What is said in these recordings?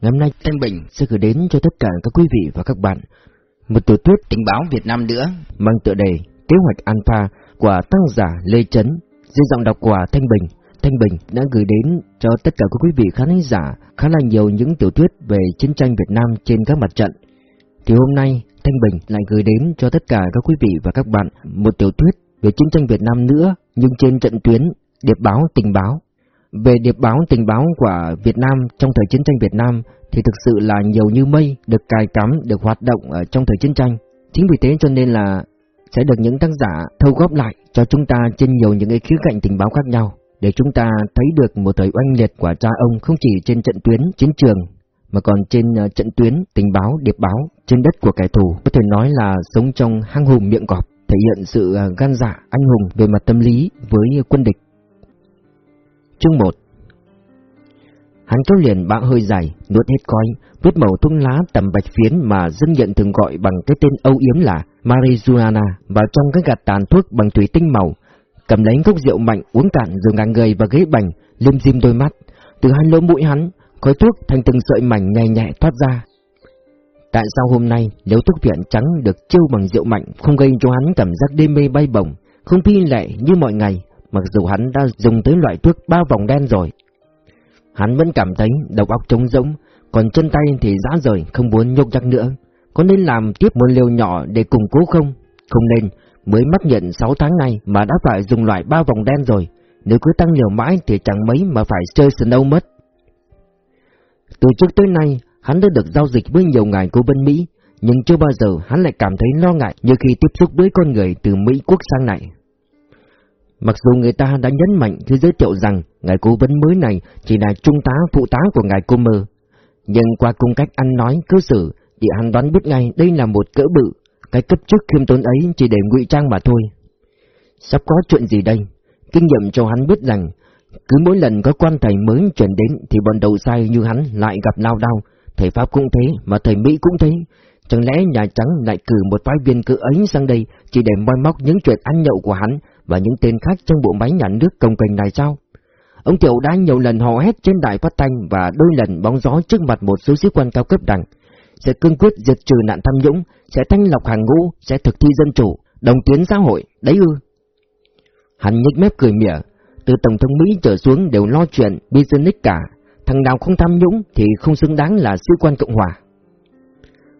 Ngày hôm nay Thanh Bình sẽ gửi đến cho tất cả các quý vị và các bạn một tiểu thuyết tình báo Việt Nam nữa mang tựa đề Kế hoạch Alpha của tác giả Lê Trấn, dưới giọng đọc của Thanh Bình. Thanh Bình đã gửi đến cho tất cả các quý vị khán giả khá là nhiều những tiểu thuyết về chiến tranh Việt Nam trên các mặt trận. Thì hôm nay Thanh Bình lại gửi đến cho tất cả các quý vị và các bạn một tiểu thuyết về chiến tranh Việt Nam nữa nhưng trên trận tuyến điệp báo tình báo. Về điệp báo tình báo của Việt Nam trong thời chiến tranh Việt Nam thì thực sự là nhiều như mây, được cài cắm, được hoạt động ở trong thời chiến tranh. Chính vì thế cho nên là sẽ được những tác giả thâu góp lại cho chúng ta trên nhiều những cái khía cạnh tình báo khác nhau, để chúng ta thấy được một thời oanh liệt của cha ông không chỉ trên trận tuyến chiến trường, mà còn trên ờ, trận tuyến tình báo điệp báo trên đất của kẻ thù, có thể nói là sống trong hang hùm miệng cọp, thể hiện sự ờ, gan dạ anh hùng về mặt tâm lý với quân địch. Chương 1 Hắn kéo liền bã hơi dài, nuốt hết coi, vứt màu thuốc lá tầm bạch phiến mà dân nhận thường gọi bằng cái tên âu yếm là marijuana vào trong cái gạt tàn thuốc bằng thủy tinh màu, cầm lấy cốc rượu mạnh uống cạn rồi ngang người và ghế bành, liêm dim đôi mắt. Từ hai lỗ mũi hắn, khói thuốc thành từng sợi mảnh nhẹ nhẹ thoát ra. Tại sao hôm nay nếu thuốc viện trắng được chiêu bằng rượu mạnh không gây cho hắn cảm giác đê mê bay bổng, không phi lệ như mọi ngày, mặc dù hắn đã dùng tới loại thuốc ba vòng đen rồi. Hắn vẫn cảm thấy đầu óc trống rỗng, còn chân tay thì rã rời, không muốn nhúc nhắc nữa. Có nên làm tiếp một liều nhỏ để củng cố không? Không nên, mới mắc nhận 6 tháng nay mà đã phải dùng loại ba vòng đen rồi. Nếu cứ tăng liều mãi thì chẳng mấy mà phải chơi Snow mất. Từ trước tới nay, hắn đã được giao dịch với nhiều ngài của bên Mỹ, nhưng chưa bao giờ hắn lại cảm thấy lo ngại như khi tiếp xúc với con người từ Mỹ quốc sang này. Mặc dù người ta đã nhấn mạnh khi giới thiệu rằng ngài cố vấn mới này chỉ là trung tá phụ tá của ngài cô mơ, nhưng qua cung cách ăn nói, cư xử, thì hắn đoán biết ngay đây là một cỡ bự, cái cấp chức khiêm tốn ấy chỉ để ngụy trang mà thôi. Sắp có chuyện gì đây? Kinh nghiệm cho hắn biết rằng, cứ mỗi lần có quan thầy mới chuyển đến thì bọn đầu sai như hắn lại gặp lao đao, thầy Pháp cũng thế, mà thầy Mỹ cũng thế. Chẳng lẽ Nhà Trắng lại cử một phái viên cử ấy sang đây chỉ để moi móc những chuyện ăn nhậu của hắn và những tên khác trong bộ máy nhà nước công kênh này sao? Ông Tiểu đã nhiều lần hò hét trên đài phát thanh và đôi lần bóng gió trước mặt một số sĩ quan cao cấp rằng sẽ cương quyết diệt trừ nạn tham nhũng, sẽ thanh lọc hàng ngũ, sẽ thực thi dân chủ, đồng tiến xã hội, đấy ư. Hắn nhếch mép cười mỉa, từ Tổng thống Mỹ trở xuống đều lo chuyện business cả, thằng nào không tham nhũng thì không xứng đáng là sĩ quan Cộng Hòa.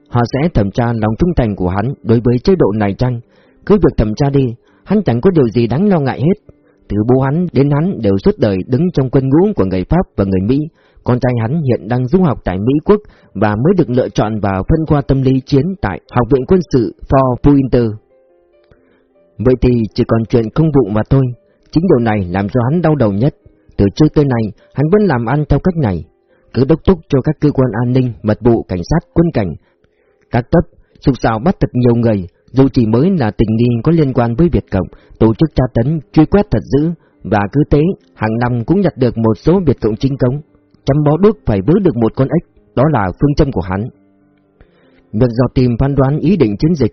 Họ sẽ thẩm tra lòng trung thành của hắn đối với chế độ này chăng? Cứ việc thẩm tra đi, hắn chẳng có điều gì đáng lo ngại hết. Từ bố hắn đến hắn đều suốt đời đứng trong quân ngũ của người Pháp và người Mỹ. Con trai hắn hiện đang du học tại Mỹ Quốc và mới được lựa chọn vào phân khoa tâm lý chiến tại Học viện quân sự Fort Pointer. Vậy thì chỉ còn chuyện công vụ mà thôi. Chính điều này làm cho hắn đau đầu nhất. Từ trước tới nay, hắn vẫn làm ăn theo cách này. Cứ đốc thúc cho các cơ quan an ninh, mật vụ, cảnh sát, quân cảnh. Các cấp, sục sào bắt thật nhiều người, dù chỉ mới là tình nghi có liên quan với Việt Cộng, tổ chức tra tấn, truy quét thật dữ, và cứ thế, hàng năm cũng nhặt được một số Việt Cộng chính cống. Chăm bó đuốc phải vớ được một con ếch, đó là phương châm của hắn. Việc dò tìm phán đoán ý định chiến dịch,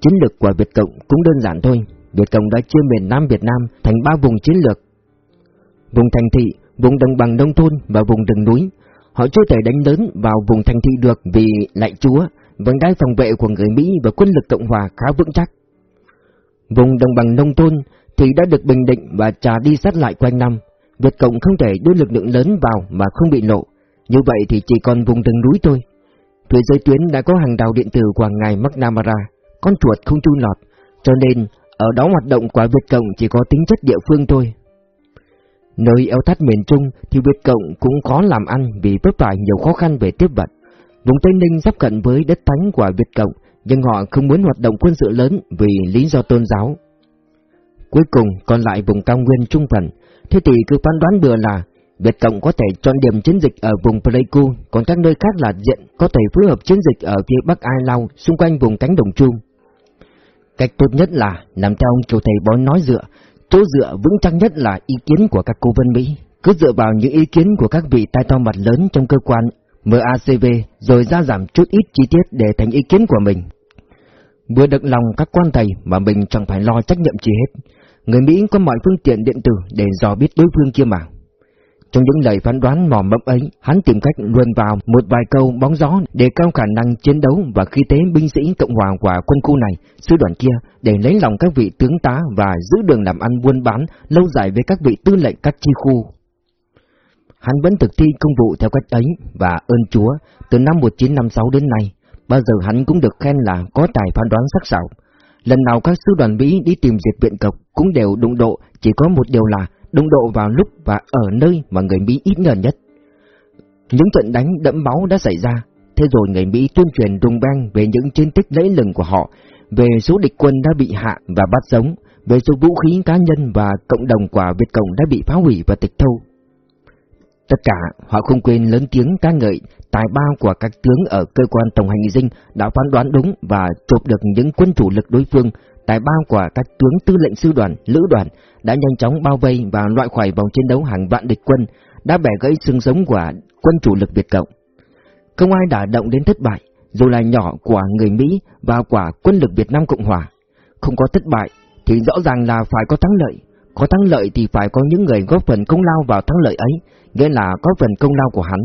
chiến lược của Việt Cộng cũng đơn giản thôi. Việt Cộng đã chia miền Nam Việt Nam thành ba vùng chiến lược. Vùng thành thị, vùng đồng bằng nông thôn và vùng rừng núi. Họ chưa thể đánh lớn vào vùng thành thị được vì lại chúa, vành đai phòng vệ của người Mỹ và quân lực Cộng Hòa khá vững chắc. Vùng đồng bằng nông thôn thì đã được bình định và trà đi sát lại quanh năm, Việt Cộng không thể đưa lực lượng lớn vào mà không bị lộ, như vậy thì chỉ còn vùng rừng núi thôi. Phía giới tuyến đã có hàng đào điện tử của ngài McNamara, con chuột không chui lọt, cho nên ở đó hoạt động của Việt Cộng chỉ có tính chất địa phương thôi. Nơi eo thắt miền Trung thì Việt Cộng cũng khó làm ăn vì vấp phải nhiều khó khăn về tiếp vật. Vùng Tây Ninh giáp cận với đất thánh của Việt Cộng, nhưng họ không muốn hoạt động quân sự lớn vì lý do tôn giáo. Cuối cùng còn lại vùng cao nguyên trung phần, thế thì cứ phán đoán bừa là Việt Cộng có thể chọn điểm chiến dịch ở vùng Pleiku, còn các nơi khác là diện có thể phối hợp chiến dịch ở phía Bắc Ai Lao, xung quanh vùng cánh đồng trung. Cách tốt nhất là làm theo ông chủ thầy bói nói dựa, chỗ dựa vững chắc nhất là ý kiến của các cố vấn Mỹ. Cứ dựa vào những ý kiến của các vị tai to mặt lớn trong cơ quan MACV rồi ra giảm chút ít chi tiết để thành ý kiến của mình. Vừa được lòng các quan thầy mà mình chẳng phải lo trách nhiệm gì hết. Người Mỹ có mọi phương tiện điện tử để dò biết đối phương kia mà. Trong những lời phán đoán mò mẫm ấy, hắn tìm cách luồn vào một vài câu bóng gió để cao khả năng chiến đấu và khí tế binh sĩ Cộng hòa của quân khu này, sư đoàn kia, để lấy lòng các vị tướng tá và giữ đường làm ăn buôn bán lâu dài với các vị tư lệnh các chi khu. Hắn vẫn thực thi công vụ theo cách ấy và ơn Chúa, từ năm 1956 đến nay, bao giờ hắn cũng được khen là có tài phán đoán sắc sảo. Lần nào các sư đoàn Mỹ đi tìm diệt viện cộc cũng đều đụng độ, chỉ có một điều là đụng độ vào lúc và ở nơi mà người Mỹ ít ngờ nhất. Những trận đánh đẫm máu đã xảy ra, thế rồi người Mỹ tuyên truyền rung bang về những chiến tích lẫy lừng của họ, về số địch quân đã bị hạ và bắt sống, về số vũ khí cá nhân và cộng đồng của Việt Cộng đã bị phá hủy và tịch thu. Tất cả họ không quên lớn tiếng ca ngợi tài ba của các tướng ở cơ quan tổng hành dinh đã phán đoán đúng và chụp được những quân chủ lực đối phương, tài ba của các tướng tư lệnh sư đoàn, lữ đoàn đã nhanh chóng bao vây và loại khỏi vòng chiến đấu hàng vạn địch quân, đã bẻ gãy xương sống của quân chủ lực Việt Cộng. Không ai đả động đến thất bại, dù là nhỏ của người Mỹ và của quân lực Việt Nam Cộng Hòa. Không có thất bại thì rõ ràng là phải có thắng lợi, có thắng lợi thì phải có những người góp phần công lao vào thắng lợi ấy, nghĩa là có phần công lao của hắn.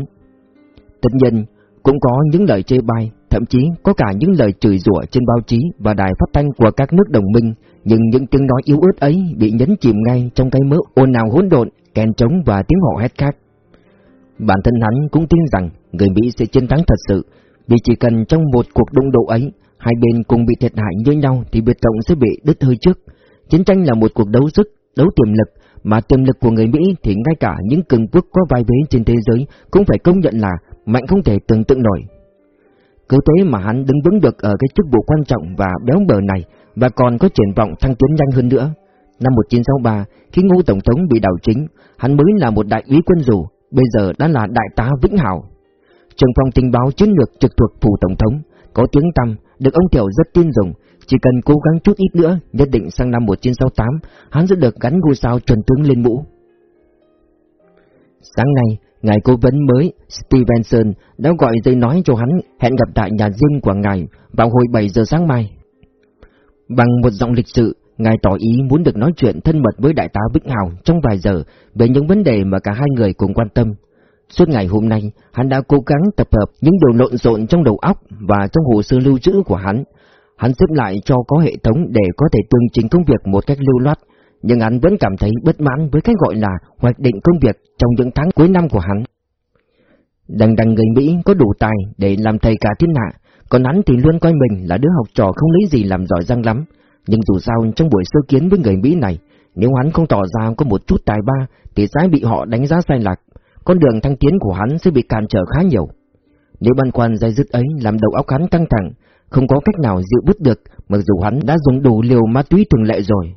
Tất nhiên, cũng có những lời chê bai, thậm chí có cả những lời chửi rủa trên báo chí và đài phát thanh của các nước đồng minh, nhưng những tiếng nói yếu ớt ấy bị nhấn chìm ngay trong cái mớ ồn ào hỗn độn, kèn trống và tiếng hò hét khác. Bản thân hắn cũng tin rằng người Mỹ sẽ chiến thắng thật sự, vì chỉ cần trong một cuộc đụng độ ấy, hai bên cùng bị thiệt hại như nhau thì biệt động sẽ bị đứt hơi trước. Chiến tranh là một cuộc đấu sức, đấu tiềm lực, mà tiềm lực của người Mỹ thì ngay cả những cường quốc có vai vế trên thế giới cũng phải công nhận là mạnh không thể tưởng tượng nổi. Cứ thế mà hắn đứng vững được ở cái chức vụ quan trọng và béo bở này và còn có triển vọng thăng tiến nhanh hơn nữa. Năm 1963, khi ngũ tổng thống bị đảo chính, hắn mới là một đại úy quân dù, bây giờ đã là đại tá Vĩnh Hảo. Trường phòng tình báo chiến lược trực thuộc phủ tổng thống, có tiếng tăm, được ông Tiểu rất tin dùng, chỉ cần cố gắng chút ít nữa, nhất định sang năm 1968, hắn sẽ được gắn ngôi sao chuẩn tướng lên mũ. Sáng nay, ngài cố vấn mới Stevenson đã gọi dây nói cho hắn hẹn gặp tại nhà riêng của ngài vào hồi 7 giờ sáng mai. Bằng một giọng lịch sự, ngài tỏ ý muốn được nói chuyện thân mật với đại tá Vĩnh Hào trong vài giờ về những vấn đề mà cả hai người cùng quan tâm. Suốt ngày hôm nay, hắn đã cố gắng tập hợp những điều lộn xộn trong đầu óc và trong hồ sơ lưu trữ của hắn. Hắn xếp lại cho có hệ thống để có thể tương trình công việc một cách lưu loát, nhưng hắn vẫn cảm thấy bất mãn với cái gọi là hoạch định công việc trong những tháng cuối năm của hắn. Đằng đằng người Mỹ có đủ tài để làm thầy cả thiên hạ, còn hắn thì luôn coi mình là đứa học trò không lấy gì làm giỏi răng lắm. Nhưng dù sao trong buổi sơ kiến với người Mỹ này, nếu hắn không tỏ ra có một chút tài ba thì sẽ bị họ đánh giá sai lạc, con đường thăng tiến của hắn sẽ bị cản trở khá nhiều. Nếu băn khoăn dây dứt ấy làm đầu óc hắn căng thẳng, không có cách nào dịu bứt được, mặc dù hắn đã dùng đủ liều ma túy thường lệ rồi.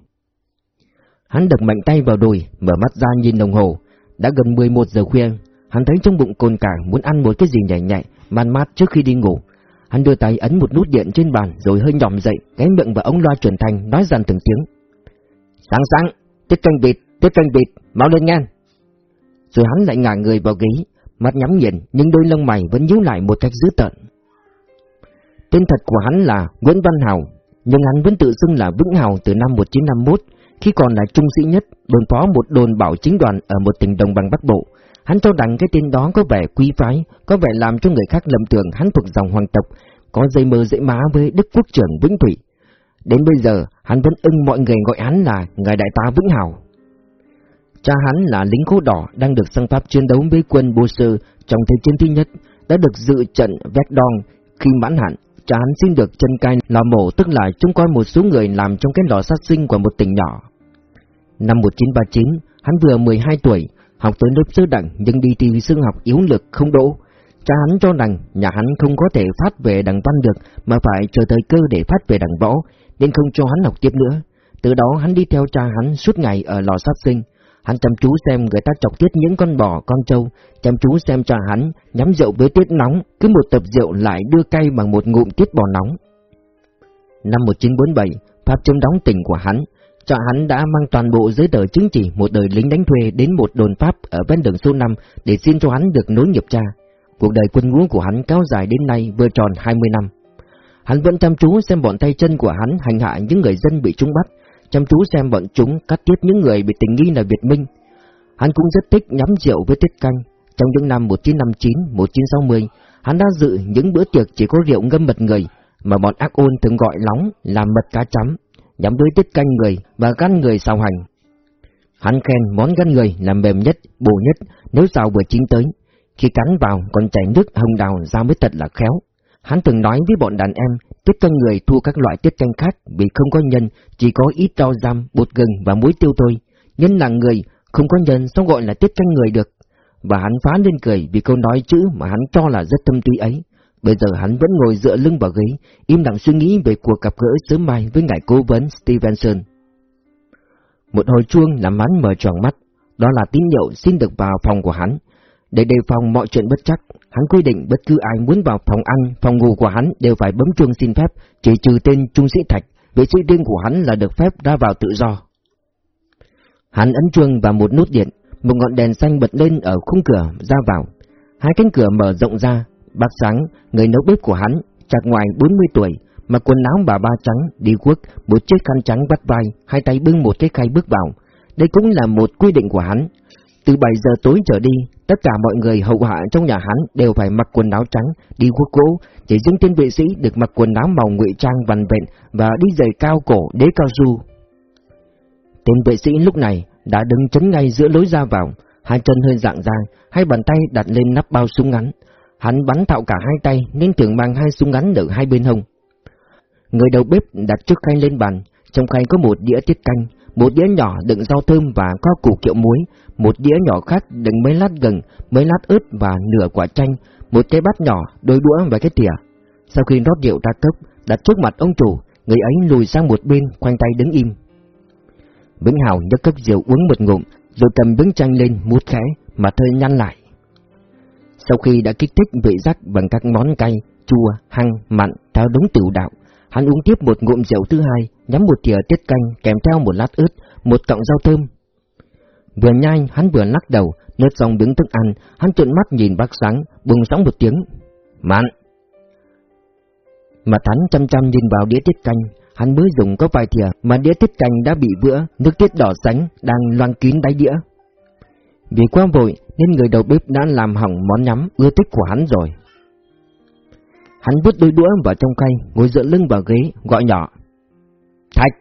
Hắn đập mạnh tay vào đùi, mở mắt ra nhìn đồng hồ, đã gần 11 giờ khuya, hắn thấy trong bụng cồn cả muốn ăn một cái gì nhảy nhảy, man mát trước khi đi ngủ. Hắn đưa tay ấn một nút điện trên bàn rồi hơi nhòm dậy, cái miệng vào ống loa truyền thanh nói dần từng tiếng. Sáng sáng, tiết canh vịt, tiết canh vịt, mau lên ngang. Rồi hắn lại ngả người vào ghế, mắt nhắm nghiền nhưng đôi lông mày vẫn nhíu lại một cách dữ tợn. Tên thật của hắn là Nguyễn Văn Hào, nhưng hắn vẫn tự xưng là Vĩnh Hào từ năm 1951, khi còn là trung sĩ nhất, đồn phó một đồn bảo chính đoàn ở một tỉnh đồng bằng Bắc Bộ. Hắn cho rằng cái tên đó có vẻ quý phái, có vẻ làm cho người khác lầm tưởng hắn thuộc dòng hoàng tộc, có dây mơ dễ má với Đức Quốc trưởng Vĩnh Thủy. Đến bây giờ, hắn vẫn ưng mọi người gọi hắn là Ngài Đại tá Vĩnh Hào. Cha hắn là lính khố đỏ đang được sang Pháp chiến đấu với quân Bô Sơ trong thế chiến thứ nhất, đã được dự trận Verdon khi mãn hạn. Cha hắn xin được chân cai lò mổ tức là trông coi một số người làm trong cái lò sát sinh của một tỉnh nhỏ. Năm 1939, hắn vừa 12 tuổi, học tới lớp sơ đẳng nhưng đi thi xương học yếu lực không đỗ. Cha hắn cho rằng nhà hắn không có thể phát về đẳng văn được mà phải chờ thời cơ để phát về đẳng võ, nên không cho hắn học tiếp nữa. Từ đó hắn đi theo cha hắn suốt ngày ở lò sát sinh. Hắn chăm chú xem người ta chọc tiết những con bò, con trâu, chăm chú xem cho hắn nhắm rượu với tiết nóng, cứ một tập rượu lại đưa cay bằng một ngụm tiết bò nóng. Năm 1947, Pháp chống đóng tỉnh của hắn, cho hắn đã mang toàn bộ giấy tờ chứng chỉ một đời lính đánh thuê đến một đồn Pháp ở ven đường số 5 để xin cho hắn được nối nghiệp cha. Cuộc đời quân ngũ của hắn kéo dài đến nay vừa tròn 20 năm. Hắn vẫn chăm chú xem bọn tay chân của hắn hành hạ những người dân bị trúng bắt, chăm chú xem bọn chúng cắt tiết những người bị tình nghi là Việt Minh. Hắn cũng rất thích nhắm rượu với tiết canh. Trong những năm 1959, 1960, hắn đã dự những bữa tiệc chỉ có rượu ngâm mật người, mà bọn ác ôn thường gọi nóng là mật cá chấm, nhắm với tiết canh người và gan người xào hành. Hắn khen món gan người là mềm nhất, bổ nhất nếu xào vừa chín tới. Khi cắn vào còn chảy nước hồng đào ra mới thật là khéo. Hắn từng nói với bọn đàn em, tiết canh người thua các loại tiết canh khác vì không có nhân, chỉ có ít rau răm, bột gừng và muối tiêu thôi. Nhân là người, không có nhân sao gọi là tiết canh người được. Và hắn phá lên cười vì câu nói chữ mà hắn cho là rất tâm tuy ấy. Bây giờ hắn vẫn ngồi dựa lưng vào ghế, im lặng suy nghĩ về cuộc gặp gỡ sớm mai với ngài cố vấn Stevenson. Một hồi chuông làm hắn mở tròn mắt, đó là tín hiệu xin được vào phòng của hắn. Để đề phòng mọi chuyện bất chắc, hắn quy định bất cứ ai muốn vào phòng ăn, phòng ngủ của hắn đều phải bấm chuông xin phép, chỉ trừ tên trung sĩ Thạch, vị sĩ riêng của hắn là được phép ra vào tự do. Hắn ấn chuông và một nút điện, một ngọn đèn xanh bật lên ở khung cửa ra vào. Hai cánh cửa mở rộng ra, bác sáng, người nấu bếp của hắn, chạc ngoài 40 tuổi, mặc quần áo bà ba trắng, đi quốc, một chiếc khăn trắng bắt vai, hai tay bưng một cái khay bước vào. Đây cũng là một quy định của hắn. Từ 7 giờ tối trở đi, tất cả mọi người hậu hạ trong nhà hắn đều phải mặc quần áo trắng, đi quốc cũ, chỉ riêng tên vệ sĩ được mặc quần áo màu ngụy trang vằn vện và đi giày cao cổ đế cao su. Tên vệ sĩ lúc này đã đứng chấn ngay giữa lối ra vào, hai chân hơi dạng dàng, hai bàn tay đặt lên nắp bao súng ngắn. Hắn bắn thạo cả hai tay nên tưởng mang hai súng ngắn ở hai bên hông. Người đầu bếp đặt chiếc khay lên bàn, trong khay có một đĩa tiết canh, một đĩa nhỏ đựng rau thơm và có củ kiệu muối, một đĩa nhỏ khác đựng mấy lát gừng, mấy lát ớt và nửa quả chanh, một cái bát nhỏ, đôi đũa và cái thìa. Sau khi rót rượu ra cốc, đặt trước mặt ông chủ, người ấy lùi sang một bên, khoanh tay đứng im. Vĩnh Hào nhấc cốc rượu uống một ngụm, rồi cầm bứng chanh lên mút khẽ, mà thơi nhăn lại. Sau khi đã kích thích vị giác bằng các món cay, chua, hăng, mặn theo đúng tiểu đạo, hắn uống tiếp một ngụm rượu thứ hai, nhắm một thìa tiết canh kèm theo một lát ớt, một cọng rau thơm. Vừa nhai, hắn vừa lắc đầu, nuốt xong đứng thức ăn, hắn trợn mắt nhìn bác sáng, bùng sóng một tiếng. Mặn! Mà hắn chăm chăm nhìn vào đĩa tiết canh, hắn mới dùng có vài thìa mà đĩa tiết canh đã bị vữa, nước tiết đỏ sánh đang loang kín đáy đĩa. Vì quá vội nên người đầu bếp đã làm hỏng món nhắm ưa thích của hắn rồi. Hắn vứt đôi đũa vào trong khay, ngồi dựa lưng vào ghế, gọi nhỏ. Thạch!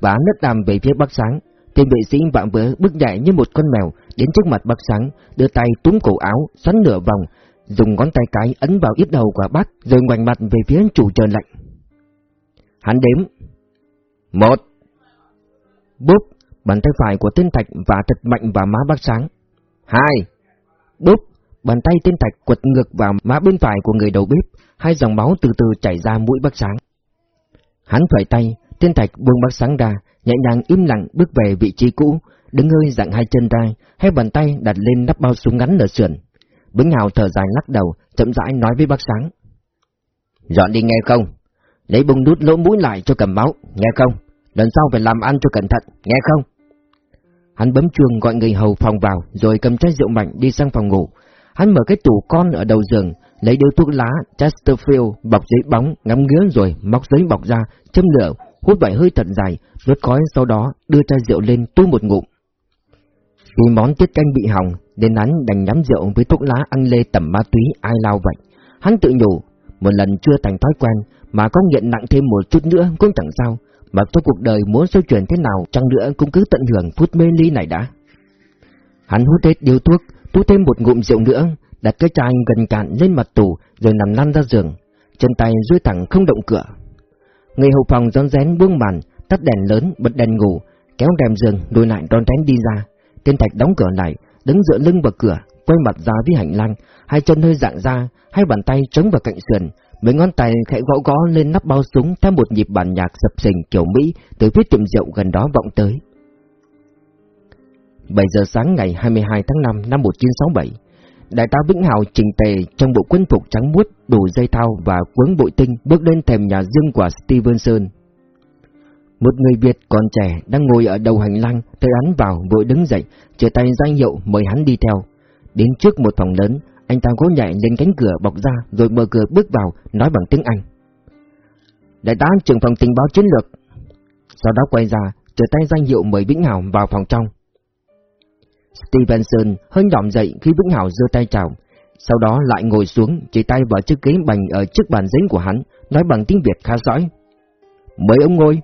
Và nứt đàm về phía bác sáng. Tên vệ sĩ vạm vỡ bước nhảy như một con mèo đến trước mặt bác sáng, đưa tay túm cổ áo, xoắn nửa vòng, dùng ngón tay cái ấn vào ít đầu của bác, rồi ngoảnh mặt về phía chủ trời lạnh. Hắn đếm. Một. Búp, bàn tay phải của tên Thạch và thật mạnh vào má bác sáng. Hai. Búp, bàn tay tên Thạch quật ngược vào má bên phải của người đầu bếp, hai dòng máu từ từ chảy ra mũi bác sáng. Hắn phải tay, tên Thạch buông bác sáng ra, nhẹ nhàng im lặng bước về vị trí cũ, đứng hơi dặn hai chân ra, hai bàn tay đặt lên nắp bao súng ngắn ở sườn. Bứng Hào thở dài lắc đầu, chậm rãi nói với bác sáng. Dọn đi nghe không? Lấy bông đút lỗ mũi lại cho cầm máu, nghe không? Lần sau phải làm ăn cho cẩn thận, nghe không? Hắn bấm chuông gọi người hầu phòng vào, rồi cầm chai rượu mạnh đi sang phòng ngủ. Hắn mở cái tủ con ở đầu giường, lấy điếu thuốc lá Chesterfield bọc giấy bóng, ngắm nghía rồi móc giấy bọc ra, châm lửa, hút vài hơi thật dài, vớt khói sau đó đưa chai rượu lên tu một ngụm. Vì món tiết canh bị hỏng, nên hắn đành nhắm rượu với thuốc lá ăn lê tẩm ma túy ai lao vậy. Hắn tự nhủ, một lần chưa thành thói quen, mà có nghiện nặng thêm một chút nữa cũng chẳng sao, mặc cho cuộc đời muốn xoay chuyển thế nào chăng nữa cũng cứ tận hưởng phút mê ly này đã. Hắn hút hết điếu thuốc, tu thêm một ngụm rượu nữa, đặt cái chai gần cạn lên mặt tủ rồi nằm lăn ra giường, chân tay duỗi thẳng không động cửa. Người hầu phòng rón rén buông màn, tắt đèn lớn, bật đèn ngủ, kéo rèm giường, đôi lại rón rén đi ra. Tên Thạch đóng cửa lại, đứng dựa lưng vào cửa, quay mặt ra với hành lang, hai chân hơi dạng ra, hai bàn tay chống vào cạnh sườn, mấy ngón tay khẽ gõ gõ lên nắp bao súng theo một nhịp bản nhạc sập sình kiểu Mỹ từ phía tiệm rượu gần đó vọng tới. 7 giờ sáng ngày 22 tháng 5 năm 1967, đại tá Vĩnh Hào trình tề trong bộ quân phục trắng muốt đủ dây thao và quấn bội tinh bước lên thềm nhà riêng của Stevenson. Một người Việt còn trẻ đang ngồi ở đầu hành lang, thấy hắn vào vội đứng dậy, trở tay ra hiệu mời hắn đi theo. Đến trước một phòng lớn, anh ta gỗ nhảy lên cánh cửa bọc ra rồi mở cửa bước vào, nói bằng tiếng Anh. Đại tá trưởng phòng tình báo chiến lược. Sau đó quay ra, trở tay danh hiệu mời Vĩnh Hảo vào phòng trong. Stevenson hơi nhỏm dậy khi Vĩnh Hảo giơ tay chào, sau đó lại ngồi xuống, chỉ tay vào chiếc ghế bành ở trước bàn giấy của hắn, nói bằng tiếng Việt khá giỏi. Mời ông ngồi.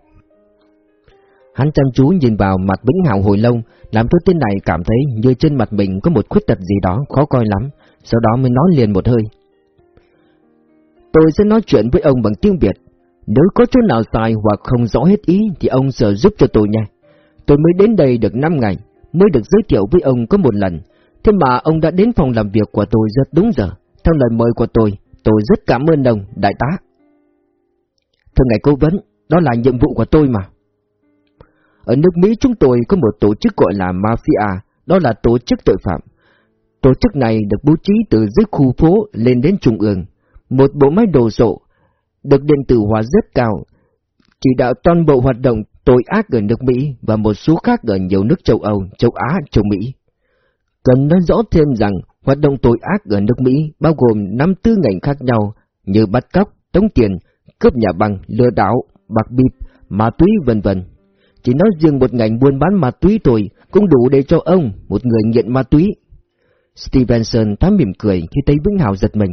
Hắn chăm chú nhìn vào mặt Vĩnh Hảo hồi lâu, làm cho tên này cảm thấy như trên mặt mình có một khuyết tật gì đó khó coi lắm, sau đó mới nói liền một hơi. Tôi sẽ nói chuyện với ông bằng tiếng Việt, nếu có chỗ nào sai hoặc không rõ hết ý thì ông sẽ giúp cho tôi nha. Tôi mới đến đây được 5 ngày, mới được giới thiệu với ông có một lần, thế mà ông đã đến phòng làm việc của tôi rất đúng giờ. Theo lời mời của tôi, tôi rất cảm ơn ông, đại tá. Thưa ngài cố vấn, đó là nhiệm vụ của tôi mà. Ở nước Mỹ chúng tôi có một tổ chức gọi là Mafia, đó là tổ chức tội phạm. Tổ chức này được bố trí từ dưới khu phố lên đến trung ương. Một bộ máy đồ sộ, được điện tử hóa rất cao, chỉ đạo toàn bộ hoạt động tội ác ở nước Mỹ và một số khác ở nhiều nước châu Âu, châu Á, châu Mỹ. Cần nói rõ thêm rằng hoạt động tội ác ở nước Mỹ bao gồm năm tư ngành khác nhau như bắt cóc, tống tiền, cướp nhà băng, lừa đảo, bạc bịp, ma túy vân vân. Chỉ nói riêng một ngành buôn bán ma túy thôi cũng đủ để cho ông, một người nghiện ma túy. Stevenson thám mỉm cười khi thấy Vĩnh Hào giật mình.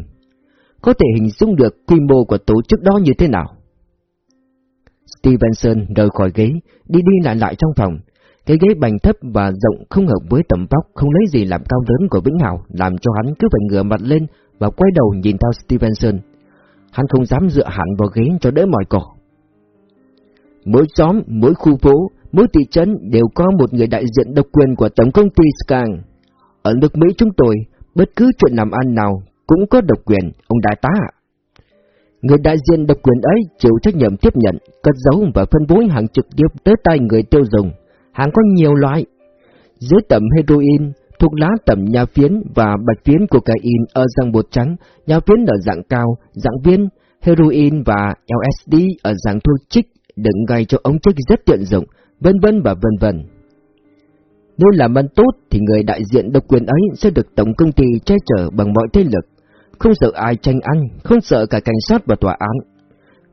Có thể hình dung được quy mô của tổ chức đó như thế nào? Stevenson rời khỏi ghế, đi đi lại lại trong phòng. Cái ghế bành thấp và rộng không hợp với tầm vóc, không lấy gì làm cao lớn của Vĩnh Hào, làm cho hắn cứ phải ngửa mặt lên và quay đầu nhìn theo Stevenson. Hắn không dám dựa hẳn vào ghế cho đỡ mỏi cổ. Mỗi xóm, mỗi khu phố, mỗi thị trấn đều có một người đại diện độc quyền của tổng công ty Scang. Ở nước Mỹ chúng tôi, bất cứ chuyện làm ăn nào cũng có độc quyền, ông đại tá ạ. Người đại diện độc quyền ấy chịu trách nhiệm tiếp nhận, cất giấu và phân phối hàng trực tiếp tới tay người tiêu dùng. Hàng có nhiều loại. Dưới tầm heroin, thuốc lá tầm nha phiến và bạch phiến cocaine ở dạng bột trắng, nha phiến ở dạng cao, dạng viên, heroin và LSD ở dạng thuốc chích, đựng ngay cho ống chích rất tiện dụng, vân vân và vân vân. Nếu làm ăn tốt thì người đại diện độc quyền ấy sẽ được tổng công ty che chở bằng mọi thế lực, không sợ ai tranh ăn, không sợ cả cảnh sát và tòa án.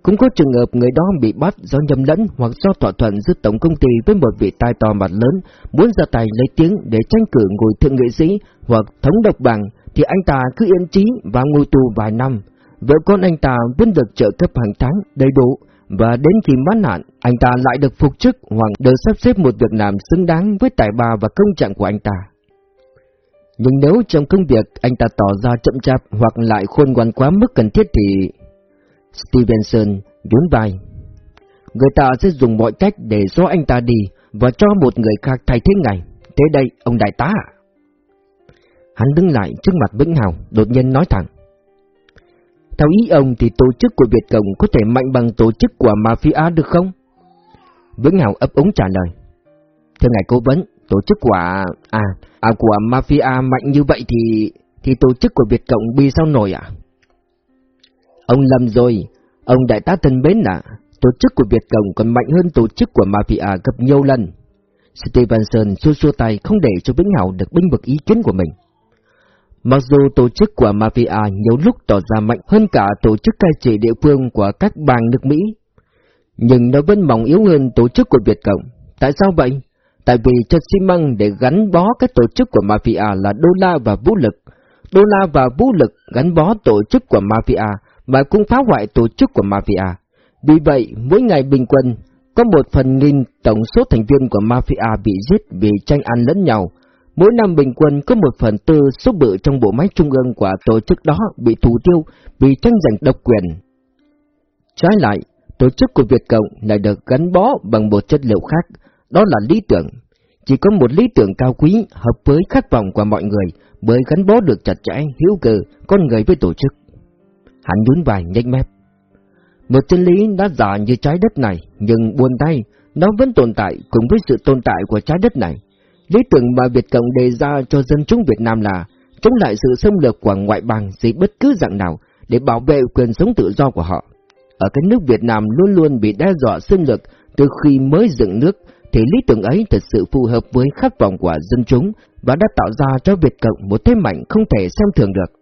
Cũng có trường hợp người đó bị bắt do nhầm lẫn hoặc do thỏa thuận giữa tổng công ty với một vị tai to mặt lớn muốn ra tay lấy tiếng để tranh cử ngồi thượng nghệ sĩ hoặc thống độc bằng thì anh ta cứ yên trí và ngồi tù vài năm. Vợ con anh ta vẫn được trợ cấp hàng tháng đầy đủ và đến khi mãn hạn anh ta lại được phục chức hoặc được sắp xếp một việc làm xứng đáng với tài ba và công trạng của anh ta. Nhưng nếu trong công việc anh ta tỏ ra chậm chạp hoặc lại khôn ngoan quá mức cần thiết thì... Stevenson nhún vai. Người ta sẽ dùng mọi cách để xóa anh ta đi và cho một người khác thay thế ngài. Thế đây, ông đại tá à? Hắn đứng lại trước mặt Vĩnh Hào, đột nhiên nói thẳng. Theo ý ông thì tổ chức của Việt Cộng có thể mạnh bằng tổ chức của Mafia được không? Vĩnh Hào ấp úng trả lời. Thưa ngài cố vấn, tổ chức của... À, à của Mafia mạnh như vậy thì... Thì tổ chức của Việt Cộng bi sao nổi ạ? Ông lầm rồi, ông đại tá thân bến à tổ chức của Việt Cộng còn mạnh hơn tổ chức của Mafia gấp nhiều lần. Stevenson xua xua tay không để cho Vĩnh Hảo được binh vực ý kiến của mình. Mặc dù tổ chức của Mafia nhiều lúc tỏ ra mạnh hơn cả tổ chức cai trị địa phương của các bang nước Mỹ, nhưng nó vẫn mỏng yếu hơn tổ chức của Việt Cộng. Tại sao vậy? Tại vì chất xi măng để gắn bó các tổ chức của Mafia là đô la và vũ lực. Đô la và vũ lực gắn bó tổ chức của Mafia và cũng phá hoại tổ chức của Mafia. Vì vậy, mỗi ngày bình quân, có một phần nghìn tổng số thành viên của Mafia bị giết vì tranh ăn lẫn nhau. Mỗi năm bình quân có một phần tư số bự trong bộ máy trung ương của tổ chức đó bị thủ tiêu vì tranh giành độc quyền. Trái lại, tổ chức của Việt Cộng lại được gắn bó bằng một chất liệu khác, đó là lý tưởng. Chỉ có một lý tưởng cao quý hợp với khát vọng của mọi người mới gắn bó được chặt chẽ, hữu cờ, con người với tổ chức. Hắn nhún vai nhanh mép. Một chân lý đã giả như trái đất này, nhưng buồn tay, nó vẫn tồn tại cùng với sự tồn tại của trái đất này. Lý tưởng mà Việt Cộng đề ra cho dân chúng Việt Nam là chống lại sự xâm lược của ngoại bang dưới bất cứ dạng nào để bảo vệ quyền sống tự do của họ. Ở cái nước Việt Nam luôn luôn bị đe dọa xâm lược từ khi mới dựng nước, thì lý tưởng ấy thật sự phù hợp với khát vọng của dân chúng và đã tạo ra cho Việt Cộng một thế mạnh không thể xem thường được.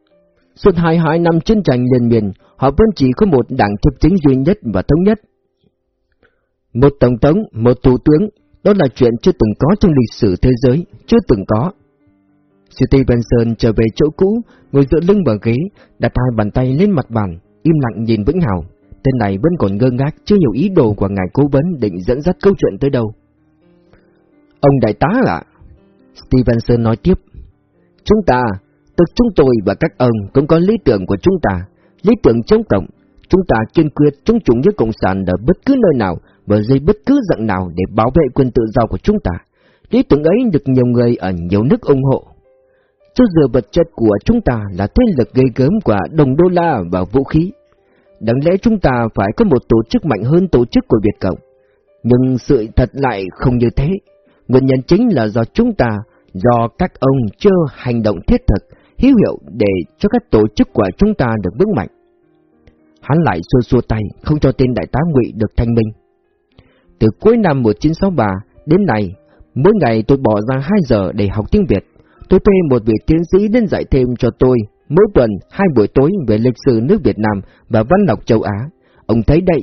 Suốt 22 năm chiến tranh liên miên, họ vẫn chỉ có một đảng chấp chính duy nhất và thống nhất. Một tổng thống, một thủ tướng, đó là chuyện chưa từng có trong lịch sử thế giới, chưa từng có. Stevenson trở về chỗ cũ, ngồi dựa lưng vào ghế, đặt hai bàn tay lên mặt bàn, im lặng nhìn Vĩnh Hào. Tên này vẫn còn ngơ ngác, chưa hiểu ý đồ của ngài cố vấn định dẫn dắt câu chuyện tới đâu. Ông đại tá ạ? Stevenson nói tiếp. Chúng ta, tức chúng tôi và các ông cũng có lý tưởng của chúng ta, lý tưởng chống cộng. Chúng ta kiên quyết chống chủ nghĩa cộng sản ở bất cứ nơi nào và dưới bất cứ dạng nào để bảo vệ quyền tự do của chúng ta. Lý tưởng ấy được nhiều người ở nhiều nước ủng hộ. Chỗ dựa vật chất của chúng ta là thế lực gây gớm của đồng đô la và vũ khí. Đáng lẽ chúng ta phải có một tổ chức mạnh hơn tổ chức của Việt Cộng. Nhưng sự thật lại không như thế. Nguyên nhân chính là do chúng ta, do các ông chưa hành động thiết thực, hữu hiệu để cho các tổ chức của chúng ta được vững mạnh. Hắn lại xua xua tay, không cho tên đại tá ngụy được thanh minh. Từ cuối năm 1963 đến nay, mỗi ngày tôi bỏ ra 2 giờ để học tiếng Việt. Tôi thuê một vị tiến sĩ đến dạy thêm cho tôi mỗi tuần hai buổi tối về lịch sử nước Việt Nam và văn học châu Á. Ông thấy đấy,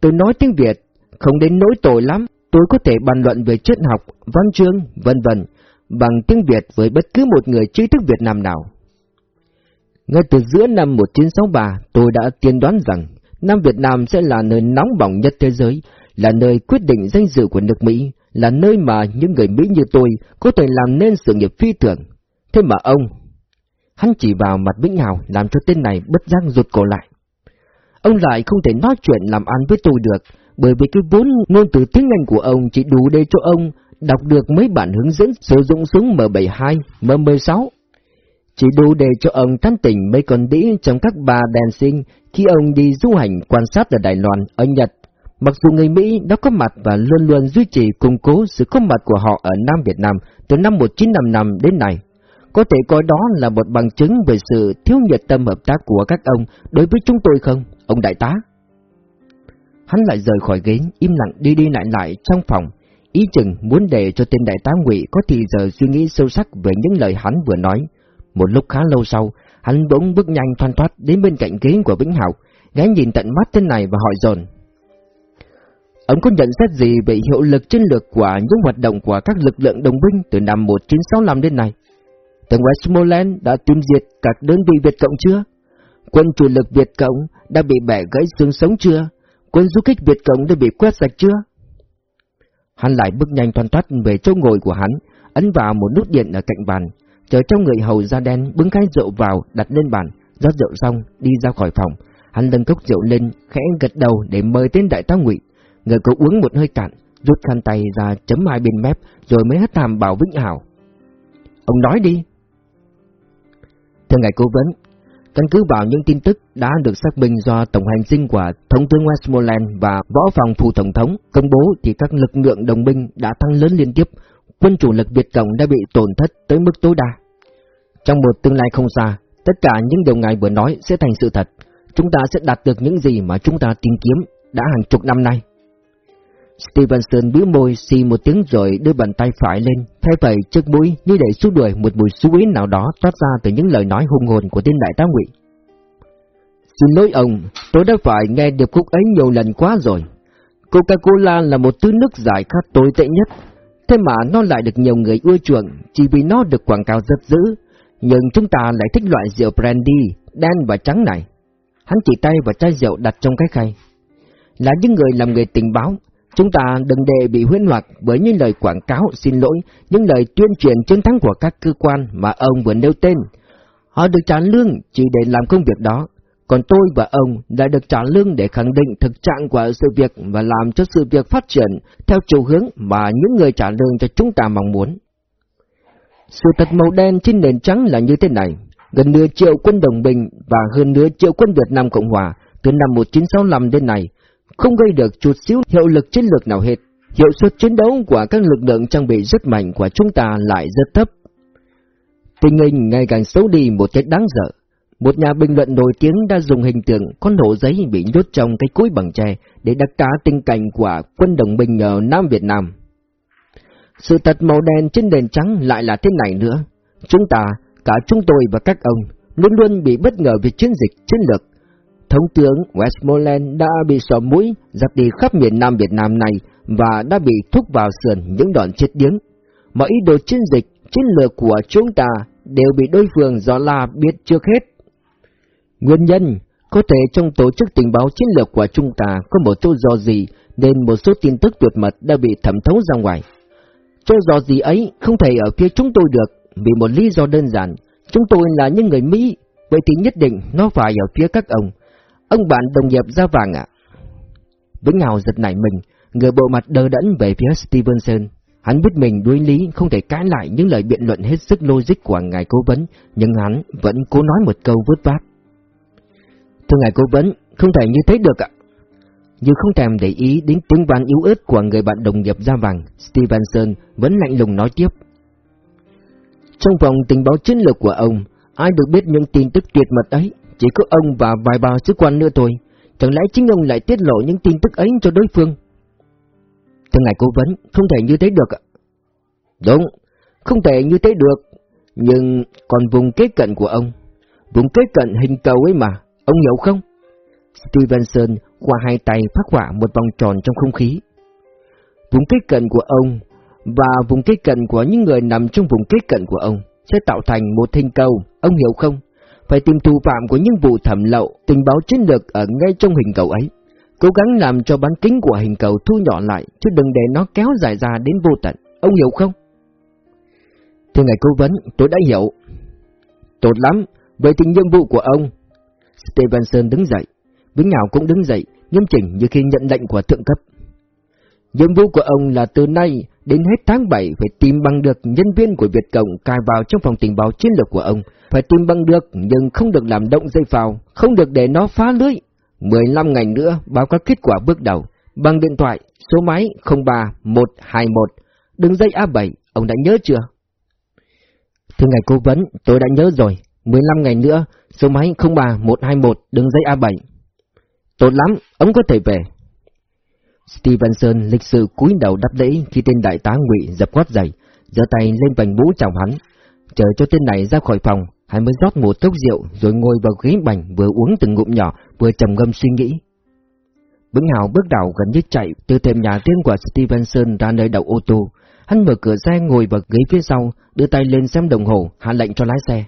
tôi nói tiếng Việt, không đến nỗi tội lắm, tôi có thể bàn luận về triết học, văn chương, vân vân bằng tiếng Việt với bất cứ một người trí thức Việt Nam nào. Ngay từ giữa năm 1963, tôi đã tiên đoán rằng Nam Việt Nam sẽ là nơi nóng bỏng nhất thế giới, là nơi quyết định danh dự của nước Mỹ, là nơi mà những người Mỹ như tôi có thể làm nên sự nghiệp phi thường. Thế mà ông, hắn chỉ vào mặt Vĩnh Hào làm cho tên này bất giác rụt cổ lại. Ông lại không thể nói chuyện làm ăn với tôi được, bởi vì cái vốn ngôn từ tiếng Anh của ông chỉ đủ để cho ông đọc được mấy bản hướng dẫn sử dụng súng M72, M16. Chỉ đủ để cho ông tán tỉnh mấy con đĩ trong các bà đèn sinh khi ông đi du hành quan sát ở Đài Loan, ở Nhật. Mặc dù người Mỹ đã có mặt và luôn luôn duy trì củng cố sự có mặt của họ ở Nam Việt Nam từ năm 1955 đến nay, có thể coi đó là một bằng chứng về sự thiếu nhiệt tâm hợp tác của các ông đối với chúng tôi không, ông đại tá? Hắn lại rời khỏi ghế, im lặng đi đi lại lại trong phòng, ý chừng muốn để cho tên đại tá ngụy có thì giờ suy nghĩ sâu sắc về những lời hắn vừa nói. Một lúc khá lâu sau, hắn bỗng bước nhanh thoăn thoát đến bên cạnh ghế của Vĩnh Hạo, ghé nhìn tận mắt tên này và hỏi dồn. Ông có nhận xét gì về hiệu lực chiến lược của những hoạt động của các lực lượng đồng binh từ năm 1965 đến nay? Tầng Westmoreland đã tiêu diệt các đơn vị Việt Cộng chưa? Quân chủ lực Việt Cộng đã bị bẻ gãy xương sống chưa? Quân du kích Việt Cộng đã bị quét sạch chưa? Hắn lại bước nhanh thoăn thoát về chỗ ngồi của hắn, ấn vào một nút điện ở cạnh bàn, chờ cho người hầu da đen bưng cái rượu vào đặt lên bàn, rót rượu xong đi ra khỏi phòng. Hắn nâng cốc rượu lên, khẽ gật đầu để mời tên đại tá ngụy. Người cậu uống một hơi cạn, rút khăn tay ra chấm hai bên mép, rồi mới hất hàm bảo Vĩnh Hảo. Ông nói đi. Thưa ngài cố vấn, căn cứ vào những tin tức đã được xác minh do Tổng hành dinh của Thống tướng Westmoreland và Võ phòng Phủ Tổng thống công bố thì các lực lượng đồng binh đã tăng lớn liên tiếp, quân chủ lực Việt Cộng đã bị tổn thất tới mức tối đa. Trong một tương lai không xa, tất cả những điều ngài vừa nói sẽ thành sự thật. Chúng ta sẽ đạt được những gì mà chúng ta tìm kiếm đã hàng chục năm nay. Stevenson bĩu môi xì một tiếng rồi đưa bàn tay phải lên, thay vậy trước mũi như để xua đuổi một mùi xú ý nào đó toát ra từ những lời nói hung hồn của tên đại tá ngụy. Xin lỗi ông, tôi đã phải nghe điệp khúc ấy nhiều lần quá rồi. Coca-Cola là một thứ nước giải khát tồi tệ nhất, thế mà nó lại được nhiều người ưa chuộng chỉ vì nó được quảng cáo rất dữ, nhưng chúng ta lại thích loại rượu brandy, đen và trắng này. Hắn chỉ tay vào chai rượu đặt trong cái khay. Là những người làm nghề tình báo, Chúng ta đừng để bị huyên hoặc bởi những lời quảng cáo xin lỗi, những lời tuyên truyền chiến thắng của các cơ quan mà ông vừa nêu tên. Họ được trả lương chỉ để làm công việc đó, còn tôi và ông đã được trả lương để khẳng định thực trạng của sự việc và làm cho sự việc phát triển theo chiều hướng mà những người trả lương cho chúng ta mong muốn. Sự thật màu đen trên nền trắng là như thế này, gần nửa triệu quân đồng Bình và hơn nửa triệu quân Việt Nam Cộng Hòa từ năm 1965 đến nay không gây được chút xíu hiệu lực chiến lược nào hết. Hiệu suất chiến đấu của các lực lượng trang bị rất mạnh của chúng ta lại rất thấp. Tình hình ngày càng xấu đi một cách đáng sợ. Một nhà bình luận nổi tiếng đã dùng hình tượng con hổ giấy bị nhốt trong cái cối bằng tre để đặc cá tình cảnh của quân đồng binh ở Nam Việt Nam. Sự thật màu đen trên nền trắng lại là thế này nữa. Chúng ta, cả chúng tôi và các ông, luôn luôn bị bất ngờ về chiến dịch, chiến lược, Thống tướng Westmoreland đã bị sọ mũi giặc đi khắp miền Nam Việt Nam này và đã bị thúc vào sườn những đòn chết điếng. Mọi ý đồ chiến dịch, chiến lược của chúng ta đều bị đối phương do là biết trước hết. Nguyên nhân, có thể trong tổ chức tình báo chiến lược của chúng ta có một chỗ do gì nên một số tin tức tuyệt mật đã bị thẩm thấu ra ngoài. Chỗ do gì ấy không thể ở phía chúng tôi được, vì một lý do đơn giản, chúng tôi là những người Mỹ, vậy thì nhất định nó phải ở phía các ông. Ông bạn đồng nghiệp ra vàng ạ. À? Vĩnh Hào giật nảy mình, người bộ mặt đờ đẫn về phía Stevenson. Hắn biết mình đối lý không thể cãi lại những lời biện luận hết sức logic của ngài cố vấn, nhưng hắn vẫn cố nói một câu vứt vát. Thưa ngài cố vấn, không thể như thế được ạ. Như không thèm để ý đến tiếng vang yếu ớt của người bạn đồng nghiệp da vàng, Stevenson vẫn lạnh lùng nói tiếp. Trong vòng tình báo chiến lược của ông, ai được biết những tin tức tuyệt mật ấy, chỉ có ông và vài bà sứ quan nữa thôi. Chẳng lẽ chính ông lại tiết lộ những tin tức ấy cho đối phương? Thưa ngài cố vấn, không thể như thế được ạ. Đúng, không thể như thế được. Nhưng còn vùng kế cận của ông, vùng kế cận hình cầu ấy mà, ông hiểu không? Stevenson qua hai tay phát họa một vòng tròn trong không khí. Vùng kế cận của ông và vùng kế cận của những người nằm trong vùng kế cận của ông sẽ tạo thành một hình cầu, ông hiểu không? Phải tìm thủ phạm của những vụ thẩm lậu, tình báo chiến lược ở ngay trong hình cầu ấy. Cố gắng làm cho bán kính của hình cầu thu nhỏ lại, chứ đừng để nó kéo dài ra đến vô tận. Ông hiểu không? Thưa ngài cố vấn, tôi đã hiểu. Tốt lắm, vậy thì nhiệm vụ của ông. Stevenson đứng dậy, Vĩnh Ngạo cũng đứng dậy, nghiêm chỉnh như khi nhận lệnh của thượng cấp. Nhiệm vụ của ông là từ nay đến hết tháng 7 phải tìm bằng được nhân viên của Việt Cộng cài vào trong phòng tình báo chiến lược của ông. Phải tìm bằng được nhưng không được làm động dây vào, không được để nó phá lưới. 15 ngày nữa báo cáo kết quả bước đầu. Bằng điện thoại, số máy 03121, đường dây A7, ông đã nhớ chưa? Thưa ngài cố vấn, tôi đã nhớ rồi. 15 ngày nữa, số máy 03121, đường dây A7. Tốt lắm, ông có thể về. Stevenson lịch sự cúi đầu đáp lễ khi tên đại tá ngụy dập quát giày, giơ tay lên vành mũ chào hắn. Chờ cho tên này ra khỏi phòng, hắn mới rót một cốc rượu rồi ngồi vào ghế bành vừa uống từng ngụm nhỏ vừa trầm ngâm suy nghĩ. Vĩnh Hào bước đầu gần như chạy từ thềm nhà riêng của Stevenson ra nơi đậu ô tô. Hắn mở cửa xe ngồi vào ghế phía sau, đưa tay lên xem đồng hồ, hạ lệnh cho lái xe.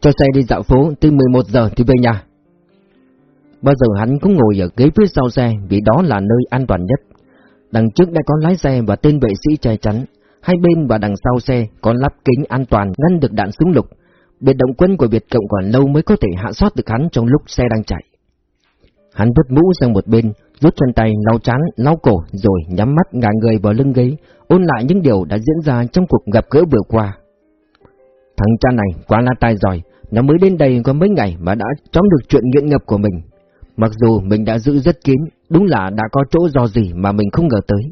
Cho xe đi dạo phố, từ 11 giờ thì về nhà. Bao giờ hắn cũng ngồi ở ghế phía sau xe vì đó là nơi an toàn nhất. Đằng trước đã có lái xe và tên vệ sĩ che chắn. Hai bên và đằng sau xe có lắp kính an toàn ngăn được đạn súng lục. Biệt động quân của Việt Cộng còn lâu mới có thể hạ sát được hắn trong lúc xe đang chạy. Hắn vứt mũ sang một bên, rút chân tay lau chán, lau cổ rồi nhắm mắt ngả người vào lưng ghế, ôn lại những điều đã diễn ra trong cuộc gặp gỡ vừa qua. Thằng cha này quá là tài giỏi, nó mới đến đây có mấy ngày mà đã chóng được chuyện nghiện ngập của mình. Mặc dù mình đã giữ rất kín, đúng là đã có chỗ do gì mà mình không ngờ tới.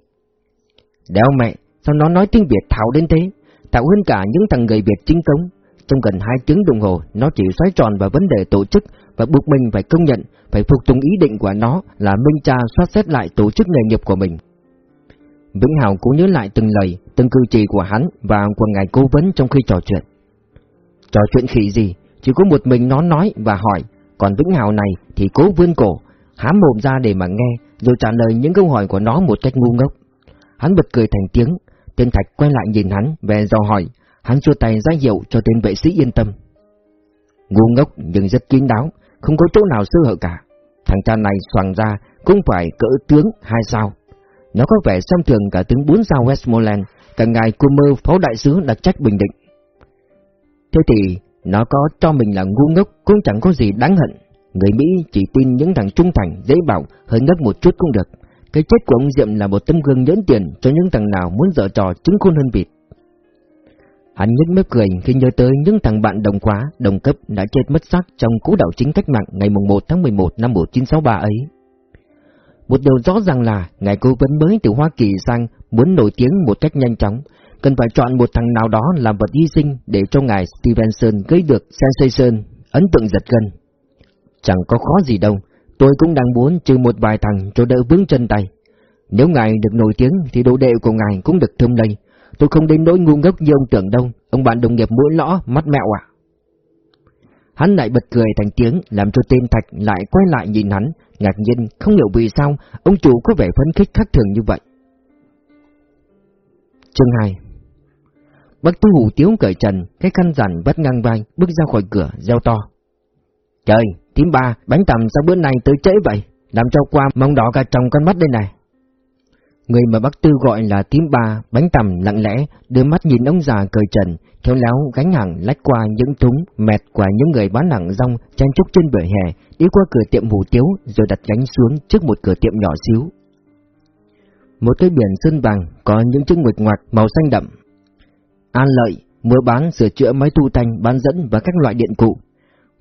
Đéo mẹ, sao nó nói tiếng Việt thảo đến thế? Thảo hơn cả những thằng người Việt chính cống. Trong gần hai tiếng đồng hồ, nó chỉ xoáy tròn vào vấn đề tổ chức và buộc mình phải công nhận, phải phục tùng ý định của nó là minh cha soát xét lại tổ chức nghề nghiệp của mình. Vĩnh Hào cũng nhớ lại từng lời, từng cử chỉ của hắn và của ngài cố vấn trong khi trò chuyện. Trò chuyện khỉ gì, chỉ có một mình nó nói và hỏi, còn Vĩnh Hào này thì cố vươn cổ, hám mồm ra để mà nghe, rồi trả lời những câu hỏi của nó một cách ngu ngốc. Hắn bật cười thành tiếng, tên Thạch quay lại nhìn hắn về dò hỏi, hắn chua tay ra hiệu cho tên vệ sĩ yên tâm. Ngu ngốc nhưng rất kín đáo, không có chỗ nào sơ hở cả. Thằng cha này soàng ra cũng phải cỡ tướng hai sao. Nó có vẻ xem thường cả tướng bốn sao Westmoreland, cả ngài Coomer phó đại sứ đặc trách Bình Định. Thế thì nó có cho mình là ngu ngốc cũng chẳng có gì đáng hận. Người Mỹ chỉ tin những thằng trung thành, dễ bảo, hơi ngất một chút cũng được. Cái chết của ông Diệm là một tấm gương nhẫn tiền cho những thằng nào muốn dở trò chứng khôn hơn vịt. Hắn nhếch mép cười khi nhớ tới những thằng bạn đồng khóa, đồng cấp đã chết mất xác trong cú đảo chính cách mạng ngày 1 tháng 11 năm 1963 ấy. Một điều rõ ràng là ngài cố vấn mới từ Hoa Kỳ sang muốn nổi tiếng một cách nhanh chóng, cần phải chọn một thằng nào đó làm vật hy sinh để cho ngài Stevenson gây được sensation, ấn tượng giật gân. Chẳng có khó gì đâu, tôi cũng đang muốn trừ một vài thằng cho đỡ vướng chân tay. Nếu ngài được nổi tiếng thì độ đệ của ngài cũng được thơm lây. Tôi không đến nỗi ngu ngốc như ông tưởng đâu, ông bạn đồng nghiệp mũi lõ, mắt mẹo à. Hắn lại bật cười thành tiếng, làm cho tên Thạch lại quay lại nhìn hắn, ngạc nhiên, không hiểu vì sao ông chủ có vẻ phấn khích khác thường như vậy. Chương 2 bác tư hủ tiếu cởi trần, cái khăn rằn vắt ngang vai, bước ra khỏi cửa, reo to. Trời, tím ba, bánh tằm sao bữa nay tới trễ vậy? Làm cho qua mong đỏ cả trong con mắt đây này. Người mà bác Tư gọi là tím ba, bánh tằm lặng lẽ, đưa mắt nhìn ông già cởi trần, khéo léo gánh hàng lách qua những thúng mệt của những người bán hàng rong chen chúc trên vỉa hè, đi qua cửa tiệm hủ tiếu rồi đặt gánh xuống trước một cửa tiệm nhỏ xíu. Một cái biển sơn vàng có những chữ nguệch ngoạc màu xanh đậm. An lợi, mua bán sửa chữa máy tu thanh, bán dẫn và các loại điện cụ.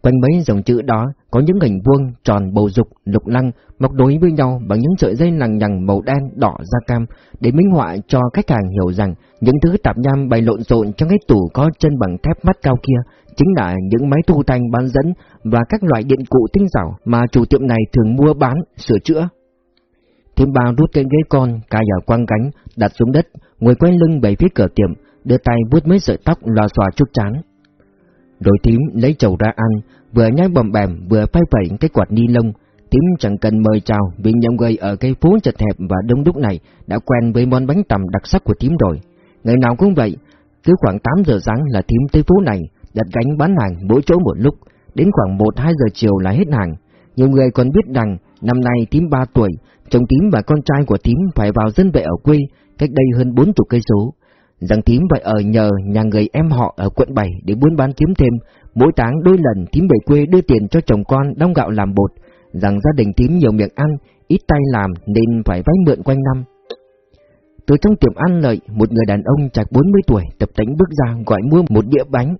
Quanh mấy dòng chữ đó có những hình vuông, tròn, bầu dục, lục lăng mọc đối với nhau bằng những sợi dây lằng nhằng màu đen, đỏ, da cam để minh họa cho khách hàng hiểu rằng những thứ tạp nham bày lộn xộn trong cái tủ có chân bằng thép mắt cao kia chính là những máy thu thanh bán dẫn và các loại điện cụ tinh xảo mà chủ tiệm này thường mua bán, sửa chữa. Thêm ba rút cái ghế con, cài ở quang gánh, đặt xuống đất, ngồi quay lưng về phía cửa tiệm, đưa tay vuốt mấy sợi tóc lò xòa chút chán. Đội tím lấy chầu ra ăn, vừa nhai bầm bèm vừa phai phẩy cái quạt ni lông. Tím chẳng cần mời chào vì nhóm người ở cây phố chật hẹp và đông đúc này đã quen với món bánh tằm đặc sắc của tím rồi. Ngày nào cũng vậy, cứ khoảng 8 giờ sáng là tím tới phố này, đặt gánh bán hàng mỗi chỗ một lúc, đến khoảng 1-2 giờ chiều là hết hàng. Nhiều người còn biết rằng năm nay tím 3 tuổi, chồng tím và con trai của tím phải vào dân vệ ở quê, cách đây hơn 40 cây số. Rằng tím phải ở nhờ nhà người em họ ở quận 7 để buôn bán kiếm thêm, mỗi tháng đôi lần tím về quê đưa tiền cho chồng con đong gạo làm bột, rằng gia đình tím nhiều miệng ăn, ít tay làm nên phải vay mượn quanh năm. Từ trong tiệm ăn lợi, một người đàn ông chạc 40 tuổi tập tánh bước ra gọi mua một đĩa bánh.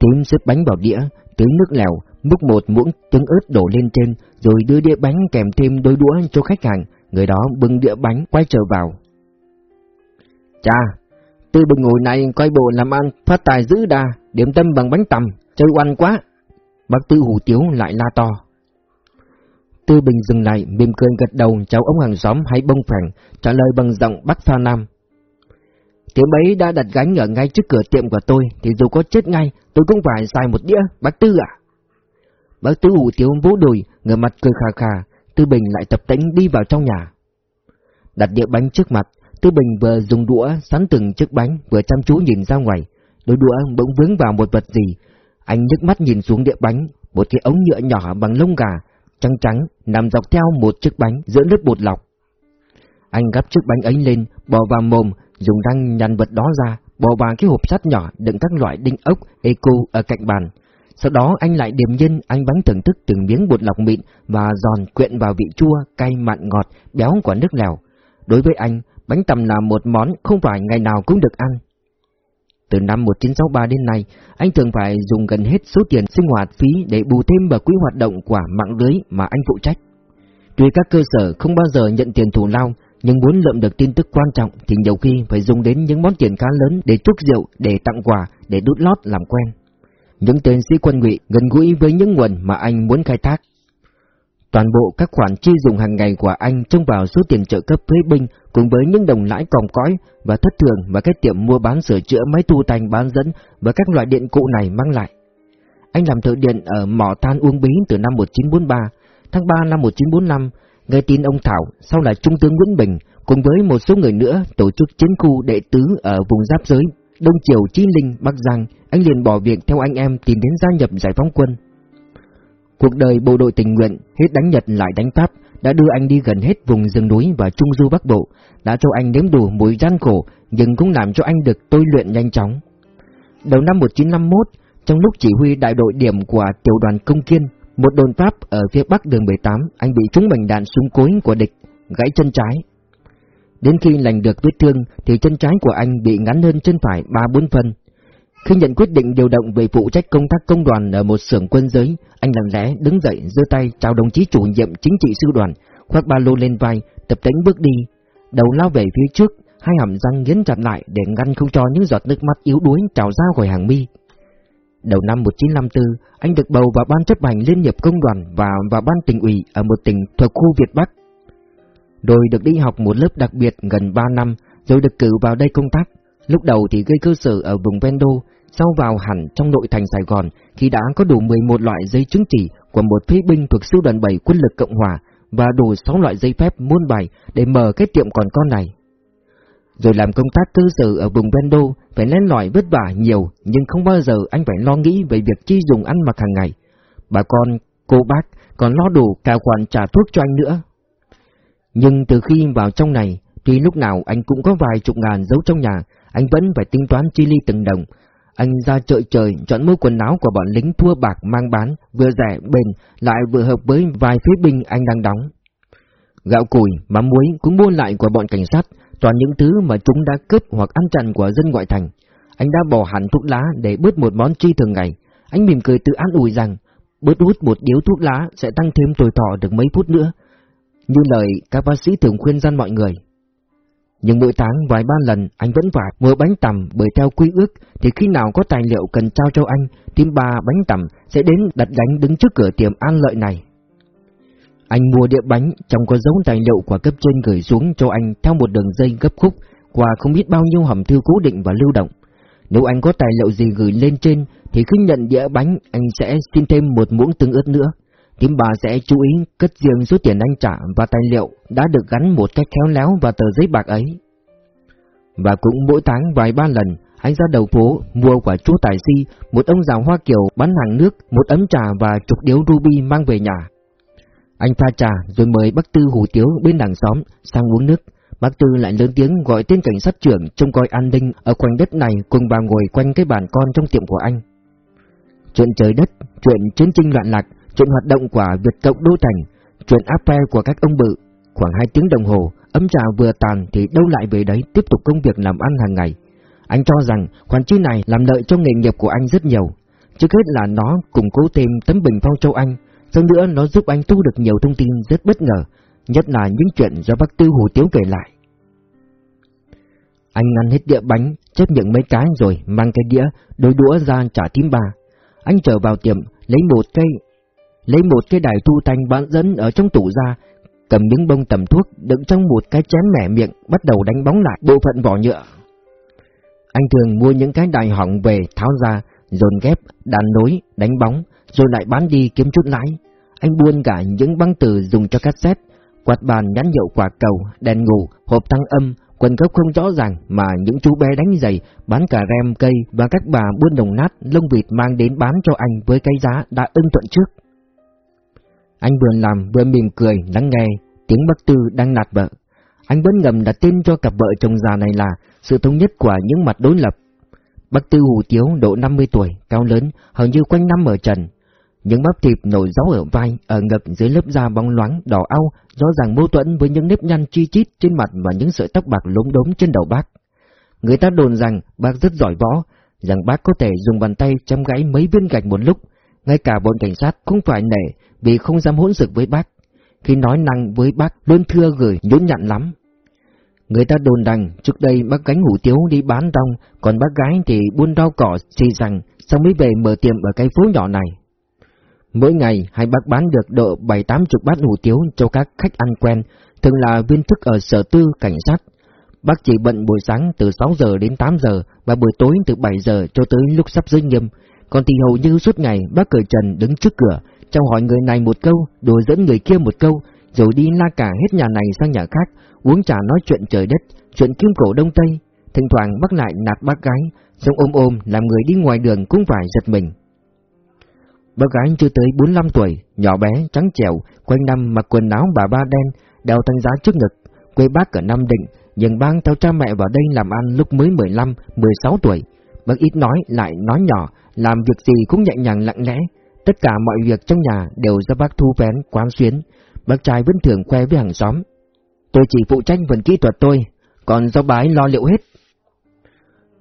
Tím xếp bánh vào đĩa, tiếng nước lèo, múc một muỗng trứng ớt đổ lên trên, rồi đưa đĩa bánh kèm thêm đôi đũa cho khách hàng, người đó bưng đĩa bánh quay trở vào. Cha, tư bình ngồi này coi bộ làm ăn, phát tài dữ đà, điểm tâm bằng bánh tằm, chơi oan quá. Bác Tư hủ tiếu lại la to. Tư Bình dừng lại, mỉm cười gật đầu cháu ông hàng xóm hay bông phẳng, trả lời bằng giọng Bắc Pha Nam. Tiệm ấy đã đặt gánh ở ngay trước cửa tiệm của tôi, thì dù có chết ngay, tôi cũng phải xài một đĩa, bác Tư ạ. Bác Tư hủ tiếu vỗ đùi, ngửa mặt cười khà khà, Tư Bình lại tập tĩnh đi vào trong nhà. Đặt đĩa bánh trước mặt, Tư Bình vừa dùng đũa sắn từng chiếc bánh, vừa chăm chú nhìn ra ngoài. Đôi đũa bỗng vướng vào một vật gì. Anh nhấc mắt nhìn xuống đĩa bánh, một cái ống nhựa nhỏ bằng lông gà, trắng trắng, nằm dọc theo một chiếc bánh giữa lớp bột lọc. Anh gắp chiếc bánh ấy lên, bỏ vào mồm, dùng răng nhăn vật đó ra, bỏ vào cái hộp sắt nhỏ đựng các loại đinh ốc, eco ở cạnh bàn. Sau đó anh lại điềm nhiên anh bắn thưởng thức từng miếng bột lọc mịn và giòn quyện vào vị chua, cay mặn ngọt, béo của nước lèo. Đối với anh, bánh tằm là một món không phải ngày nào cũng được ăn. Từ năm 1963 đến nay, anh thường phải dùng gần hết số tiền sinh hoạt phí để bù thêm vào quỹ hoạt động của mạng lưới mà anh phụ trách. Tuy các cơ sở không bao giờ nhận tiền thù lao, nhưng muốn lượm được tin tức quan trọng thì nhiều khi phải dùng đến những món tiền khá lớn để chúc rượu, để tặng quà, để đút lót làm quen. Những tên sĩ quân ngụy gần gũi với những nguồn mà anh muốn khai thác. Toàn bộ các khoản chi dùng hàng ngày của anh trông vào số tiền trợ cấp thuế binh cùng với những đồng lãi còm cõi và thất thường mà các tiệm mua bán sửa chữa máy tu thành bán dẫn và các loại điện cụ này mang lại. Anh làm thợ điện ở mỏ than Uông Bí từ năm 1943, tháng 3 năm 1945, nghe tin ông Thảo, sau là Trung tướng Nguyễn Bình, cùng với một số người nữa tổ chức chiến khu đệ tứ ở vùng giáp giới, Đông Triều, Chí Linh, Bắc Giang, anh liền bỏ việc theo anh em tìm đến gia nhập giải phóng quân. Cuộc đời bộ đội tình nguyện, hết đánh Nhật lại đánh Pháp, đã đưa anh đi gần hết vùng rừng núi và trung du Bắc Bộ, đã cho anh nếm đủ mùi gian khổ, nhưng cũng làm cho anh được tôi luyện nhanh chóng. Đầu năm 1951, trong lúc chỉ huy đại đội điểm của tiểu đoàn Công Kiên, một đồn Pháp ở phía bắc đường 18, anh bị trúng mảnh đạn súng cối của địch, gãy chân trái. Đến khi lành được vết thương thì chân trái của anh bị ngắn hơn chân phải 3-4 phân. Khi nhận quyết định điều động về phụ trách công tác công đoàn ở một xưởng quân giới, anh lặng lẽ đứng dậy giơ tay chào đồng chí chủ nhiệm chính trị sư đoàn, khoác ba lô lên vai, tập tễnh bước đi, đầu lao về phía trước, hai hàm răng nghiến chặt lại để ngăn không cho những giọt nước mắt yếu đuối trào ra khỏi hàng mi. Đầu năm 1954, anh được bầu vào ban chấp hành Liên hiệp Công đoàn và vào ban tỉnh ủy ở một tỉnh thuộc khu Việt Bắc. Rồi được đi học một lớp đặc biệt gần 3 năm, rồi được cử vào đây công tác. Lúc đầu thì gây cơ sở ở vùng Vendô sau vào hẳn trong nội thành Sài Gòn khi đã có đủ 11 loại giấy chứng chỉ của một phế binh thuộc sư đoàn 7 quân lực Cộng Hòa và đủ 6 loại giấy phép muôn bài để mở cái tiệm còn con này. rồi làm công tác cơ sở ở vùng ven phải lên lỏi vất vả nhiều, nhưng không bao giờ anh phải lo nghĩ về việc chi dùng ăn mặc hàng ngày. Bà con, cô bác còn lo đủ cả khoản trả thuốc cho anh nữa. Nhưng từ khi vào trong này, tuy lúc nào anh cũng có vài chục ngàn giấu trong nhà, anh vẫn phải tính toán chi ly từng đồng. Anh ra chợ trời chọn mua quần áo của bọn lính thua bạc mang bán, vừa rẻ bền, lại vừa hợp với vài phế binh anh đang đóng. Gạo củi, mắm muối cũng mua lại của bọn cảnh sát, toàn những thứ mà chúng đã cướp hoặc ăn chặn của dân ngoại thành. Anh đã bỏ hẳn thuốc lá để bớt một món chi thường ngày. Anh mỉm cười tự an ủi rằng, bớt hút một điếu thuốc lá sẽ tăng thêm tuổi thọ được mấy phút nữa. Như lời các bác sĩ thường khuyên dân mọi người. Nhưng mỗi tháng vài ba lần anh vẫn phải mua bánh tằm bởi theo quy ước, thì khi nào có tài liệu cần trao cho anh, thì ba bánh tằm sẽ đến đặt đánh đứng trước cửa tiệm an lợi này. Anh mua đĩa bánh trong có dấu tài liệu của cấp trên gửi xuống cho anh theo một đường dây gấp khúc qua không biết bao nhiêu hầm thư cố định và lưu động. Nếu anh có tài liệu gì gửi lên trên, thì khi nhận đĩa bánh, anh sẽ xin thêm một muỗng tương ớt nữa. Tím bà sẽ chú ý cất riêng số tiền anh trả và tài liệu đã được gắn một cách khéo léo vào tờ giấy bạc ấy. Và cũng mỗi tháng vài ba lần, anh ra đầu phố mua quả chú tài si, một ông già Hoa Kiều bán hàng nước, một ấm trà và chục điếu ruby mang về nhà. Anh pha trà rồi mời bác Tư hủ tiếu bên đằng xóm sang uống nước. Bác Tư lại lớn tiếng gọi tên cảnh sát trưởng trông coi an ninh ở quanh đất này cùng bà ngồi quanh cái bàn con trong tiệm của anh. Chuyện trời đất, chuyện chiến tranh loạn lạc, chuyện hoạt động của Việt Cộng Đô Thành, chuyện áp phe của các ông bự. Khoảng hai tiếng đồng hồ, ấm trà vừa tàn thì đâu lại về đấy tiếp tục công việc làm ăn hàng ngày. Anh cho rằng khoản chi này làm lợi cho nghề nghiệp của anh rất nhiều. Trước hết là nó củng cố thêm tấm bình phong châu Anh, hơn nữa nó giúp anh thu được nhiều thông tin rất bất ngờ, nhất là những chuyện do bác Tư Hồ Tiếu kể lại. Anh ăn hết đĩa bánh, chép miệng mấy cái rồi mang cái đĩa, đôi đũa ra trả tím bà. Anh trở vào tiệm, lấy một cây lấy một cái đài thu thanh bán dẫn ở trong tủ ra, cầm miếng bông tầm thuốc đựng trong một cái chén mẻ miệng, bắt đầu đánh bóng lại bộ phận vỏ nhựa. Anh thường mua những cái đài hỏng về tháo ra, dồn ghép, đàn nối, đánh bóng, rồi lại bán đi kiếm chút lãi. Anh buôn cả những băng từ dùng cho cassette, quạt bàn nhãn hiệu quả cầu, đèn ngủ, hộp tăng âm, quần gốc không rõ ràng mà những chú bé đánh giày, bán cả rem cây và các bà buôn đồng nát, lông vịt mang đến bán cho anh với cái giá đã ưng thuận trước. Anh vừa làm vừa mỉm cười lắng nghe tiếng bác Tư đang nạt vợ. Anh vẫn ngầm đặt tên cho cặp vợ chồng già này là sự thống nhất của những mặt đối lập. Bác Tư Hủ tiếu độ 50 tuổi, cao lớn, hầu như quanh năm ở trần. Những bắp thịt nổi gió ở vai, ở ngực dưới lớp da bóng loáng, đỏ au, rõ ràng mâu thuẫn với những nếp nhăn chi chít trên mặt và những sợi tóc bạc lốm đốm trên đầu bác. Người ta đồn rằng bác rất giỏi võ, rằng bác có thể dùng bàn tay chăm gãy mấy viên gạch một lúc, ngay cả bọn cảnh sát cũng phải nể vì không dám hỗn sự với bác. Khi nói năng với bác luôn thưa gửi nhún nhặn lắm. Người ta đồn rằng trước đây bác gánh hủ tiếu đi bán rong, còn bác gái thì buôn rau cỏ xì rằng xong mới về mở tiệm ở cái phố nhỏ này. Mỗi ngày hai bác bán được độ bảy tám chục bát hủ tiếu cho các khách ăn quen, thường là viên thức ở sở tư cảnh sát. Bác chỉ bận buổi sáng từ 6 giờ đến 8 giờ và buổi tối từ 7 giờ cho tới lúc sắp giới nghiêm, còn thì hầu như suốt ngày bác cởi trần đứng trước cửa, trong hỏi người này một câu, đùa dẫn người kia một câu, rồi đi la cả hết nhà này sang nhà khác, uống trà nói chuyện trời đất, chuyện kim cổ đông tây. Thỉnh thoảng bác lại nạt bác gái, xong ôm ôm làm người đi ngoài đường cũng phải giật mình. Bác gái chưa tới 45 tuổi, nhỏ bé, trắng trẻo, quanh năm mặc quần áo bà ba đen, đeo tăng giá trước ngực, quê bác ở Nam Định, nhưng bang theo cha mẹ vào đây làm ăn lúc mới 15, 16 tuổi. Bác ít nói, lại nói nhỏ, làm việc gì cũng nhẹ nhàng lặng lẽ, tất cả mọi việc trong nhà đều do bác thu vén, quán xuyến, bác trai vẫn thường khoe với hàng xóm. Tôi chỉ phụ trách phần kỹ thuật tôi, còn do bái lo liệu hết.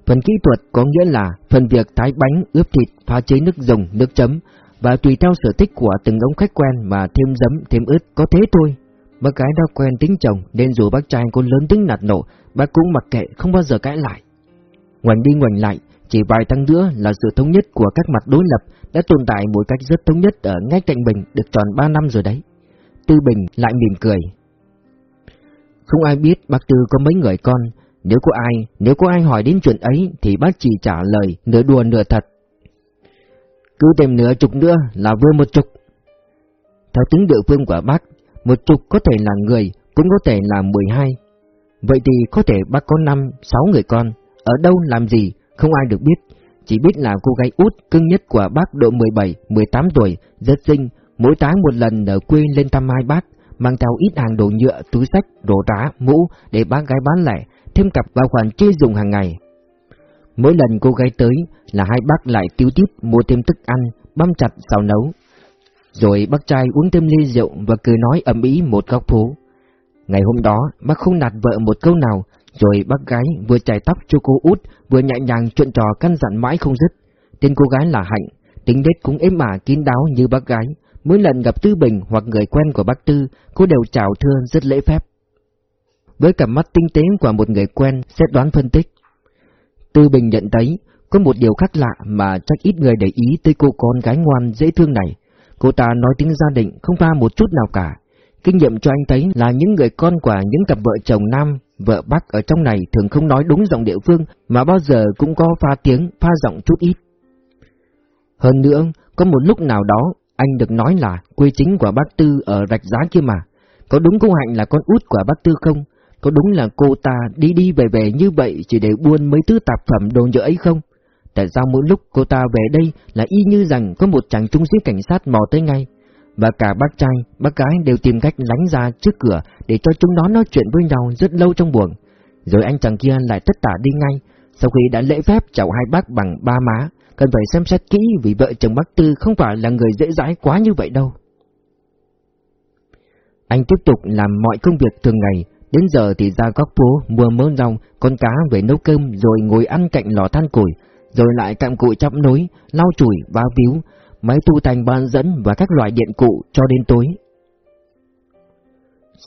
Phần kỹ thuật có nghĩa là phần việc thái bánh, ướp thịt, pha chế nước dùng, nước chấm, và tùy theo sở thích của từng ông khách quen mà thêm giấm, thêm ướt, có thế thôi. Bác gái đã quen tính chồng nên dù bác trai có lớn tính nạt nổ, bác cũng mặc kệ không bao giờ cãi lại. Ngoảnh đi ngoảnh lại, chỉ vài tháng nữa là sự thống nhất của các mặt đối lập đã tồn tại một cách rất thống nhất ở ngay cạnh Bình được tròn 3 năm rồi đấy. Tư Bình lại mỉm cười. Không ai biết bác Tư có mấy người con, nếu có ai, nếu có ai hỏi đến chuyện ấy thì bác chỉ trả lời nửa đùa nửa thật. Cứ thêm nửa chục nữa là vừa một chục. Theo tính địa phương của bác, một chục có thể là người, cũng có thể là 12. Vậy thì có thể bác có 5, 6 người con, ở đâu làm gì, không ai được biết. Chỉ biết là cô gái út cưng nhất của bác độ 17, 18 tuổi, rất xinh, mỗi tháng một lần ở quê lên thăm hai bác, mang theo ít hàng đồ nhựa, túi sách, đồ đá, mũ để bác gái bán lẻ, thêm cặp vào khoản chơi dùng hàng ngày. Mỗi lần cô gái tới là hai bác lại tiêu tít mua thêm thức ăn, băm chặt xào nấu. Rồi bác trai uống thêm ly rượu và cười nói ầm ĩ một góc phố. Ngày hôm đó, bác không nạt vợ một câu nào, rồi bác gái vừa chải tóc cho cô út, vừa nhẹ nhàng chuyện trò căn dặn mãi không dứt. Tên cô gái là Hạnh, tính nết cũng êm ả kín đáo như bác gái. Mỗi lần gặp Tư Bình hoặc người quen của bác Tư, cô đều chào thưa rất lễ phép. Với cặp mắt tinh tế của một người quen, sẽ đoán phân tích. Tư Bình nhận thấy, có một điều khác lạ mà chắc ít người để ý tới cô con gái ngoan dễ thương này. Cô ta nói tiếng gia đình không pha một chút nào cả. Kinh nghiệm cho anh thấy là những người con của những cặp vợ chồng nam, vợ bác ở trong này thường không nói đúng giọng địa phương mà bao giờ cũng có pha tiếng, pha giọng chút ít. Hơn nữa, có một lúc nào đó, anh được nói là quê chính của bác Tư ở rạch giá kia mà. Có đúng cô Hạnh là con út của bác Tư không? Có đúng là cô ta đi đi về về như vậy chỉ để buôn mấy thứ tạp phẩm đồ nhựa ấy không? Tại sao mỗi lúc cô ta về đây là y như rằng có một chàng trung sĩ cảnh sát mò tới ngay? Và cả bác trai, bác gái đều tìm cách lánh ra trước cửa để cho chúng nó nói chuyện với nhau rất lâu trong buồng. Rồi anh chàng kia lại tất tả đi ngay, sau khi đã lễ phép chào hai bác bằng ba má, cần phải xem xét kỹ vì vợ chồng bác Tư không phải là người dễ dãi quá như vậy đâu. Anh tiếp tục làm mọi công việc thường ngày, đến giờ thì ra góc phố mua mớ rau, con cá về nấu cơm rồi ngồi ăn cạnh lò than củi, rồi lại cặm cụi chắp nối, lau chùi, vá víu, máy tu thành ban dẫn và các loại điện cụ cho đến tối.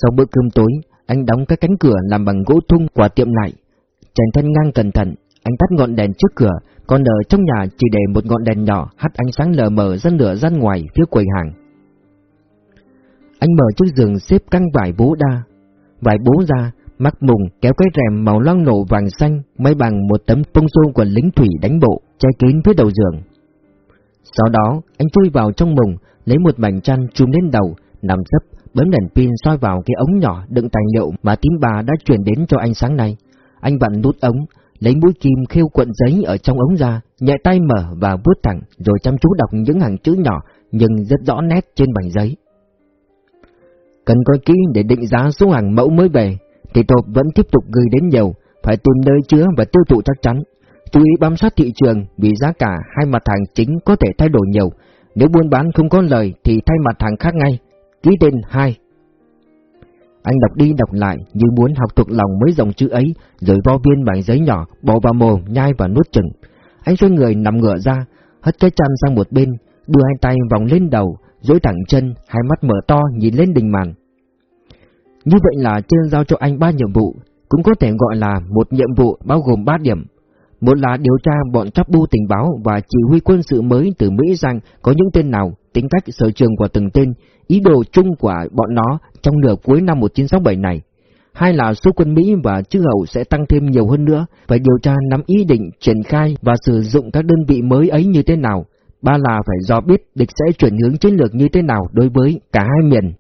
Sau bữa cơm tối, anh đóng các cánh cửa làm bằng gỗ thung quả tiệm lại. Chèn thân ngang cẩn thận, anh tắt ngọn đèn trước cửa, còn ở trong nhà chỉ để một ngọn đèn nhỏ hắt ánh sáng lờ mờ ra nửa ra ngoài phía quầy hàng. Anh mở chiếc giường xếp căng vải bố đa, vải bố ra, mắt mùng kéo cái rèm màu loang nổ vàng xanh, may bằng một tấm bông xô của lính thủy đánh bộ, che kín phía đầu giường. Sau đó, anh chui vào trong mùng, lấy một mảnh chăn trùm lên đầu, nằm sấp, bấm đèn pin soi vào cái ống nhỏ đựng tài liệu mà tím bà đã chuyển đến cho anh sáng nay. Anh vặn nút ống, lấy mũi kim khêu cuộn giấy ở trong ống ra, nhẹ tay mở và vuốt thẳng, rồi chăm chú đọc những hàng chữ nhỏ nhưng rất rõ nét trên bảng giấy. Cần coi kỹ để định giá số hàng mẫu mới về, thì tộp vẫn tiếp tục gửi đến nhiều, phải tìm nơi chứa và tiêu thụ chắc chắn. Chú ý bám sát thị trường vì giá cả hai mặt hàng chính có thể thay đổi nhiều. Nếu buôn bán không có lời thì thay mặt hàng khác ngay. Ký tên 2. Anh đọc đi đọc lại như muốn học thuộc lòng mấy dòng chữ ấy, rồi vo viên bảng giấy nhỏ, bỏ vào mồm, nhai và nuốt chừng. Anh xoay người nằm ngửa ra, hất cái chăn sang một bên, đưa hai tay vòng lên đầu, dối thẳng chân, hai mắt mở to nhìn lên đình màn. Như vậy là trên giao cho anh ba nhiệm vụ, cũng có thể gọi là một nhiệm vụ bao gồm 3 điểm. Một là điều tra bọn chấp bu tình báo và chỉ huy quân sự mới từ Mỹ rằng có những tên nào, tính cách sở trường của từng tên, ý đồ chung của bọn nó trong nửa cuối năm 1967 này. Hai là số quân Mỹ và chư hậu sẽ tăng thêm nhiều hơn nữa, phải điều tra nắm ý định, triển khai và sử dụng các đơn vị mới ấy như thế nào. Ba là phải do biết địch sẽ chuyển hướng chiến lược như thế nào đối với cả hai miền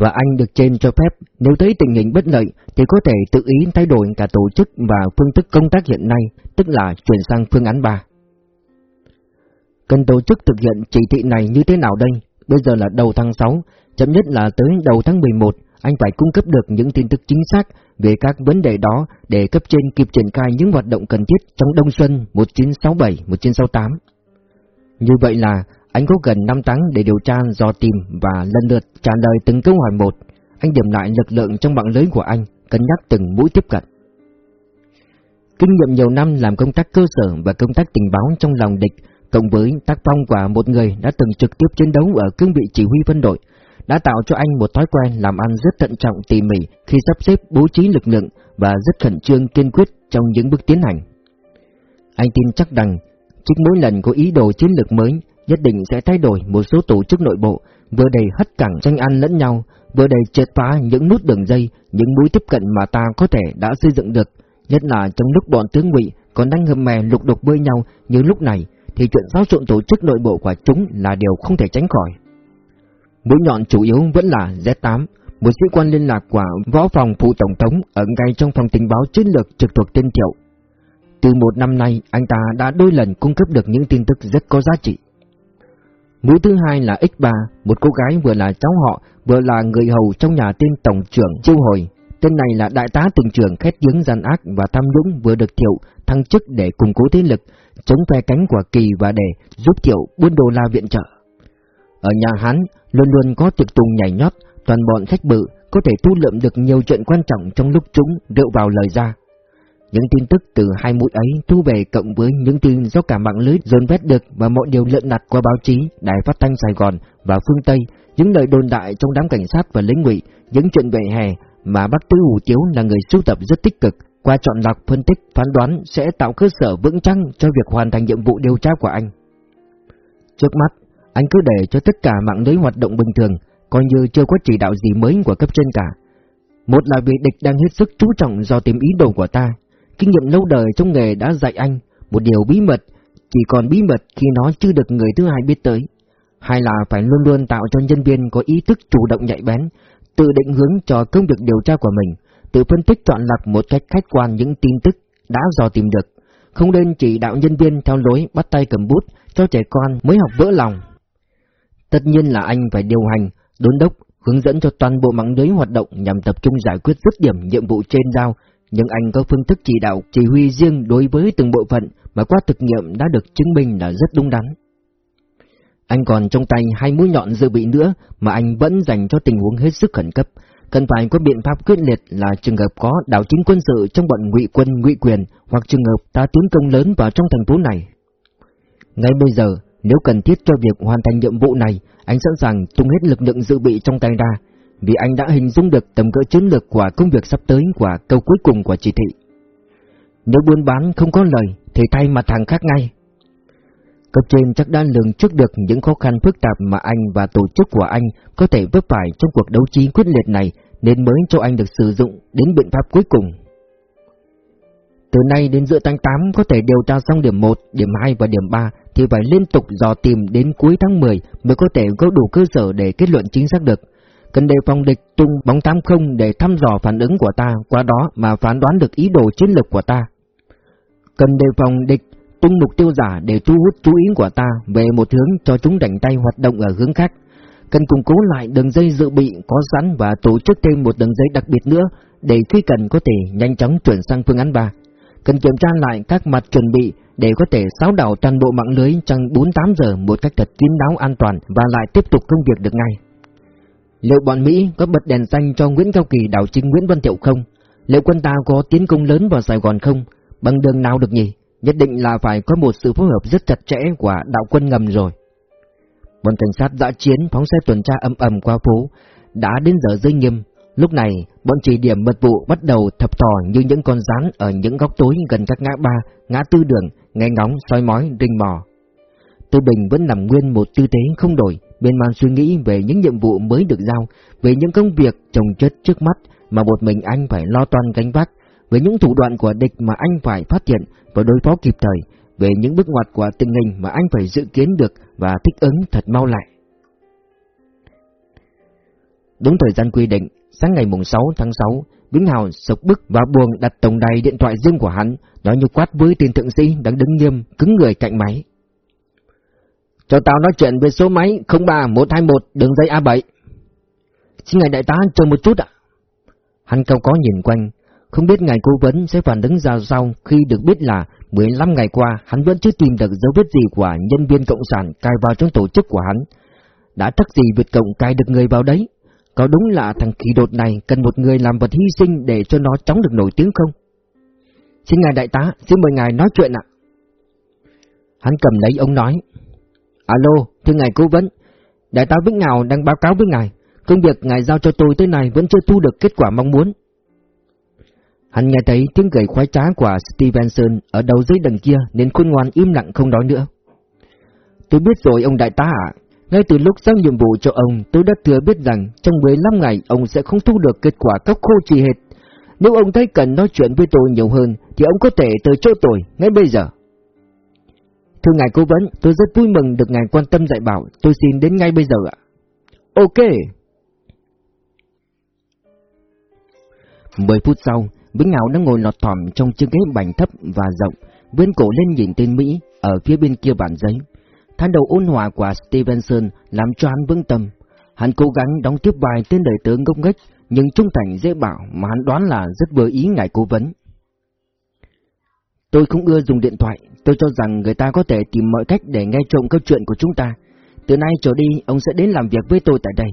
và anh được trên cho phép nếu thấy tình hình bất lợi thì có thể tự ý thay đổi cả tổ chức và phương thức công tác hiện nay, tức là chuyển sang phương án 3. Cần tổ chức thực hiện chỉ thị này như thế nào đây? Bây giờ là đầu tháng 6, chậm nhất là tới đầu tháng 11, anh phải cung cấp được những tin tức chính xác về các vấn đề đó để cấp trên kịp triển khai những hoạt động cần thiết trong đông xuân 1967-1968. Như vậy là anh có gần 5 tháng để điều tra dò tìm và lần lượt trả lời từng câu hỏi một. Anh điểm lại lực lượng trong mạng lưới của anh, cân nhắc từng mũi tiếp cận. Kinh nghiệm nhiều năm làm công tác cơ sở và công tác tình báo trong lòng địch, cộng với tác phong của một người đã từng trực tiếp chiến đấu ở cương vị chỉ huy quân đội, đã tạo cho anh một thói quen làm ăn rất thận trọng tỉ mỉ khi sắp xếp bố trí lực lượng và rất khẩn trương kiên quyết trong những bước tiến hành. Anh tin chắc rằng, trước mỗi lần có ý đồ chiến lược mới, nhất định sẽ thay đổi một số tổ chức nội bộ, vừa đầy hất cẳng tranh ăn lẫn nhau, vừa đầy triệt phá những nút đường dây, những mũi tiếp cận mà ta có thể đã xây dựng được, nhất là trong lúc bọn tướng ngụy còn đang ngầm mè lục đục bơi nhau như lúc này, thì chuyện xáo trộn tổ chức nội bộ của chúng là điều không thể tránh khỏi. Mũi nhọn chủ yếu vẫn là Z8, một sĩ quan liên lạc của võ phòng phụ tổng thống ở ngay trong phòng tình báo chiến lược trực thuộc tên Triệu. Từ một năm nay, anh ta đã đôi lần cung cấp được những tin tức rất có giá trị. Mũi thứ hai là X3, một cô gái vừa là cháu họ, vừa là người hầu trong nhà tên Tổng trưởng Chiêu Hồi. Tên này là đại tá tình trưởng khét tiếng gian ác và tham nhũng vừa được Thiệu thăng chức để củng cố thế lực, chống phe cánh của Kỳ và để giúp Thiệu buôn đô la viện trợ. Ở nhà Hán, luôn luôn có tiệc tùng nhảy nhót, toàn bọn khách bự có thể thu lượm được nhiều chuyện quan trọng trong lúc chúng rượu vào lời ra. Những tin tức từ hai mũi ấy thu về cộng với những tin do cả mạng lưới dồn vét được và mọi điều lợn đặt qua báo chí, đài phát thanh Sài Gòn và phương Tây, những lời đồn đại trong đám cảnh sát và lính ngụy, những chuyện về hè mà bác Tư Hủ Tiếu là người sưu tập rất tích cực, qua chọn lọc phân tích, phán đoán sẽ tạo cơ sở vững chắc cho việc hoàn thành nhiệm vụ điều tra của anh. Trước mắt, anh cứ để cho tất cả mạng lưới hoạt động bình thường, coi như chưa có chỉ đạo gì mới của cấp trên cả. Một là vì địch đang hết sức chú trọng do tìm ý đồ của ta, Kinh nghiệm lâu đời trong nghề đã dạy anh một điều bí mật, chỉ còn bí mật khi nó chưa được người thứ hai biết tới. Hay là phải luôn luôn tạo cho nhân viên có ý thức chủ động nhạy bén, tự định hướng cho công việc điều tra của mình, tự phân tích chọn lọc một cách khách quan những tin tức đã dò tìm được, không nên chỉ đạo nhân viên theo lối bắt tay cầm bút cho trẻ con mới học vỡ lòng. Tất nhiên là anh phải điều hành, đôn đốc, hướng dẫn cho toàn bộ mạng lưới hoạt động nhằm tập trung giải quyết dứt điểm nhiệm vụ trên giao nhưng anh có phương thức chỉ đạo, chỉ huy riêng đối với từng bộ phận mà qua thực nghiệm đã được chứng minh là rất đúng đắn. Anh còn trong tay hai mũi nhọn dự bị nữa mà anh vẫn dành cho tình huống hết sức khẩn cấp, cần phải có biện pháp quyết liệt là trường hợp có đảo chính quân sự trong bọn ngụy quân ngụy quyền hoặc trường hợp ta tiến công lớn vào trong thành phố này. Ngay bây giờ, nếu cần thiết cho việc hoàn thành nhiệm vụ này, anh sẵn sàng tung hết lực lượng dự bị trong tay ra, vì anh đã hình dung được tầm cỡ chiến lược của công việc sắp tới của câu cuối cùng của chỉ thị. Nếu buôn bán không có lời, thì thay mặt hàng khác ngay. Cấp trên chắc đã lường trước được những khó khăn phức tạp mà anh và tổ chức của anh có thể vấp phải trong cuộc đấu trí quyết liệt này nên mới cho anh được sử dụng đến biện pháp cuối cùng. Từ nay đến giữa tháng 8 có thể điều tra xong điểm 1, điểm 2 và điểm 3 thì phải liên tục dò tìm đến cuối tháng 10 mới có thể có đủ cơ sở để kết luận chính xác được cần đề phòng địch tung bóng tám không để thăm dò phản ứng của ta, qua đó mà phán đoán được ý đồ chiến lược của ta. Cần đề phòng địch tung mục tiêu giả để thu hút chú ý của ta về một hướng cho chúng đánh tay hoạt động ở hướng khác. Cần củng cố lại đường dây dự bị có sẵn và tổ chức thêm một đường dây đặc biệt nữa để khi cần có thể nhanh chóng chuyển sang phương án 3. Cần kiểm tra lại các mặt chuẩn bị để có thể sáo đảo toàn bộ mạng lưới trong 48 giờ một cách thật kín đáo an toàn và lại tiếp tục công việc được ngay. Liệu bọn Mỹ có bật đèn xanh cho Nguyễn Cao Kỳ đảo chính Nguyễn Văn Thiệu không? Liệu quân ta có tiến công lớn vào Sài Gòn không? Bằng đường nào được nhỉ? Nhất định là phải có một sự phối hợp rất chặt chẽ của đạo quân ngầm rồi. Bọn cảnh sát dã chiến phóng xe tuần tra âm ầm qua phố, đã đến giờ rơi nghiêm. Lúc này, bọn chỉ điểm mật vụ bắt đầu thập thò như những con rắn ở những góc tối gần các ngã ba, ngã tư đường, nghe ngóng, soi mói, rình mò. Tô Bình vẫn nằm nguyên một tư thế không đổi, bên man suy nghĩ về những nhiệm vụ mới được giao, về những công việc trồng chất trước mắt mà một mình anh phải lo toan gánh vác, về những thủ đoạn của địch mà anh phải phát hiện và đối phó kịp thời, về những bước ngoặt của tình hình mà anh phải dự kiến được và thích ứng thật mau lại. Đúng thời gian quy định, sáng ngày mùng 6 tháng 6, Vĩnh Hào sộc bức và buồn đặt tổng đài điện thoại riêng của hắn, nói như quát với tên thượng sĩ đang đứng nghiêm, cứng người cạnh máy. Cho tao nói chuyện về số máy 03121 đường dây A7. Xin ngài đại tá chờ một chút ạ. Hắn cao có nhìn quanh, không biết ngài cố vấn sẽ phản ứng ra sao khi được biết là 15 ngày qua hắn vẫn chưa tìm được dấu vết gì của nhân viên cộng sản cài vào trong tổ chức của hắn. Đã chắc gì Việt Cộng cài được người vào đấy? Có đúng là thằng kỳ đột này cần một người làm vật hy sinh để cho nó chóng được nổi tiếng không? Xin ngài đại tá, xin mời ngài nói chuyện ạ. Hắn cầm lấy ông nói, Alo, thưa ngài cố vấn, đại tá Vĩnh Ngào đang báo cáo với ngài, công việc ngài giao cho tôi tới này vẫn chưa thu được kết quả mong muốn. Hắn nghe thấy tiếng cười khoái trá của Stevenson ở đầu dưới đằng kia nên khôn ngoan im lặng không nói nữa. Tôi biết rồi ông đại tá ạ, ngay từ lúc giao nhiệm vụ cho ông tôi đã thừa biết rằng trong 15 ngày ông sẽ không thu được kết quả cấp khô trì hệt. Nếu ông thấy cần nói chuyện với tôi nhiều hơn thì ông có thể tới chỗ tôi ngay bây giờ. Thưa ngài cố vấn, tôi rất vui mừng được ngài quan tâm dạy bảo, tôi xin đến ngay bây giờ ạ. Ok. Mười phút sau, Vĩnh Ngạo đang ngồi lọt thỏm trong chiếc ghế bành thấp và rộng, vươn cổ lên nhìn tên Mỹ ở phía bên kia bàn giấy. Thái đầu ôn hòa của Stevenson làm cho hắn vững tâm. Hắn cố gắng đóng tiếp bài tên đời tướng ngốc nghếch, nhưng trung thành dễ bảo mà hắn đoán là rất vừa ý ngài cố vấn. Tôi không ưa dùng điện thoại, tôi cho rằng người ta có thể tìm mọi cách để nghe trộm câu chuyện của chúng ta. Từ nay trở đi, ông sẽ đến làm việc với tôi tại đây.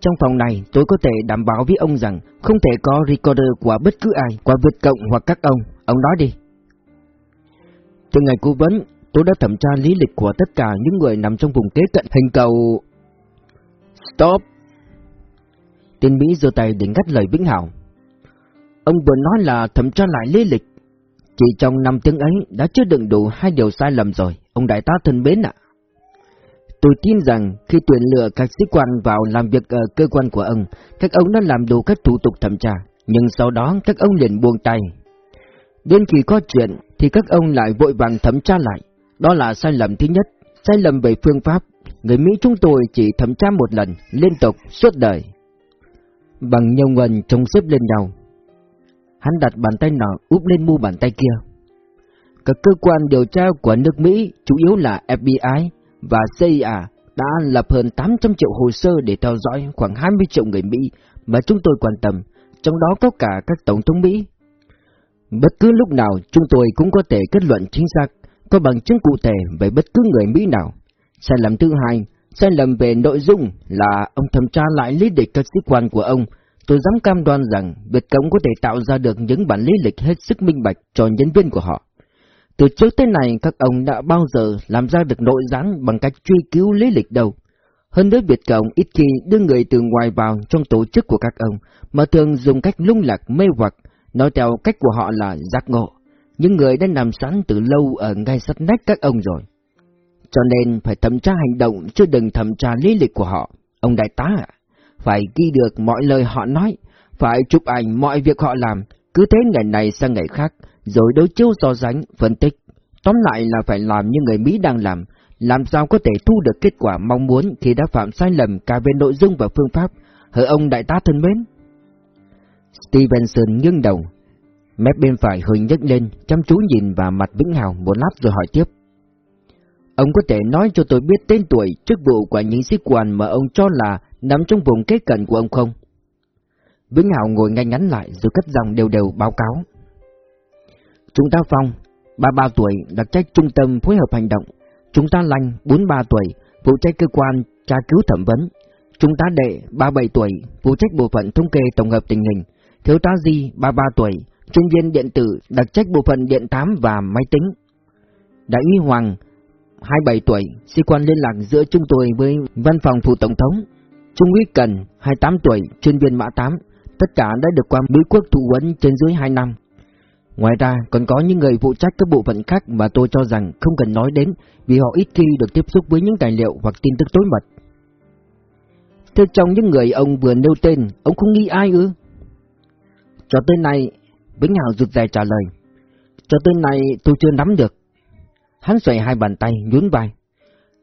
Trong phòng này, tôi có thể đảm bảo với ông rằng không thể có recorder của bất cứ ai, qua Việt Cộng hoặc các ông. Ông nói đi. Từ ngày cố vấn, tôi đã thẩm tra lý lịch của tất cả những người nằm trong vùng kế cận hình cầu... Stop! Tiên Mỹ giơ tay để ngắt lời Vĩnh Hảo. Ông vừa nói là thẩm tra lại lý lịch. Chỉ trong năm tiếng ấy đã chưa đựng đủ hai điều sai lầm rồi, ông đại tá thân mến ạ. Tôi tin rằng khi tuyển lựa các sĩ quan vào làm việc ở cơ quan của ông, các ông đã làm đủ các thủ tục thẩm tra, nhưng sau đó các ông liền buông tay. Đến khi có chuyện thì các ông lại vội vàng thẩm tra lại. Đó là sai lầm thứ nhất, sai lầm về phương pháp. Người Mỹ chúng tôi chỉ thẩm tra một lần, liên tục, suốt đời. Bằng nhiều ngần trông xếp lên nhau. Hắn đặt bàn tay nọ úp lên mu bàn tay kia. Các cơ quan điều tra của nước Mỹ, chủ yếu là FBI, và CIA đã lập hơn 800 triệu hồ sơ để theo dõi khoảng 20 triệu người Mỹ mà chúng tôi quan tâm, trong đó có cả các tổng thống Mỹ. Bất cứ lúc nào chúng tôi cũng có thể kết luận chính xác, có bằng chứng cụ thể về bất cứ người Mỹ nào. Sai lầm thứ hai, sai lầm về nội dung là ông thẩm tra lại lý lịch các sĩ quan của ông. Tôi dám cam đoan rằng Việt Cộng có thể tạo ra được những bản lý lịch hết sức minh bạch cho nhân viên của họ. Từ trước tới nay các ông đã bao giờ làm ra được nội gián bằng cách truy cứu lý lịch đâu. Hơn nữa Việt Cộng ít khi đưa người từ ngoài vào trong tổ chức của các ông, mà thường dùng cách lung lạc mê hoặc, nói theo cách của họ là giác ngộ. Những người đã nằm sẵn từ lâu ở ngay sát nách các ông rồi. Cho nên phải thẩm tra hành động chứ đừng thẩm tra lý lịch của họ. Ông đại tá ạ, phải ghi được mọi lời họ nói, phải chụp ảnh mọi việc họ làm, cứ thế ngày này sang ngày khác, rồi đối chiếu so sánh, phân tích. Tóm lại là phải làm như người Mỹ đang làm, làm sao có thể thu được kết quả mong muốn khi đã phạm sai lầm cả về nội dung và phương pháp, hỡi ông đại tá thân mến. Stevenson nghiêng đầu, mép bên phải hơi nhấc lên, chăm chú nhìn vào mặt Vĩnh Hào một lát rồi hỏi tiếp. Ông có thể nói cho tôi biết tên tuổi, chức vụ của những sĩ quan mà ông cho là nằm trong vùng kế cận của ông không? Vĩnh Hảo ngồi ngay ngắn lại rồi cất giọng đều đều báo cáo. Chúng ta Phong, 33 tuổi, đặc trách trung tâm phối hợp hành động. Chúng ta Lanh, 43 tuổi, phụ trách cơ quan tra cứu thẩm vấn. Chúng ta Đệ, 37 tuổi, phụ trách bộ phận thống kê tổng hợp tình hình. Thiếu tá Di, 33 tuổi, chuyên viên điện tử, đặc trách bộ phận điện thám và máy tính. Đại úy Hoàng, 27 tuổi, sĩ quan liên lạc giữa chúng tôi với văn phòng phụ tổng thống. Trung úy Cần, 28 tuổi, chuyên viên mã 8. Tất cả đã được qua Mỹ quốc thụ huấn trên dưới 2 năm. Ngoài ra, còn có những người phụ trách các bộ phận khác mà tôi cho rằng không cần nói đến vì họ ít khi được tiếp xúc với những tài liệu hoặc tin tức tối mật. Thế trong những người ông vừa nêu tên, ông không nghĩ ai ư? Cho tới nay, Vĩnh Hào rụt rè trả lời. Cho tới nay tôi chưa nắm được. Hắn xoay hai bàn tay, nhún vai.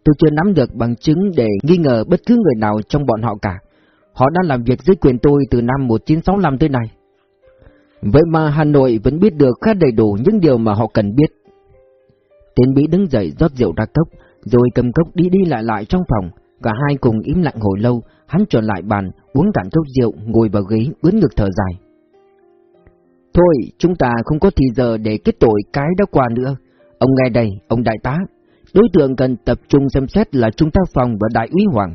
Tôi chưa nắm được bằng chứng để nghi ngờ bất cứ người nào trong bọn họ cả. Họ đã làm việc dưới quyền tôi từ năm 1965 tới nay. Vậy mà Hà Nội vẫn biết được khá đầy đủ những điều mà họ cần biết. Tiến Mỹ đứng dậy rót rượu ra cốc, rồi cầm cốc đi đi lại lại trong phòng. Cả hai cùng im lặng hồi lâu, hắn trở lại bàn, uống cạn cốc rượu, ngồi vào ghế, ướn ngực thở dài. Thôi, chúng ta không có thì giờ để kết tội cái đã qua nữa. Ông nghe đây, ông đại tá. Đối tượng cần tập trung xem xét là Trung tá Phòng và Đại úy Hoàng.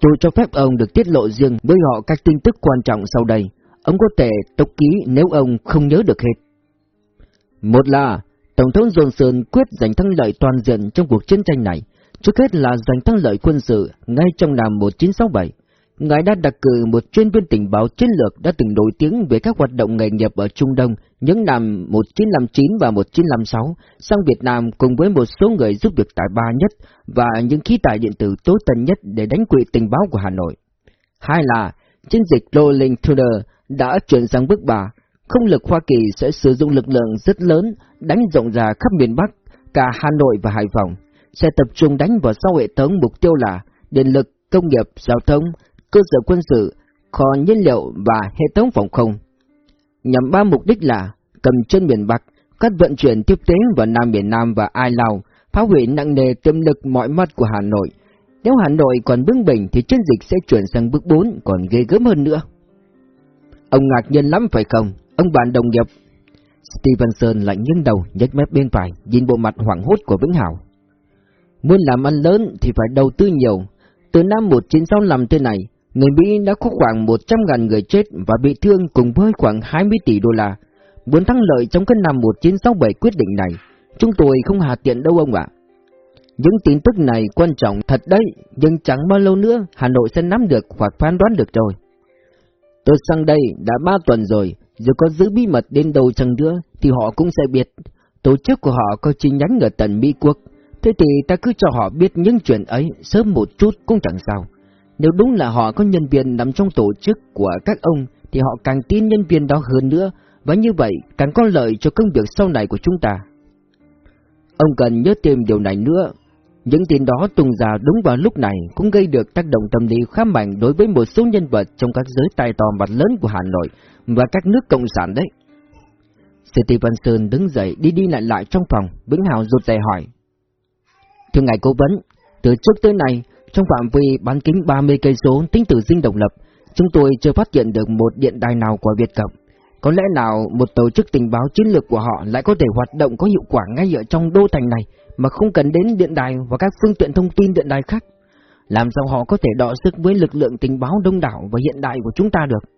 Tôi cho phép ông được tiết lộ riêng với họ các tin tức quan trọng sau đây. Ông có thể tốc ký nếu ông không nhớ được hết. Một là, Tổng thống Johnson quyết giành thắng lợi toàn diện trong cuộc chiến tranh này, trước hết là giành thắng lợi quân sự ngay trong năm 1967. Ngài đã đặc cử một chuyên viên tình báo chiến lược đã từng nổi tiếng về các hoạt động nghề nghiệp ở Trung Đông những năm 1959 và 1956 sang Việt Nam cùng với một số người giúp việc tài ba nhất và những khí tài điện tử tối tân nhất để đánh quỵ tình báo của Hà Nội. Hai là chiến dịch Rolling Thunder đã chuyển sang bước ba, không lực Hoa Kỳ sẽ sử dụng lực lượng rất lớn đánh rộng ra khắp miền Bắc, cả Hà Nội và Hải Phòng, sẽ tập trung đánh vào sau hệ thống mục tiêu là điện lực, công nghiệp, giao thông, cơ sở quân sự, kho nhiên liệu và hệ thống phòng không. nhằm ba mục đích là cầm chân miền Bắc, cắt vận chuyển tiếp tế vào Nam miền Nam và Ai Lào phá hủy nặng nề tiềm lực mọi mặt của Hà Nội. Nếu Hà Nội còn bướng bỉnh thì chiến dịch sẽ chuyển sang bước 4 còn ghê gớm hơn nữa. Ông ngạc nhiên lắm phải không? Ông bạn đồng nghiệp. Stevenson lại nghiêng đầu, nhếch mép bên phải, nhìn bộ mặt hoảng hốt của Vĩnh Hảo. Muốn làm ăn lớn thì phải đầu tư nhiều. Từ năm 1965 tới này, người Mỹ đã có khoảng 100.000 người chết và bị thương cùng với khoảng 20 tỷ đô la. Muốn thắng lợi trong cái năm 1967 quyết định này, chúng tôi không hà tiện đâu ông ạ. Những tin tức này quan trọng thật đấy, nhưng chẳng bao lâu nữa Hà Nội sẽ nắm được hoặc phán đoán được rồi. Tôi sang đây đã ba tuần rồi, dù có giữ bí mật đến đâu chăng nữa thì họ cũng sẽ biết. Tổ chức của họ có chi nhánh ở tận Mỹ Quốc, thế thì ta cứ cho họ biết những chuyện ấy sớm một chút cũng chẳng sao. Nếu đúng là họ có nhân viên nằm trong tổ chức của các ông thì họ càng tin nhân viên đó hơn nữa, và như vậy càng có lợi cho công việc sau này của chúng ta. Ông cần nhớ thêm điều này nữa, những tin đó tung ra đúng vào lúc này cũng gây được tác động tâm lý khá mạnh đối với một số nhân vật trong các giới tài to mặt lớn của Hà Nội và các nước cộng sản đấy. Stevenson đứng dậy đi đi lại lại trong phòng, Vĩnh Hào rụt rè hỏi. Thưa ngài cố vấn, từ trước tới nay, trong phạm vi bán kính 30 cây số tính từ dinh độc lập, chúng tôi chưa phát hiện được một điện đài nào của Việt Cộng. Có lẽ nào một tổ chức tình báo chiến lược của họ lại có thể hoạt động có hiệu quả ngay ở trong đô thành này mà không cần đến điện đài và các phương tiện thông tin điện đài khác? Làm sao họ có thể đọ sức với lực lượng tình báo đông đảo và hiện đại của chúng ta được?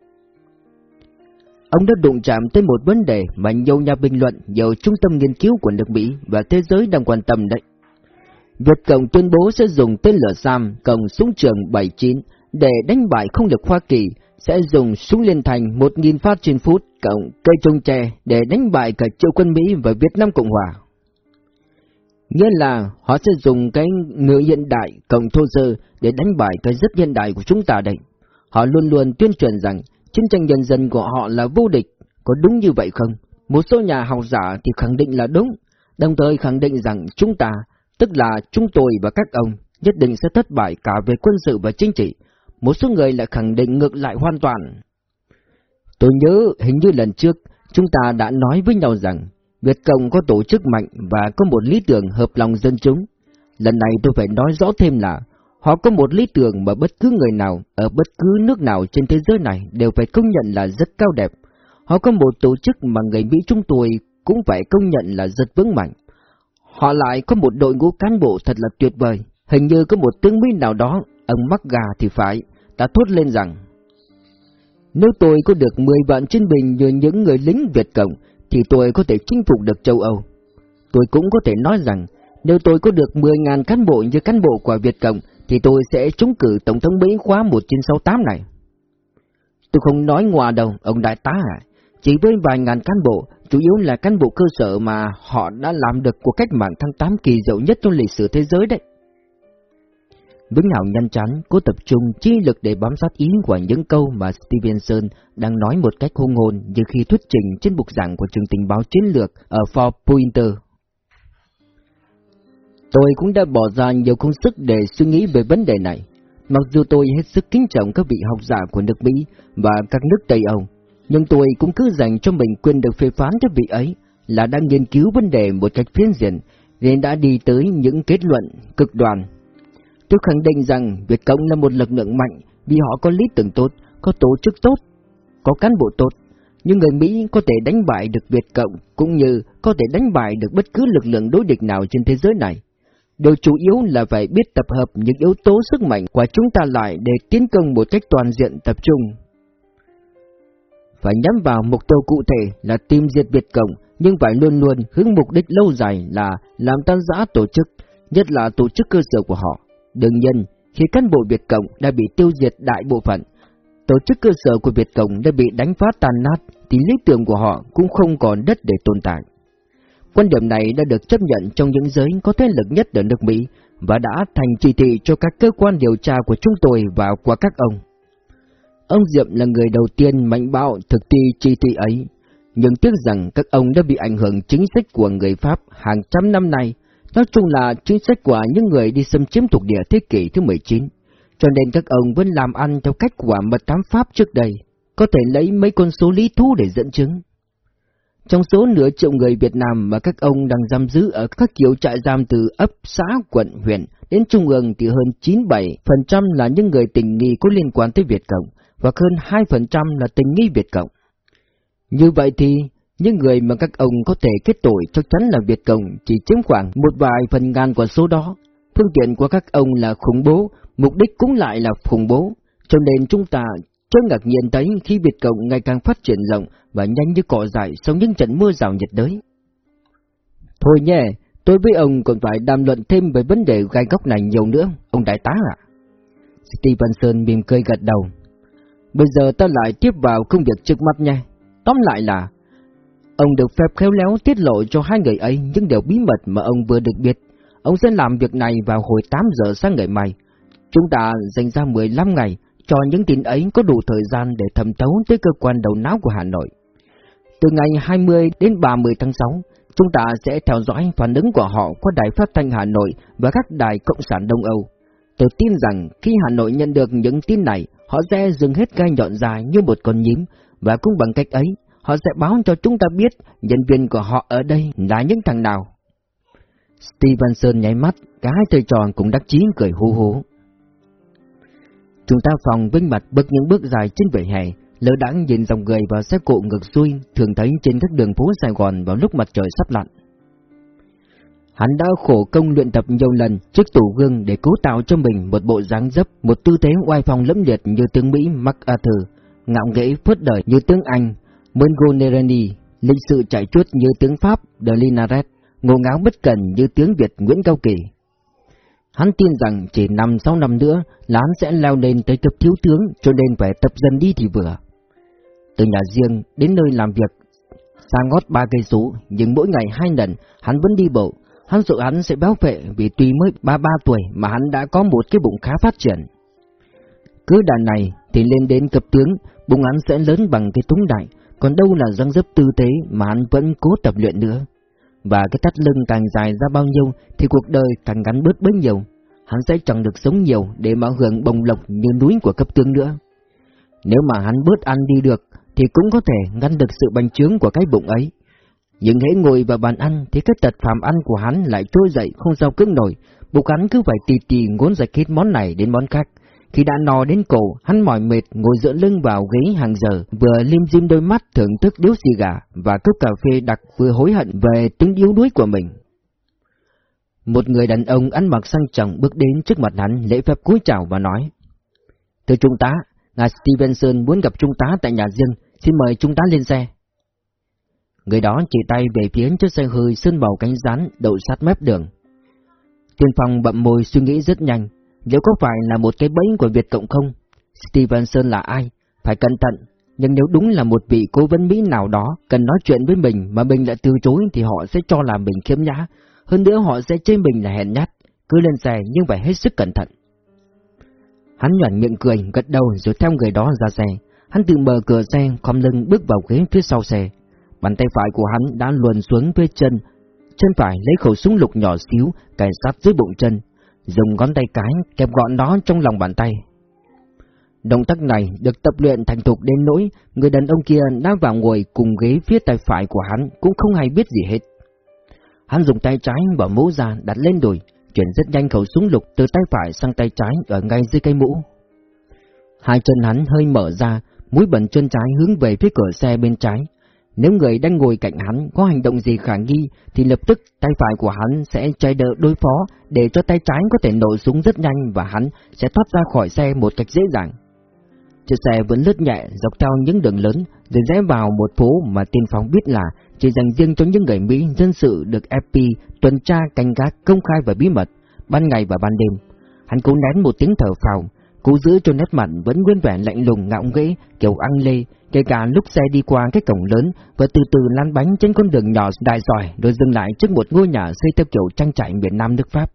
Ông đã đụng chạm tới một vấn đề mà nhiều nhà bình luận, nhiều trung tâm nghiên cứu của nước Mỹ và thế giới đang quan tâm đấy. Việt Cộng tuyên bố sẽ dùng tên lửa SAM cộng súng trường 79 để đánh bại không lực Hoa Kỳ, sẽ dùng súng liên thành 1.000 phát trên phút cộng cây trông tre để đánh bại cả triệu quân Mỹ và Việt Nam Cộng Hòa. Nghĩa là họ sẽ dùng cái ngựa hiện đại cộng thô sơ để đánh bại cái rất hiện đại của chúng ta đây. Họ luôn luôn tuyên truyền rằng chiến tranh nhân dân của họ là vô địch, có đúng như vậy không? Một số nhà học giả thì khẳng định là đúng, đồng thời khẳng định rằng chúng ta, tức là chúng tôi và các ông, nhất định sẽ thất bại cả về quân sự và chính trị. Một số người lại khẳng định ngược lại hoàn toàn. Tôi nhớ hình như lần trước, chúng ta đã nói với nhau rằng Việt Cộng có tổ chức mạnh và có một lý tưởng hợp lòng dân chúng. Lần này tôi phải nói rõ thêm là Họ có một lý tưởng mà bất cứ người nào ở bất cứ nước nào trên thế giới này đều phải công nhận là rất cao đẹp. Họ có một tổ chức mà người Mỹ chúng tôi cũng phải công nhận là rất vững mạnh. Họ lại có một đội ngũ cán bộ thật là tuyệt vời. Hình như có một tướng Mỹ nào đó, ông mắc gà thì phải, đã thốt lên rằng Nếu tôi có được 10 vạn chiến binh như những người lính Việt Cộng, thì tôi có thể chinh phục được châu Âu. Tôi cũng có thể nói rằng, nếu tôi có được 10.000 cán bộ như cán bộ của Việt Cộng, thì tôi sẽ trúng cử Tổng thống Mỹ khóa 1968 này. Tôi không nói ngoa đâu, ông đại tá à. Chỉ với vài ngàn cán bộ, chủ yếu là cán bộ cơ sở mà họ đã làm được cuộc cách mạng tháng 8 kỳ diệu nhất trong lịch sử thế giới đấy. Vĩnh Hảo nhanh chắn, cố tập trung chi lực để bám sát ý của những câu mà Stevenson đang nói một cách hung hồn như khi thuyết trình trên bục giảng của trường tình báo chiến lược ở Fort Pointer. Tôi cũng đã bỏ ra nhiều công sức để suy nghĩ về vấn đề này. Mặc dù tôi hết sức kính trọng các vị học giả của nước Mỹ và các nước Tây Âu, nhưng tôi cũng cứ dành cho mình quyền được phê phán cho vị ấy là đang nghiên cứu vấn đề một cách phiến diện, nên đã đi tới những kết luận cực đoan. Tôi khẳng định rằng Việt Cộng là một lực lượng mạnh vì họ có lý tưởng tốt, có tổ chức tốt, có cán bộ tốt. Nhưng người Mỹ có thể đánh bại được Việt Cộng cũng như có thể đánh bại được bất cứ lực lượng đối địch nào trên thế giới này. Điều chủ yếu là phải biết tập hợp những yếu tố sức mạnh của chúng ta lại để tiến công một cách toàn diện tập trung. Phải nhắm vào mục tiêu cụ thể là tìm diệt Việt Cộng, nhưng phải luôn luôn hướng mục đích lâu dài là làm tan rã tổ chức, nhất là tổ chức cơ sở của họ. Đương nhiên, khi cán bộ Việt Cộng đã bị tiêu diệt đại bộ phận, tổ chức cơ sở của Việt Cộng đã bị đánh phá tàn nát, thì lý tưởng của họ cũng không còn đất để tồn tại. Quan điểm này đã được chấp nhận trong những giới có thế lực nhất ở nước Mỹ và đã thành chỉ thị cho các cơ quan điều tra của chúng tôi và của các ông. Ông Diệm là người đầu tiên mạnh bạo thực thi chi thị ấy, nhưng tiếc rằng các ông đã bị ảnh hưởng chính sách của người Pháp hàng trăm năm nay, nói chung là chính sách của những người đi xâm chiếm thuộc địa thế kỷ thứ 19, cho nên các ông vẫn làm ăn theo cách của mật thám Pháp trước đây. có thể lấy mấy con số lý thú để dẫn chứng. Trong số nửa triệu người Việt Nam mà các ông đang giam giữ ở các kiểu trại giam từ ấp, xã, quận, huyện đến trung ương thì hơn 97% là những người tình nghi có liên quan tới Việt Cộng và hơn 2% là tình nghi Việt Cộng. Như vậy thì, những người mà các ông có thể kết tội chắc chắn là Việt Cộng chỉ chiếm khoảng một vài phần ngàn của số đó. Phương tiện của các ông là khủng bố, mục đích cũng lại là khủng bố, cho nên chúng ta chớ ngạc nhiên thấy khi Việt Cộng ngày càng phát triển rộng và nhanh như cỏ dại sau những trận mưa rào nhiệt đới. Thôi nhé, tôi với ông còn phải đàm luận thêm về vấn đề gai góc này nhiều nữa, ông đại tá ạ. Stevenson mỉm cười gật đầu. Bây giờ ta lại tiếp vào công việc trước mắt nha. Tóm lại là, ông được phép khéo léo tiết lộ cho hai người ấy những điều bí mật mà ông vừa được biết. Ông sẽ làm việc này vào hồi 8 giờ sáng ngày mai. Chúng ta dành ra 15 ngày cho những tin ấy có đủ thời gian để thẩm thấu tới cơ quan đầu não của Hà Nội. Từ ngày 20 đến 30 tháng 6, chúng ta sẽ theo dõi phản ứng của họ qua đài phát thanh Hà Nội và các đài Cộng sản Đông Âu. Tôi tin rằng khi Hà Nội nhận được những tin này, họ sẽ dừng hết gai nhọn dài như một con nhím, và cũng bằng cách ấy, họ sẽ báo cho chúng ta biết nhân viên của họ ở đây là những thằng nào. Stevenson nháy mắt, cả hai thầy tròn cũng đắc chí cười hú hú. Chúng ta phòng vinh mặt bước những bước dài trên vỉa hè, lỡ đãng nhìn dòng người và xe cộ ngược xuôi thường thấy trên các đường phố Sài Gòn vào lúc mặt trời sắp lặn. Hắn đã khổ công luyện tập nhiều lần trước tủ gương để cố tạo cho mình một bộ dáng dấp, một tư thế oai phong lẫm liệt như tướng Mỹ MacArthur, ngạo nghễ phớt đời như tướng Anh Montgomery, lịch sự chạy chuốt như tướng Pháp de Linares, ngô ngáo bất cần như tướng Việt Nguyễn Cao Kỳ. Hắn tin rằng chỉ năm sáu năm nữa là hắn sẽ leo lên tới cấp thiếu tướng cho nên phải tập dần đi thì vừa. Từ nhà riêng đến nơi làm việc, xa ngót ba cây số, nhưng mỗi ngày hai lần hắn vẫn đi bộ. Hắn sợ hắn sẽ béo phệ vì tuy mới ba ba tuổi mà hắn đã có một cái bụng khá phát triển. Cứ đàn này thì lên đến cấp tướng, bụng hắn sẽ lớn bằng cái túng đại, còn đâu là răng dấp tư thế mà hắn vẫn cố tập luyện nữa và cái thắt lưng càng dài ra bao nhiêu thì cuộc đời càng ngắn bớt bấy nhiêu. Hắn sẽ chẳng được sống nhiều để mà hưởng bồng lộc như núi của cấp tướng nữa. Nếu mà hắn bớt ăn đi được thì cũng có thể ngăn được sự bành trướng của cái bụng ấy. Nhưng hễ ngồi vào bàn ăn thì cái tật phàm ăn của hắn lại trôi dậy không sao cứng nổi, bụng hắn cứ phải tì tì ngốn giải kết món này đến món khác. Khi đã no đến cổ, hắn mỏi mệt ngồi dựa lưng vào ghế hàng giờ, vừa lim dim đôi mắt thưởng thức điếu xì gà và cốc cà phê đặc vừa hối hận về tính yếu đuối của mình. Một người đàn ông ăn mặc sang trọng bước đến trước mặt hắn lễ phép cúi chào và nói Thưa Trung tá, ngài Stevenson muốn gặp Trung tá tại nhà riêng, xin mời Trung tá lên xe. Người đó chỉ tay về phía chiếc xe hơi sơn màu cánh rán đậu sát mép đường. Tiên phong bậm môi suy nghĩ rất nhanh, Liệu có phải là một cái bẫy của Việt Cộng không? Stevenson là ai? Phải cẩn thận, nhưng nếu đúng là một vị cố vấn Mỹ nào đó cần nói chuyện với mình mà mình lại từ chối thì họ sẽ cho là mình khiếm nhã, hơn nữa họ sẽ chê mình là hèn nhát, cứ lên xe nhưng phải hết sức cẩn thận. Hắn nhoảng miệng cười, gật đầu rồi theo người đó ra xe. Hắn tự mở cửa xe, khom lưng bước vào ghế phía sau xe. Bàn tay phải của hắn đã luồn xuống phía chân, chân phải lấy khẩu súng lục nhỏ xíu, cài sát dưới bụng chân, dùng ngón tay cái kẹp gọn nó trong lòng bàn tay. Động tác này được tập luyện thành thục đến nỗi người đàn ông kia đang vào ngồi cùng ghế phía tay phải của hắn cũng không hay biết gì hết. Hắn dùng tay trái và mũ ra đặt lên đùi, chuyển rất nhanh khẩu súng lục từ tay phải sang tay trái ở ngay dưới cây mũ. Hai chân hắn hơi mở ra, mũi bẩn chân trái hướng về phía cửa xe bên trái, nếu người đang ngồi cạnh hắn có hành động gì khả nghi, thì lập tức tay phải của hắn sẽ chạy đỡ đối phó để cho tay trái có thể nổ súng rất nhanh và hắn sẽ thoát ra khỏi xe một cách dễ dàng. Chiếc xe vẫn lướt nhẹ dọc theo những đường lớn rồi rẽ vào một phố mà tiên phóng biết là chỉ dành riêng cho những người Mỹ dân sự được FP tuần tra canh gác công khai và bí mật, ban ngày và ban đêm. Hắn cố nén một tiếng thở phào, cố giữ cho nét mặt vẫn nguyên vẻ lạnh lùng ngạo nghễ kiểu ăn lê, kể cả lúc xe đi qua cái cổng lớn và từ từ lăn bánh trên con đường nhỏ đại giỏi rồi dừng lại trước một ngôi nhà xây theo kiểu trang trại miền Nam nước Pháp.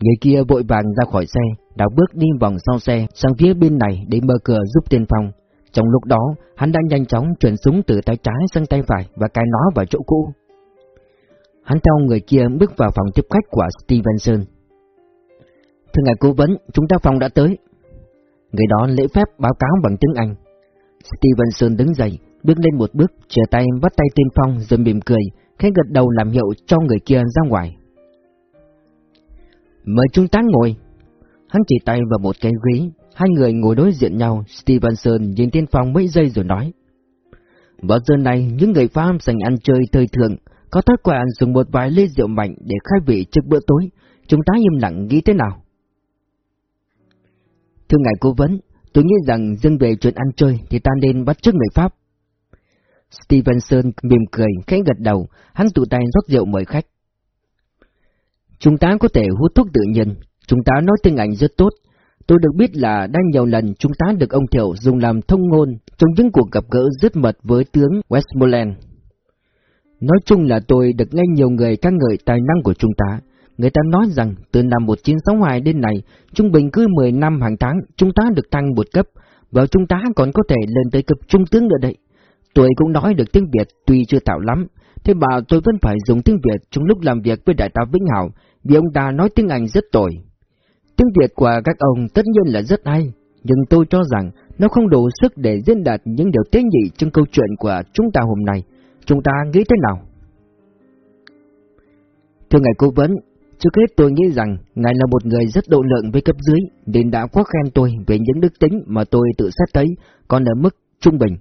Người kia vội vàng ra khỏi xe, đảo bước đi vòng sau xe sang phía bên này để mở cửa giúp tiên phong. Trong lúc đó, hắn đã nhanh chóng chuyển súng từ tay trái sang tay phải và cài nó vào chỗ cũ. Hắn theo người kia bước vào phòng tiếp khách của Stevenson. Thưa ngài cố vấn, chúng ta phòng đã tới. Người đó lễ phép báo cáo bằng tiếng Anh. Stevenson đứng dậy, bước lên một bước, chia tay bắt tay tiên phong rồi mỉm cười, khẽ gật đầu làm hiệu cho người kia ra ngoài. Mời chúng ta ngồi. Hắn chỉ tay vào một cái ghế, hai người ngồi đối diện nhau, Stevenson nhìn tiên phong mấy giây rồi nói. Vào giờ này, những người farm dành ăn chơi thời thường, có thói quen dùng một vài ly rượu mạnh để khai vị trước bữa tối, chúng ta im lặng nghĩ thế nào? Thưa ngài cố vấn, tôi nghĩ rằng dân về chuyện ăn chơi thì ta nên bắt chước người Pháp. Stevenson mỉm cười, khẽ gật đầu, hắn tụ tay rót rượu mời khách. Chúng ta có thể hút thuốc tự nhiên, chúng ta nói tiếng Anh rất tốt. Tôi được biết là đã nhiều lần chúng ta được ông Thiệu dùng làm thông ngôn trong những cuộc gặp gỡ rất mật với tướng Westmoreland. Nói chung là tôi được nghe nhiều người ca ngợi tài năng của chúng ta. Người ta nói rằng từ năm 1962 đến nay, trung bình cứ 10 năm hàng tháng chúng ta được tăng một cấp, và chúng ta còn có thể lên tới cấp trung tướng nữa đấy. Tôi cũng nói được tiếng Việt tuy chưa tạo lắm, thế mà tôi vẫn phải dùng tiếng Việt trong lúc làm việc với đại tá Vĩnh Hảo, vì ông ta nói tiếng Anh rất tồi. Tiếng Việt của các ông tất nhiên là rất hay, nhưng tôi cho rằng nó không đủ sức để diễn đạt những điều tế nhị trong câu chuyện của chúng ta hôm nay. Chúng ta nghĩ thế nào? Thưa ngài cố vấn, trước hết tôi nghĩ rằng ngài là một người rất độ lượng với cấp dưới, nên đã quá khen tôi về những đức tính mà tôi tự xét thấy còn ở mức trung bình.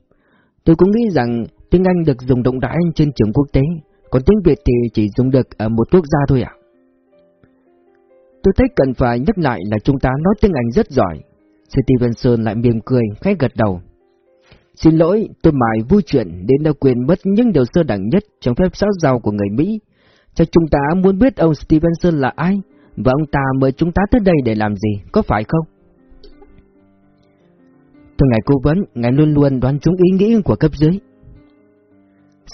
Tôi cũng nghĩ rằng tiếng Anh được dùng rộng rãi trên trường quốc tế, còn tiếng Việt thì chỉ dùng được ở một quốc gia thôi ạ. Tôi thấy cần phải nhắc lại là chúng ta nói tiếng Anh rất giỏi. Stevenson lại mỉm cười, khẽ gật đầu. Xin lỗi, tôi mãi vui chuyện đến đã quên mất những điều sơ đẳng nhất trong phép xã giao của người Mỹ. Chắc chúng ta muốn biết ông Stevenson là ai, và ông ta mời chúng ta tới đây để làm gì, có phải không? Thưa ngài cố vấn, ngài luôn luôn đoán trúng ý nghĩ của cấp dưới.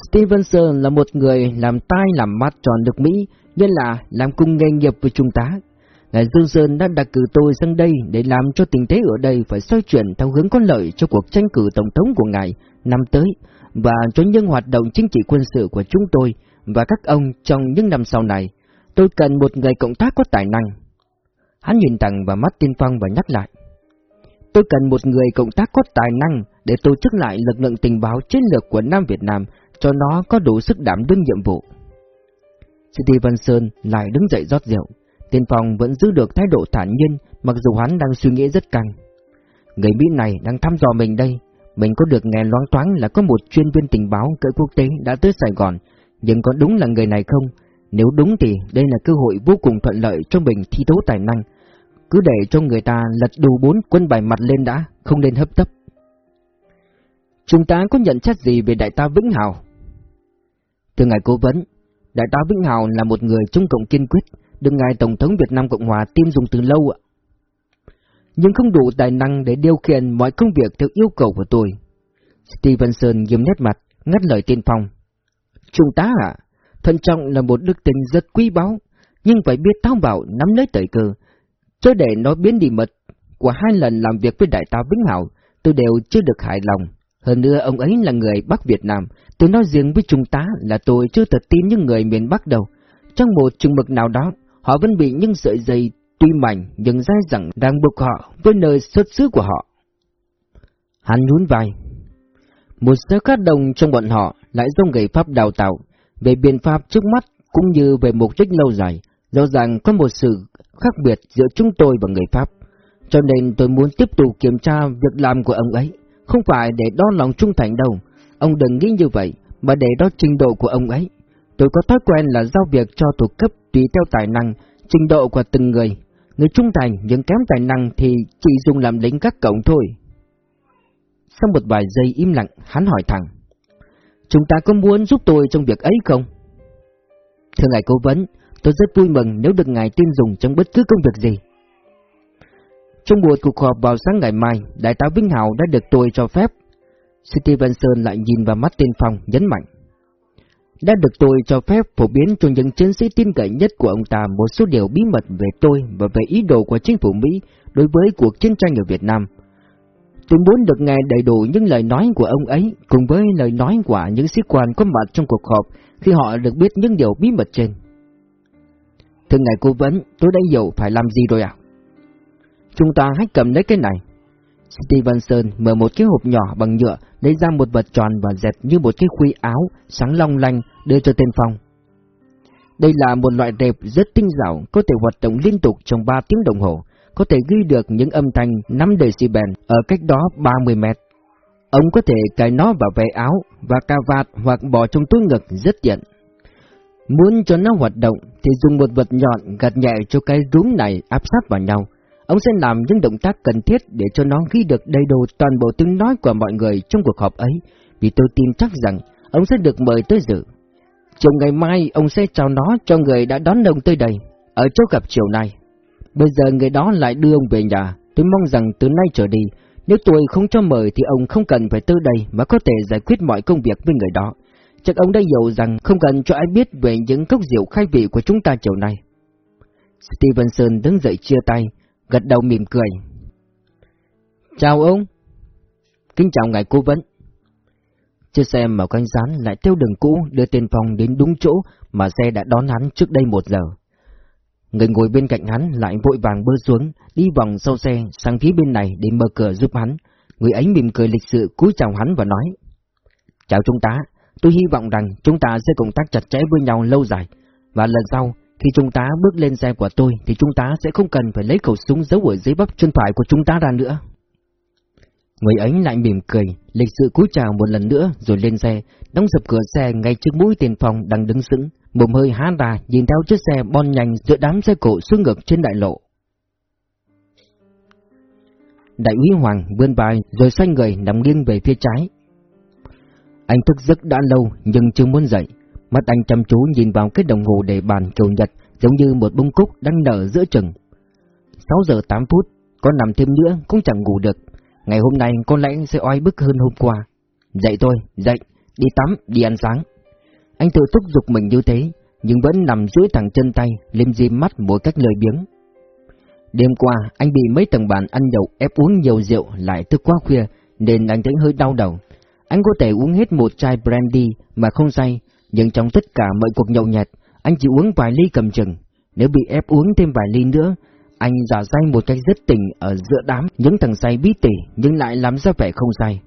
Stevenson là một người làm tai làm mắt tròn được Mỹ, nên là làm cùng nghề nghiệp với chúng ta. Ngài Dương Sơn đã đặt cử tôi sang đây để làm cho tình thế ở đây phải xoay chuyển theo hướng có lợi cho cuộc tranh cử tổng thống của ngài năm tới và cho những hoạt động chính trị quân sự của chúng tôi và các ông trong những năm sau này. Tôi cần một người cộng tác có tài năng. Hắn nhìn thẳng vào mắt tiên phong và nhắc lại. Tôi cần một người cộng tác có tài năng để tổ chức lại lực lượng tình báo chiến lược của Nam Việt Nam cho nó có đủ sức đảm đương nhiệm vụ. Stevenson lại đứng dậy rót rượu. Tiên Phong vẫn giữ được thái độ thản nhiên, mặc dù hắn đang suy nghĩ rất căng. Người Mỹ này đang thăm dò mình đây. Mình có được nghe loáng thoáng là có một chuyên viên tình báo cỡ quốc tế đã tới Sài Gòn, nhưng có đúng là người này không? Nếu đúng thì đây là cơ hội vô cùng thuận lợi cho mình thi đấu tài năng. Cứ để cho người ta lật đủ bốn quân bài mặt lên đã, không nên hấp tấp. Chúng ta có nhận xét gì về đại tá Vĩnh Hào? Từ ngài cố vấn, đại tá Vĩnh Hào là một người trung cộng kiên quyết, được ngài Tổng thống Việt Nam Cộng Hòa tin dùng từ lâu ạ. Nhưng không đủ tài năng để điều khiển mọi công việc theo yêu cầu của tôi. Stevenson nghiêm nét mặt, ngắt lời tiên phong. Trung tá ạ, thận trọng là một đức tính rất quý báu, nhưng phải biết thao bảo nắm lấy thời cơ, Cho để nó biến đi mật. Của hai lần làm việc với đại tá Vĩnh Hảo, tôi đều chưa được hài lòng. Hơn nữa ông ấy là người Bắc Việt Nam, tôi nói riêng với trung tá là tôi chưa thật tin những người miền Bắc đâu. Trong một chừng mực nào đó, họ vẫn bị những sợi dây tuy mảnh nhưng dai dẳng đang buộc họ với nơi xuất xứ của họ. Hắn nhún vai. Một số các đồng trong bọn họ lại do người Pháp đào tạo, về biện pháp trước mắt cũng như về mục đích lâu dài, rõ ràng có một sự khác biệt giữa chúng tôi và người Pháp. Cho nên tôi muốn tiếp tục kiểm tra việc làm của ông ấy, không phải để đo lòng trung thành đâu. Ông đừng nghĩ như vậy, mà để đo trình độ của ông ấy. Tôi có thói quen là giao việc cho thuộc cấp tùy theo tài năng, trình độ của từng người. Người trung thành nhưng kém tài năng thì chỉ dùng làm lính các cổng thôi. Sau một vài giây im lặng, hắn hỏi thẳng. Chúng ta có muốn giúp tôi trong việc ấy không? Thưa ngài cố vấn, tôi rất vui mừng nếu được ngài tin dùng trong bất cứ công việc gì. Trong buổi cuộc họp vào sáng ngày mai, Đại tá Vinh hảo đã được tôi cho phép. Stevenson lại nhìn vào mắt tiên phong, nhấn mạnh đã được tôi cho phép phổ biến cho những chiến sĩ tin cậy nhất của ông ta một số điều bí mật về tôi và về ý đồ của chính phủ Mỹ đối với cuộc chiến tranh ở Việt Nam. Tôi muốn được nghe đầy đủ những lời nói của ông ấy cùng với lời nói của những sĩ quan có mặt trong cuộc họp khi họ được biết những điều bí mật trên. Thưa ngài cố vấn, tôi đã hiểu phải làm gì rồi ạ? Chúng ta hãy cầm lấy cái này. Stevenson mở một cái hộp nhỏ bằng nhựa, lấy ra một vật tròn và dẹt như một cái khuy áo, sáng long lanh, đưa cho tên Phong. Đây là một loại rệp rất tinh xảo, có thể hoạt động liên tục trong 3 tiếng đồng hồ, có thể ghi được những âm thanh 5 decibel ở cách đó 30 mét. Ông có thể cài nó vào váy áo và cà vạt hoặc bỏ trong túi ngực rất tiện. Muốn cho nó hoạt động thì dùng một vật nhọn gạt nhẹ cho cái rúm này áp sát vào nhau. Ông sẽ làm những động tác cần thiết để cho nó ghi được đầy đủ toàn bộ tiếng nói của mọi người trong cuộc họp ấy, vì tôi tin chắc rằng ông sẽ được mời tới dự. Chiều ngày mai ông sẽ chào nó cho người đã đón ông tới đây, ở chỗ gặp chiều nay. Bây giờ người đó lại đưa ông về nhà, tôi mong rằng từ nay trở đi, nếu tôi không cho mời thì ông không cần phải tới đây mà có thể giải quyết mọi công việc với người đó. Chắc ông đã hiểu rằng không cần cho ai biết về những cốc rượu khai vị của chúng ta chiều nay. Stevenson đứng dậy chia tay, gật đầu mỉm cười. Chào ông. Kính chào ngài cố vấn. Chiếc xe màu cánh rán lại theo đường cũ đưa tiền Phong đến đúng chỗ mà xe đã đón hắn trước đây một giờ. Người ngồi bên cạnh hắn lại vội vàng bơi xuống, đi vòng sau xe sang phía bên này để mở cửa giúp hắn. Người ấy mỉm cười lịch sự cúi chào hắn và nói. Chào chúng ta, tôi hy vọng rằng chúng ta sẽ cộng tác chặt chẽ với nhau lâu dài. Và lần sau, khi chúng ta bước lên xe của tôi thì chúng ta sẽ không cần phải lấy khẩu súng giấu ở dưới bắp chân phải của chúng ta ra nữa. Người ấy lại mỉm cười, lịch sự cúi chào một lần nữa rồi lên xe, đóng sập cửa xe ngay trước mũi tiền phòng đang đứng sững, mồm hơi há ra nhìn theo chiếc xe bon nhanh giữa đám xe cộ xuống ngược trên đại lộ. Đại úy Hoàng vươn vai rồi xoay người nằm nghiêng về phía trái. Anh thức giấc đã lâu nhưng chưa muốn dậy, mắt anh chăm chú nhìn vào cái đồng hồ để bàn cầu nhật giống như một bông cúc đang nở giữa chừng. 6 giờ 8 phút, có nằm thêm nữa cũng chẳng ngủ được. Ngày hôm nay con lẽ sẽ oai bức hơn hôm qua. Dậy tôi, dậy, đi tắm, đi ăn sáng. Anh tự thúc giục mình như thế, nhưng vẫn nằm dưới thẳng chân tay, liêm diêm mắt mỗi cách lời biếng. Đêm qua, anh bị mấy tầng bàn ăn nhậu ép uống nhiều rượu lại thức quá khuya, nên anh thấy hơi đau đầu. Anh có thể uống hết một chai brandy mà không say, nhưng trong tất cả mọi cuộc nhậu nhẹt, anh chỉ uống vài ly cầm chừng. Nếu bị ép uống thêm vài ly nữa, anh giả say một cách rất tình ở giữa đám những thằng say bí tỉ nhưng lại làm ra vẻ không say.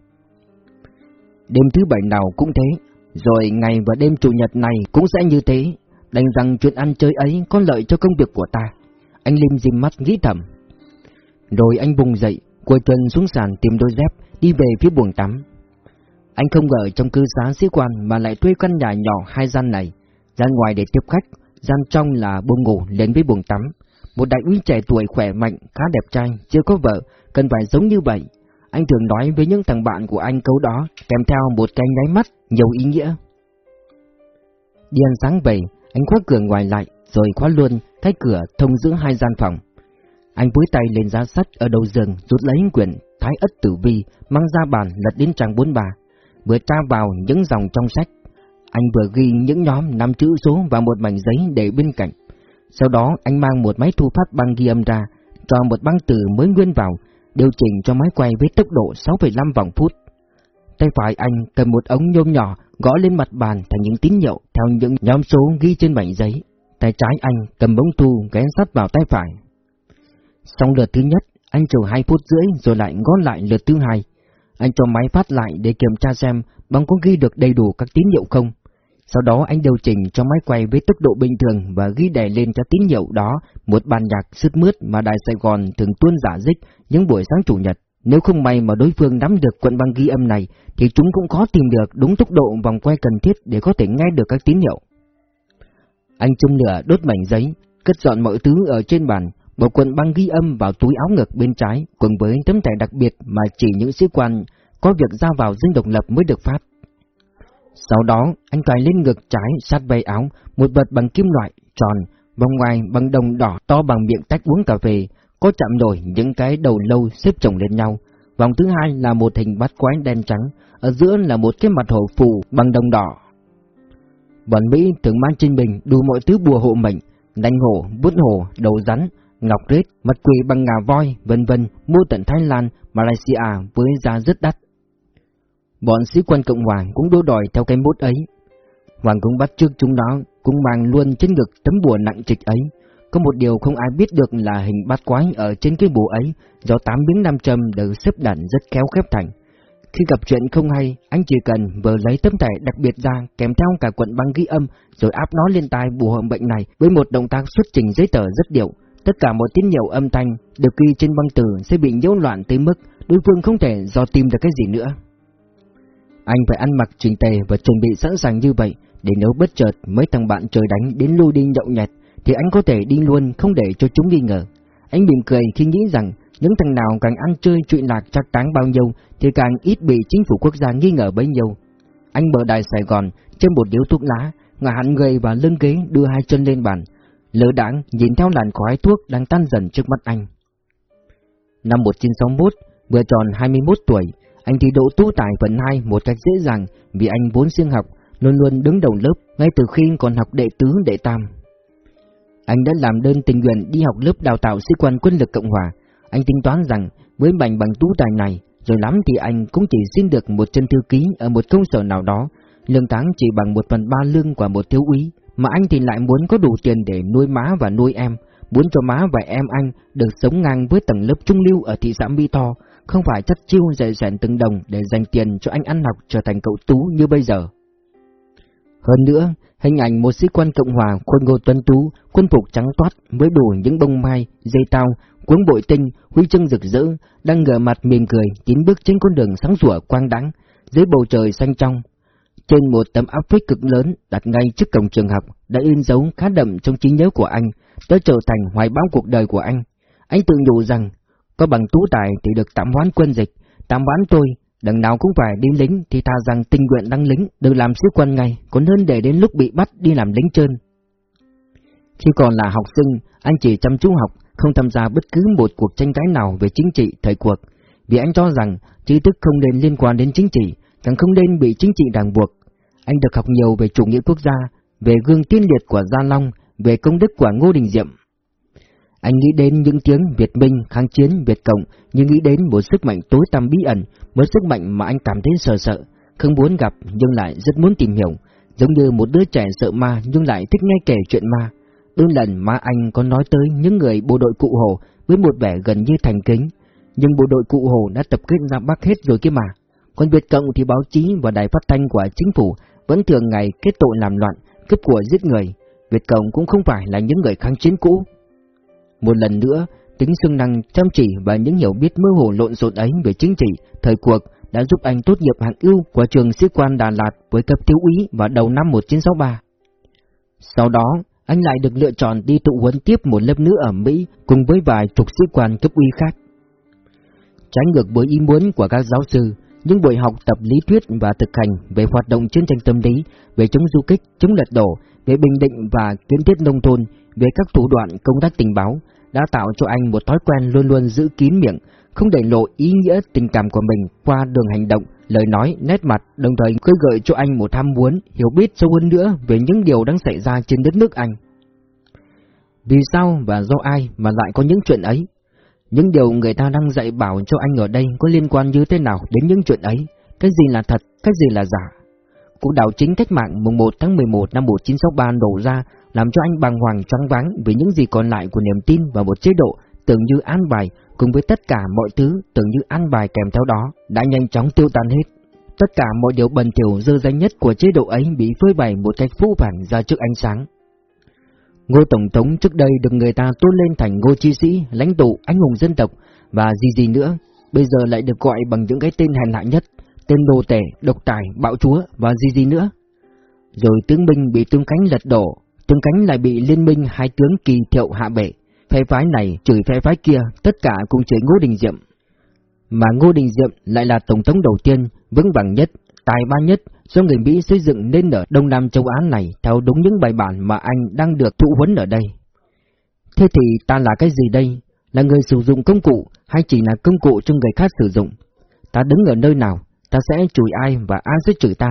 Đêm thứ bảy nào cũng thế, rồi ngày và đêm chủ nhật này cũng sẽ như thế, đành rằng chuyện ăn chơi ấy có lợi cho công việc của ta. Anh lim dim mắt nghĩ thầm. Rồi anh bùng dậy, quay chân xuống sàn tìm đôi dép, đi về phía buồng tắm. Anh không ở trong cư xá sĩ quan mà lại thuê căn nhà nhỏ hai gian này, gian ngoài để tiếp khách, gian trong là buồng ngủ lên với buồng tắm. Một đại úy trẻ tuổi khỏe mạnh, khá đẹp trai, chưa có vợ, cần phải giống như vậy. Anh thường nói với những thằng bạn của anh câu đó, kèm theo một cái nháy mắt, nhiều ý nghĩa. Đi ăn sáng về, anh khóa cửa ngoài lại, rồi khóa luôn cái cửa thông giữa hai gian phòng. Anh với tay lên giá sắt ở đầu giường, rút lấy quyển Thái Ất Tử Vi, mang ra bàn lật đến trang 43, vừa tra vào những dòng trong sách. Anh vừa ghi những nhóm năm chữ số vào một mảnh giấy để bên cạnh. Sau đó anh mang một máy thu phát băng ghi âm ra, cho một băng từ mới nguyên vào, điều chỉnh cho máy quay với tốc độ 6,5 vòng phút. Tay phải anh cầm một ống nhôm nhỏ gõ lên mặt bàn thành những tín hiệu theo những nhóm số ghi trên mảnh giấy. Tay trái anh cầm bóng thu gắn sát vào tay phải. Xong lượt thứ nhất, anh chờ 2 phút rưỡi rồi lại gõ lại lượt thứ hai. Anh cho máy phát lại để kiểm tra xem bóng có ghi được đầy đủ các tín hiệu không. Sau đó anh điều chỉnh cho máy quay với tốc độ bình thường và ghi đè lên cho tín hiệu đó một bản nhạc sứt mướt mà Đài Sài Gòn thường tuôn giả dích những buổi sáng chủ nhật. Nếu không may mà đối phương nắm được quận băng ghi âm này thì chúng cũng khó tìm được đúng tốc độ vòng quay cần thiết để có thể nghe được các tín hiệu. Anh chung lửa đốt mảnh giấy, cất dọn mọi thứ ở trên bàn, bỏ quận băng ghi âm vào túi áo ngực bên trái cùng với tấm thẻ đặc biệt mà chỉ những sĩ quan có việc ra vào dinh độc lập mới được phát. Sau đó, anh cài lên ngực trái sát vai áo một vật bằng kim loại tròn, vòng ngoài bằng đồng đỏ to bằng miệng tách uống cà phê, có chạm nổi những cái đầu lâu xếp chồng lên nhau. Vòng thứ hai là một hình bát quái đen trắng, ở giữa là một cái mặt hổ phù bằng đồng đỏ. Bọn Mỹ thường mang trên mình đủ mọi thứ bùa hộ mệnh, đánh hổ, bút hổ, đầu rắn, ngọc rết, mặt quỷ bằng ngà voi, vân vân, mua tận Thái Lan, Malaysia với giá rất đắt. Bọn sĩ quan Cộng Hòa cũng đua đòi theo cái bút ấy. Hoàng cũng bắt trước chúng nó, cũng mang luôn trên ngực tấm bùa nặng trịch ấy. có một điều không ai biết được là hình bát quái ở trên cái bùa ấy do tám miếng nam châm được xếp đặt rất khéo khép thành. Khi gặp chuyện không hay, anh chỉ cần vừa lấy tấm thẻ đặc biệt ra kèm theo cả cuộn băng ghi âm rồi áp nó lên tai bùa bệnh này với một động tác xuất trình giấy tờ rất điệu. Tất cả mọi tín hiệu âm thanh được ghi trên băng từ sẽ bị nhiễu loạn tới mức đối phương không thể dò tìm được cái gì nữa. Anh phải ăn mặc chỉnh tề và chuẩn bị sẵn sàng như vậy để nếu bất chợt mấy thằng bạn trời đánh đến lui đi nhậu nhẹt thì anh có thể đi luôn không để cho chúng nghi ngờ. Anh mỉm cười khi nghĩ rằng những thằng nào càng ăn chơi chuyện lạc chắc táng bao nhiêu thì càng ít bị chính phủ quốc gia nghi ngờ bấy nhiêu. Anh mở đài Sài Gòn trên một điếu thuốc lá, ngả hẳn người và lưng ghế đưa hai chân lên bàn, lỡ đãng nhìn theo làn khói thuốc đang tan dần trước mắt anh. Năm 1961, vừa tròn 21 tuổi, anh thi đỗ tú tài phần 2 một cách dễ dàng vì anh vốn siêng học, luôn luôn đứng đầu lớp ngay từ khi còn học đệ tứ đệ tam. Anh đã làm đơn tình nguyện đi học lớp đào tạo sĩ quan quân lực Cộng Hòa. Anh tính toán rằng với bành bằng tú tài này, rồi lắm thì anh cũng chỉ xin được một chân thư ký ở một công sở nào đó, lương tháng chỉ bằng một phần ba lương của một thiếu úy, mà anh thì lại muốn có đủ tiền để nuôi má và nuôi em, muốn cho má và em anh được sống ngang với tầng lớp trung lưu ở thị xã Mỹ Tho, không phải chất chiêu dạy dẹn từng đồng để dành tiền cho anh ăn học trở thành cậu tú như bây giờ. Hơn nữa, hình ảnh một sĩ quan Cộng Hòa khuôn ngô tuấn tú, quân phục trắng toát với đủ những bông mai, dây tao, cuống bội tinh, huy chương rực rỡ, đang ngửa mặt mỉm cười tiến bước trên con đường sáng rủa quang đắng, dưới bầu trời xanh trong. Trên một tấm áp phích cực lớn đặt ngay trước cổng trường học đã in dấu khá đậm trong trí nhớ của anh, đã trở thành hoài bão cuộc đời của anh. Anh tự nhủ rằng, có bằng tú tài thì được tạm hoán quân dịch, tạm hoán tôi, đằng nào cũng phải đi lính thì thà rằng tình nguyện đăng lính, được làm sĩ quan ngay, còn hơn để đến lúc bị bắt đi làm lính trơn. Khi còn là học sinh, anh chỉ chăm chú học, không tham gia bất cứ một cuộc tranh cãi nào về chính trị thời cuộc, vì anh cho rằng trí thức không nên liên quan đến chính trị, càng không nên bị chính trị ràng buộc. Anh được học nhiều về chủ nghĩa quốc gia, về gương tiên liệt của Gia Long, về công đức của Ngô Đình Diệm. Anh nghĩ đến những tiếng Việt Minh, kháng chiến, Việt Cộng, nhưng nghĩ đến một sức mạnh tối tăm bí ẩn, một sức mạnh mà anh cảm thấy sợ sợ, không muốn gặp nhưng lại rất muốn tìm hiểu, giống như một đứa trẻ sợ ma nhưng lại thích nghe kể chuyện ma. Đôi lần mà anh có nói tới những người bộ đội cụ hồ với một vẻ gần như thành kính, nhưng bộ đội cụ hồ đã tập kết ra Bắc hết rồi kia mà. Còn Việt Cộng thì báo chí và đài phát thanh của chính phủ vẫn thường ngày kết tội làm loạn, cướp của giết người. Việt Cộng cũng không phải là những người kháng chiến cũ. Một lần nữa, tính xương năng chăm chỉ và những hiểu biết mơ hồ lộn xộn ấy về chính trị, thời cuộc đã giúp anh tốt nghiệp hạng ưu của trường sĩ quan Đà Lạt với cấp thiếu úy vào đầu năm 1963. Sau đó, anh lại được lựa chọn đi tụ huấn tiếp một lớp nữa ở Mỹ cùng với vài chục sĩ quan cấp uy khác. Trái ngược với ý muốn của các giáo sư, những buổi học tập lý thuyết và thực hành về hoạt động chiến tranh tâm lý, về chống du kích, chống lật đổ, về bình định và kiến thiết nông thôn, về các thủ đoạn công tác tình báo, đã tạo cho anh một thói quen luôn luôn giữ kín miệng, không để lộ ý nghĩa tình cảm của mình qua đường hành động, lời nói, nét mặt, đồng thời khơi gợi cho anh một tham muốn, hiểu biết sâu hơn nữa về những điều đang xảy ra trên đất nước anh. Vì sao và do ai mà lại có những chuyện ấy? Những điều người ta đang dạy bảo cho anh ở đây có liên quan như thế nào đến những chuyện ấy? Cái gì là thật, cái gì là giả? Cuộc đảo chính cách mạng mùng 1 tháng 11 năm 1963 đổ ra làm cho anh bàng hoàng choáng váng vì những gì còn lại của niềm tin và một chế độ tưởng như an bài cùng với tất cả mọi thứ tưởng như an bài kèm theo đó đã nhanh chóng tiêu tan hết. Tất cả mọi điều bần thỉu dơ danh nhất của chế độ ấy bị phơi bày một cách phũ phàng ra trước ánh sáng. Ngô Tổng thống trước đây được người ta tôn lên thành ngô chi sĩ, lãnh tụ, anh hùng dân tộc và gì gì nữa, bây giờ lại được gọi bằng những cái tên hèn hạ nhất, tên đồ tể, độc tài, bạo chúa và gì gì nữa. Rồi tướng binh bị tướng cánh lật đổ, tướng cánh lại bị liên minh hai tướng kỳ thiệu hạ bệ, phe phái này chửi phe phái kia, tất cả cùng chửi Ngô Đình Diệm. Mà Ngô Đình Diệm lại là tổng thống đầu tiên, vững vàng nhất, tài ba nhất do người Mỹ xây dựng nên ở Đông Nam châu Á này theo đúng những bài bản mà anh đang được thụ huấn ở đây. Thế thì ta là cái gì đây? Là người sử dụng công cụ hay chỉ là công cụ cho người khác sử dụng? Ta đứng ở nơi nào? Ta sẽ chửi ai và ai sẽ chửi ta?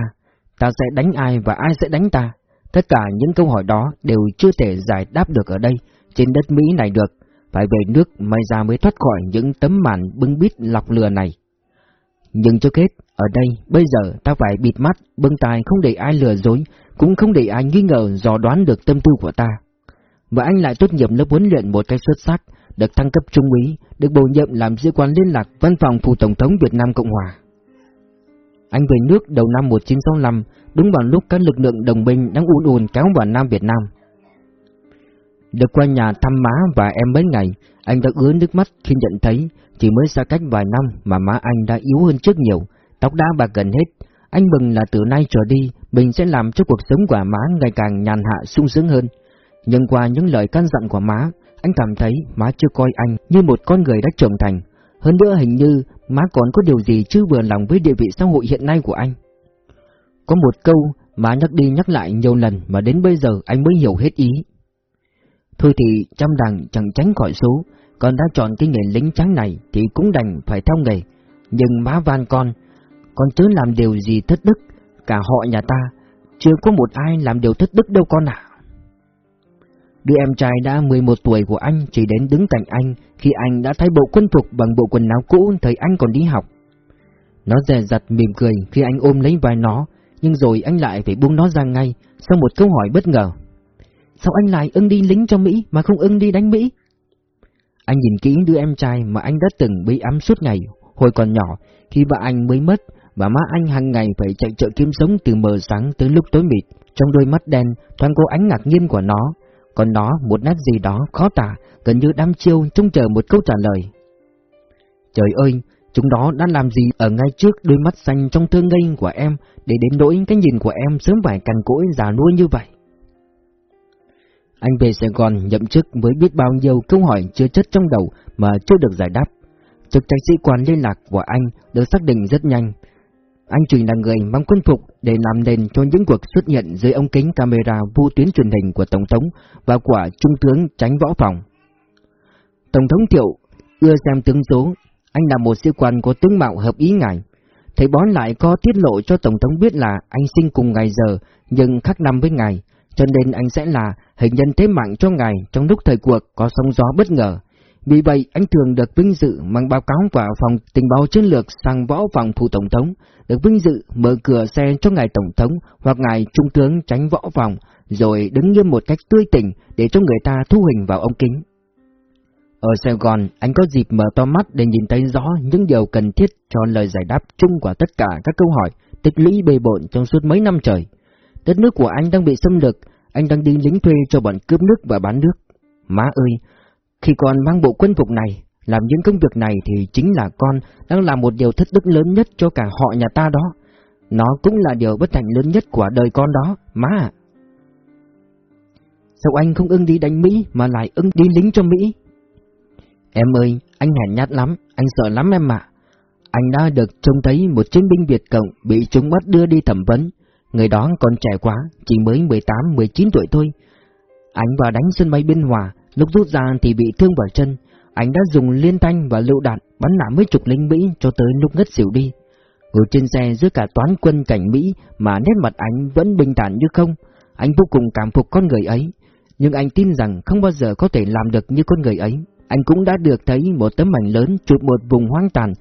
Ta sẽ đánh ai và ai sẽ đánh ta? Tất cả những câu hỏi đó đều chưa thể giải đáp được ở đây, trên đất Mỹ này được, phải về nước may ra mới thoát khỏi những tấm màn bưng bít lọc lừa này. Nhưng trước hết, ở đây, bây giờ ta phải bịt mắt, bưng tai không để ai lừa dối, cũng không để ai nghi ngờ dò đoán được tâm tư của ta. và anh lại tốt nghiệp lớp huấn luyện một cách xuất sắc, được thăng cấp trung úy, được bổ nhiệm làm sĩ quan liên lạc văn phòng phủ tổng thống Việt Nam Cộng Hòa. Anh về nước đầu năm 1965, đúng vào lúc các lực lượng đồng minh đang ùn ùn kéo vào Nam Việt Nam. Được qua nhà thăm má và em mấy ngày, anh đã ứa nước mắt khi nhận thấy chỉ mới xa cách vài năm mà má anh đã yếu hơn trước nhiều, tóc đã bạc gần hết. Anh mừng là từ nay trở đi, mình sẽ làm cho cuộc sống của má ngày càng nhàn hạ sung sướng hơn. Nhưng qua những lời căn dặn của má, anh cảm thấy má chưa coi anh như một con người đã trưởng thành. Hơn nữa hình như má còn có điều gì chưa vừa lòng với địa vị xã hội hiện nay của anh. Có một câu má nhắc đi nhắc lại nhiều lần mà đến bây giờ anh mới hiểu hết ý. Thôi thì trăm đằng chẳng tránh khỏi số, con đã chọn cái nghề lính trắng này thì cũng đành phải theo nghề. Nhưng má van con, con chớ làm điều gì thất đức, cả họ nhà ta, chưa có một ai làm điều thất đức đâu con ạ. Đứa em trai đã 11 tuổi của anh chỉ đến đứng cạnh anh khi anh đã thay bộ quân phục bằng bộ quần áo cũ thời anh còn đi học. Nó dè dặt mỉm cười khi anh ôm lấy vai nó, nhưng rồi anh lại phải buông nó ra ngay sau một câu hỏi bất ngờ. Sao anh lại ưng đi lính cho Mỹ mà không ưng đi đánh Mỹ? Anh nhìn kỹ đứa em trai mà anh đã từng bị ám suốt ngày hồi còn nhỏ khi bà anh mới mất và má anh hàng ngày phải chạy chợ kiếm sống từ mờ sáng tới lúc tối mịt. Trong đôi mắt đen thoáng có ánh ngạc nhiên của nó, còn nó một nét gì đó khó tả, gần như đăm chiêu trông chờ một câu trả lời. Trời ơi, chúng đó đã làm gì ở ngay trước đôi mắt xanh trong thương ngây của em để đến nỗi cái nhìn của em sớm phải cằn cỗi già nua như vậy? Anh về Sài Gòn nhậm chức mới biết bao nhiêu câu hỏi chưa chất trong đầu mà chưa được giải đáp. Trực trách sĩ quan liên lạc của anh được xác định rất nhanh. Anh Trình là người mang quân phục để làm nền cho những cuộc xuất hiện dưới ống kính camera vô tuyến truyền hình của Tổng thống và của Trung tướng tránh võ phòng. Tổng thống Thiệu ưa xem tướng số, anh là một sĩ quan có tướng mạo hợp ý ngài. Thầy bón lại có tiết lộ cho Tổng thống biết là anh sinh cùng ngày giờ, nhưng khác năm với ngài, cho nên anh sẽ là hình nhân thế mạng cho ngài trong lúc thời cuộc có sóng gió bất ngờ. Vì vậy, anh thường được vinh dự mang báo cáo vào phòng tình báo chiến lược sang võ phòng phủ tổng thống, được vinh dự mở cửa xe cho ngài tổng thống hoặc ngài trung tướng tránh võ phòng, rồi đứng nghiêm một cách tươi tỉnh để cho người ta thu hình vào ống kính. Ở Sài Gòn, anh có dịp mở to mắt để nhìn thấy rõ những điều cần thiết cho lời giải đáp chung của tất cả các câu hỏi tích lũy bề bộn trong suốt mấy năm trời. Đất nước của anh đang bị xâm lược, anh đang đi lính thuê cho bọn cướp nước và bán nước. Má ơi, khi con mang bộ quân phục này, làm những công việc này thì chính là con đang làm một điều thất đức lớn nhất cho cả họ nhà ta đó. Nó cũng là điều bất hạnh lớn nhất của đời con đó, má ạ. Sao anh không ưng đi đánh Mỹ mà lại ưng đi lính cho Mỹ? Em ơi, anh hèn nhát lắm, anh sợ lắm em ạ. Anh đã được trông thấy một chiến binh Việt Cộng bị chúng bắt đưa đi thẩm vấn, Người đó còn trẻ quá, chỉ mới 18-19 tuổi thôi. Anh vào đánh sân bay Biên Hòa, lúc rút ra thì bị thương vào chân. Anh đã dùng liên thanh và lựu đạn bắn nã mấy chục lính Mỹ cho tới lúc ngất xỉu đi. Ngồi trên xe giữa cả toán quân cảnh Mỹ mà nét mặt anh vẫn bình thản như không. Anh vô cùng cảm phục con người ấy. Nhưng anh tin rằng không bao giờ có thể làm được như con người ấy. Anh cũng đã được thấy một tấm mảnh lớn chụp một vùng hoang tàn,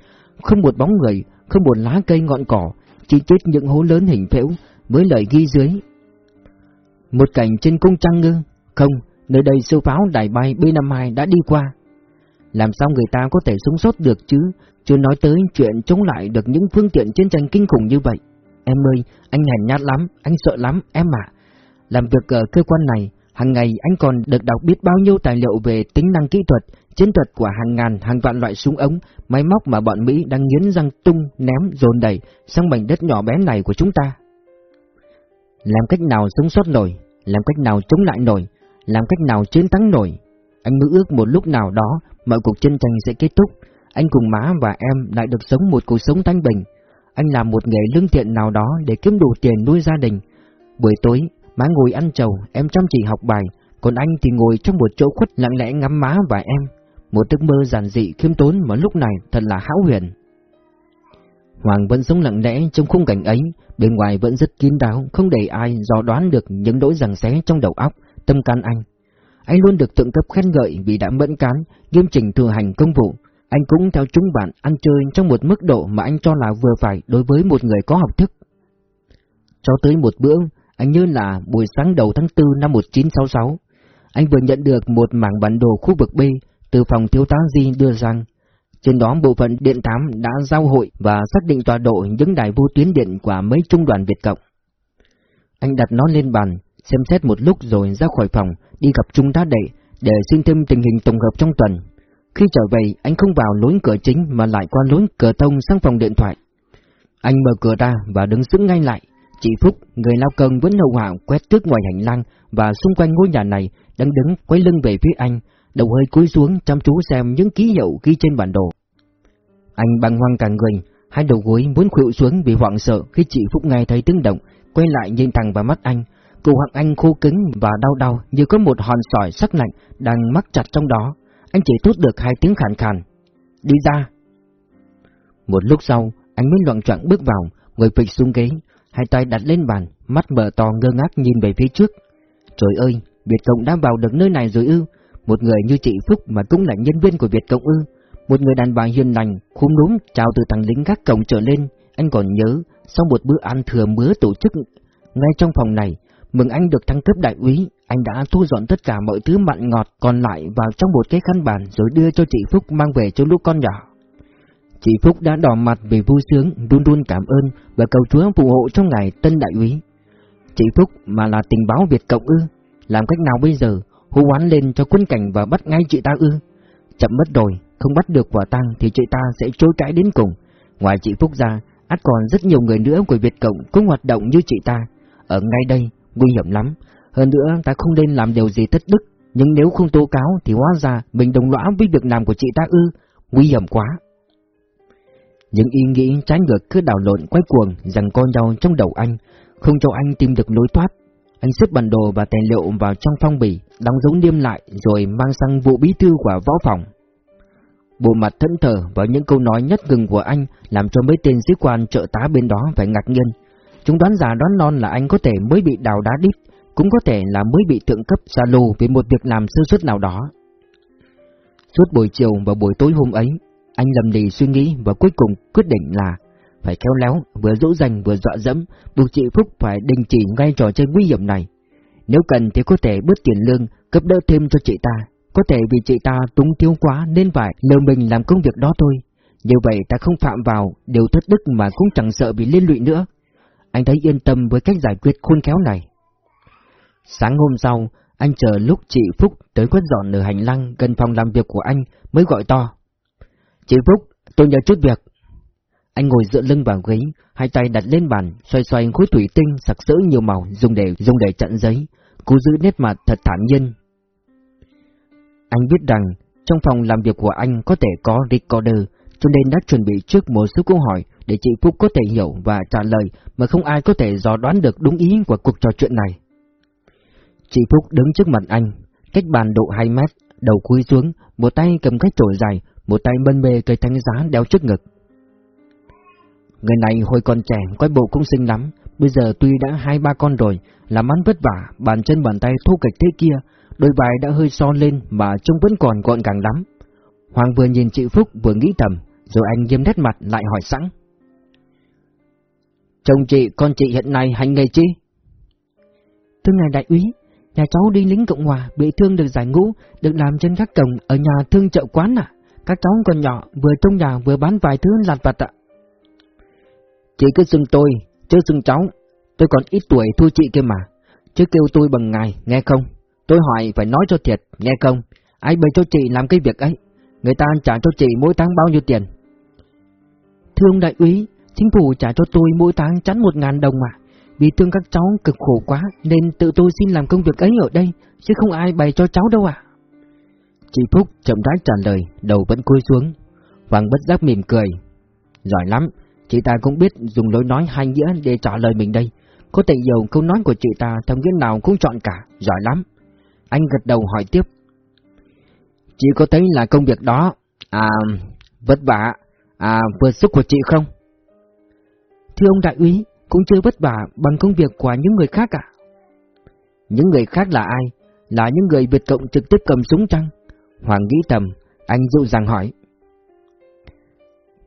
không một bóng người, không một lá cây ngọn cỏ, chỉ chết những hố lớn hình phễu, với lời ghi dưới. Một cảnh trên cung trăng ngư, không, nơi đây siêu pháo đài bay B-52 đã đi qua. Làm sao người ta có thể sống sót được chứ, chưa nói tới chuyện chống lại được những phương tiện chiến tranh kinh khủng như vậy. Em ơi, anh hèn nhát lắm, anh sợ lắm, em ạ. Làm việc ở cơ quan này, hàng ngày anh còn được đọc biết bao nhiêu tài liệu về tính năng kỹ thuật, chiến thuật của hàng ngàn, hàng vạn loại súng ống, máy móc mà bọn Mỹ đang nghiến răng tung, ném, dồn đẩy sang mảnh đất nhỏ bé này của chúng ta. Làm cách nào sống sót nổi, làm cách nào chống lại nổi, làm cách nào chiến thắng nổi. Anh mơ ước một lúc nào đó mọi cuộc chiến tranh sẽ kết thúc, anh cùng má và em lại được sống một cuộc sống thanh bình. Anh làm một nghề lương thiện nào đó để kiếm đủ tiền nuôi gia đình. Buổi tối, má ngồi ăn trầu, em chăm chỉ học bài, còn anh thì ngồi trong một chỗ khuất lặng lẽ ngắm má và em. Một giấc mơ giản dị khiêm tốn mà lúc này thật là hão huyền. Hoàng vẫn sống lặng lẽ trong khung cảnh ấy, bên ngoài vẫn rất kín đáo, không để ai dò đoán được những nỗi rằng xé trong đầu óc, tâm can anh. Anh luôn được thượng cấp khen ngợi vì đã mẫn cán, nghiêm chỉnh thừa hành công vụ. Anh cũng theo chúng bạn ăn chơi trong một mức độ mà anh cho là vừa phải đối với một người có học thức. Cho tới một bữa, anh nhớ là buổi sáng đầu tháng 4 năm 1966, anh vừa nhận được một mảng bản đồ khu vực B từ phòng thiếu tá Di đưa rằng Trên đó bộ phận điện thám đã giao hội và xác định tọa độ những đài vô tuyến điện của mấy trung đoàn Việt Cộng. Anh đặt nó lên bàn, xem xét một lúc rồi ra khỏi phòng, đi gặp Trung tá Đệ để xin thêm tình hình tổng hợp trong tuần. Khi trở về, anh không vào lối cửa chính mà lại qua lối cửa thông sang phòng điện thoại. Anh mở cửa ra và đứng sững ngay lại. Chị Phúc, người lao công vẫn hầu hạo quét tước ngoài hành lang và xung quanh ngôi nhà này đang đứng quay lưng về phía anh, đầu hơi cúi xuống chăm chú xem những ký hiệu ghi trên bản đồ. Anh băng hoang cả người, hai đầu gối muốn khuỵu xuống vì hoảng sợ khi chị Phúc nghe thấy tiếng động, quay lại nhìn thẳng vào mắt anh. Cổ họng anh khô cứng và đau đau như có một hòn sỏi sắc lạnh đang mắc chặt trong đó. Anh chỉ thốt được hai tiếng khàn khàn. Đi ra! Một lúc sau, anh mới loạn choạng bước vào, ngồi phịch xuống ghế, hai tay đặt lên bàn, mắt mở to ngơ ngác nhìn về phía trước. Trời ơi, Việt Cộng đã vào được nơi này rồi ư, một người như chị Phúc mà cũng là nhân viên của Việt Cộng ư, một người đàn bà hiền lành, khúm núm chào từ thằng lính gác cổng trở lên, anh còn nhớ, sau một bữa ăn thừa mứa tổ chức ngay trong phòng này, mừng anh được thăng cấp đại úy, anh đã thu dọn tất cả mọi thứ mặn ngọt còn lại vào trong một cái khăn bàn rồi đưa cho chị Phúc mang về cho lúc con nhỏ. Chị Phúc đã đỏ mặt vì vui sướng, đun đun cảm ơn và cầu Chúa phù hộ trong ngày tân đại úy. Chị Phúc mà là tình báo Việt Cộng ư, làm cách nào bây giờ, hô oán lên cho quân cảnh và bắt ngay chị ta ư? Chậm mất rồi, không bắt được quả tang thì chị ta sẽ chối cãi đến cùng. Ngoài chị Phúc ra, ắt còn rất nhiều người nữa của Việt Cộng cũng hoạt động như chị ta. Ở ngay đây, nguy hiểm lắm. Hơn nữa, ta không nên làm điều gì thất đức, nhưng nếu không tố cáo thì hóa ra mình đồng lõa với việc làm của chị ta ư, nguy hiểm quá. Những ý nghĩ trái ngược cứ đảo lộn quay cuồng rằng con nhau trong đầu anh, không cho anh tìm được lối thoát. Anh xếp bản đồ và tài liệu vào trong phong bì, đóng dấu niêm lại rồi mang sang vụ bí thư của võ phòng. Bộ mặt thẫn thờ và những câu nói nhất ngừng của anh làm cho mấy tên sĩ quan trợ tá bên đó phải ngạc nhiên. Chúng đoán giả đoán non là anh có thể mới bị đào đá đít, cũng có thể là mới bị thượng cấp xa lù vì một việc làm sơ suất nào đó. Suốt buổi chiều và buổi tối hôm ấy, anh lầm lì suy nghĩ và cuối cùng quyết định là phải khéo léo, vừa dỗ dành vừa dọa dẫm, buộc chị Phúc phải đình chỉ ngay trò chơi nguy hiểm này. Nếu cần thì có thể bớt tiền lương, cấp đỡ thêm cho chị ta. Có thể vì chị ta túng thiếu quá nên phải lờ mình làm công việc đó thôi. Như vậy ta không phạm vào điều thất đức mà cũng chẳng sợ bị liên lụy nữa. Anh thấy yên tâm với cách giải quyết khôn khéo này. Sáng hôm sau, anh chờ lúc chị Phúc tới quét dọn ở hành lang gần phòng làm việc của anh mới gọi to. Chị Phúc, tôi nhờ chút việc. Anh ngồi dựa lưng vào ghế, hai tay đặt lên bàn, xoay xoay khối thủy tinh sặc sỡ nhiều màu dùng để dùng để chặn giấy. cố giữ nét mặt thật thản nhiên. Anh biết rằng trong phòng làm việc của anh có thể có recorder, cho nên đã chuẩn bị trước một số câu hỏi để chị Phúc có thể hiểu và trả lời mà không ai có thể dò đoán được đúng ý của cuộc trò chuyện này. Chị Phúc đứng trước mặt anh, cách bàn độ 2 mét, đầu cúi xuống, một tay cầm cái chổi dài, một tay mân mê cây thanh giá đeo trước ngực. Người này hồi còn trẻ, coi bộ cũng xinh lắm, bây giờ tuy đã hai ba con rồi, làm ăn vất vả, bàn chân bàn tay thô kịch thế kia, đôi vai đã hơi so lên mà trông vẫn còn gọn gàng lắm. Hoàng vừa nhìn chị Phúc vừa nghĩ thầm, rồi anh nghiêm nét mặt lại hỏi sẵn. Chồng chị, con chị hiện nay hành nghề chi? Thưa ngài đại úy, nhà cháu đi lính Cộng Hòa, bị thương được giải ngũ, được làm trên các cổng ở nhà thương chợ quán ạ. Các cháu còn nhỏ, vừa trong nhà vừa bán vài thứ lặt vặt ạ. Chị cứ xưng tôi, chứ xưng cháu, tôi còn ít tuổi thua chị kia mà, chứ kêu tôi bằng ngài, nghe không? Tôi hỏi phải nói cho thiệt, nghe không? Ai bày cho chị làm cái việc ấy? Người ta trả cho chị mỗi tháng bao nhiêu tiền? Thưa ông đại úy, chính phủ trả cho tôi mỗi tháng chắn một ngàn đồng mà. Vì thương các cháu cực khổ quá nên tự tôi xin làm công việc ấy ở đây, chứ không ai bày cho cháu đâu ạ. Chị Phúc chậm rãi trả lời, đầu vẫn cúi xuống. Hoàng bất giác mỉm cười. Giỏi lắm, chị ta cũng biết dùng lối nói hai nghĩa để trả lời mình đây. Có thể nhiều câu nói của chị ta theo nghĩa nào cũng chọn cả, giỏi lắm. Anh gật đầu hỏi tiếp. Chị có thấy là công việc đó, à, vất vả, à, vượt sức của chị không? Thưa ông đại úy, cũng chưa vất vả bằng công việc của những người khác à? Những người khác là ai? Là những người Việt Cộng trực tiếp cầm súng chăng? Hoàng nghĩ thầm, anh dụ rằng hỏi.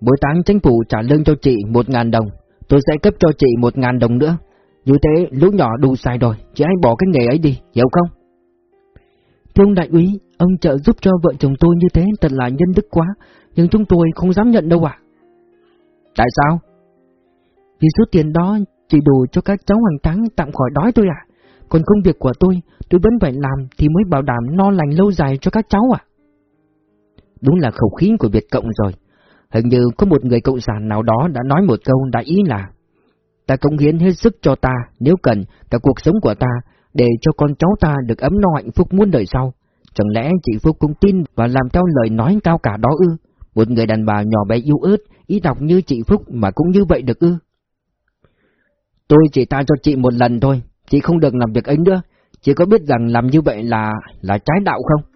Mỗi tháng chính phủ trả lương cho chị một ngàn đồng, tôi sẽ cấp cho chị một ngàn đồng nữa. Như thế lũ nhỏ đủ sai rồi, chị hãy bỏ cái nghề ấy đi, hiểu không? Thưa ông đại úy, ông trợ giúp cho vợ chồng tôi như thế thật là nhân đức quá, nhưng chúng tôi không dám nhận đâu ạ. Tại sao? Vì số tiền đó chỉ đủ cho các cháu hàng tháng tạm khỏi đói thôi ạ. Còn công việc của tôi, tôi vẫn phải làm thì mới bảo đảm no lành lâu dài cho các cháu ạ. Đúng là khẩu khí của Việt Cộng rồi. Hình như có một người cộng sản nào đó đã nói một câu đại ý là Ta công hiến hết sức cho ta, nếu cần, cả cuộc sống của ta, để cho con cháu ta được ấm no hạnh phúc muôn đời sau. Chẳng lẽ chị Phúc cũng tin và làm theo lời nói cao cả đó ư? Một người đàn bà nhỏ bé yếu ớt, ý đọc như chị Phúc mà cũng như vậy được ư? Tôi chỉ tha cho chị một lần thôi, chị không được làm việc ấy nữa. Chị có biết rằng làm như vậy là là trái đạo không?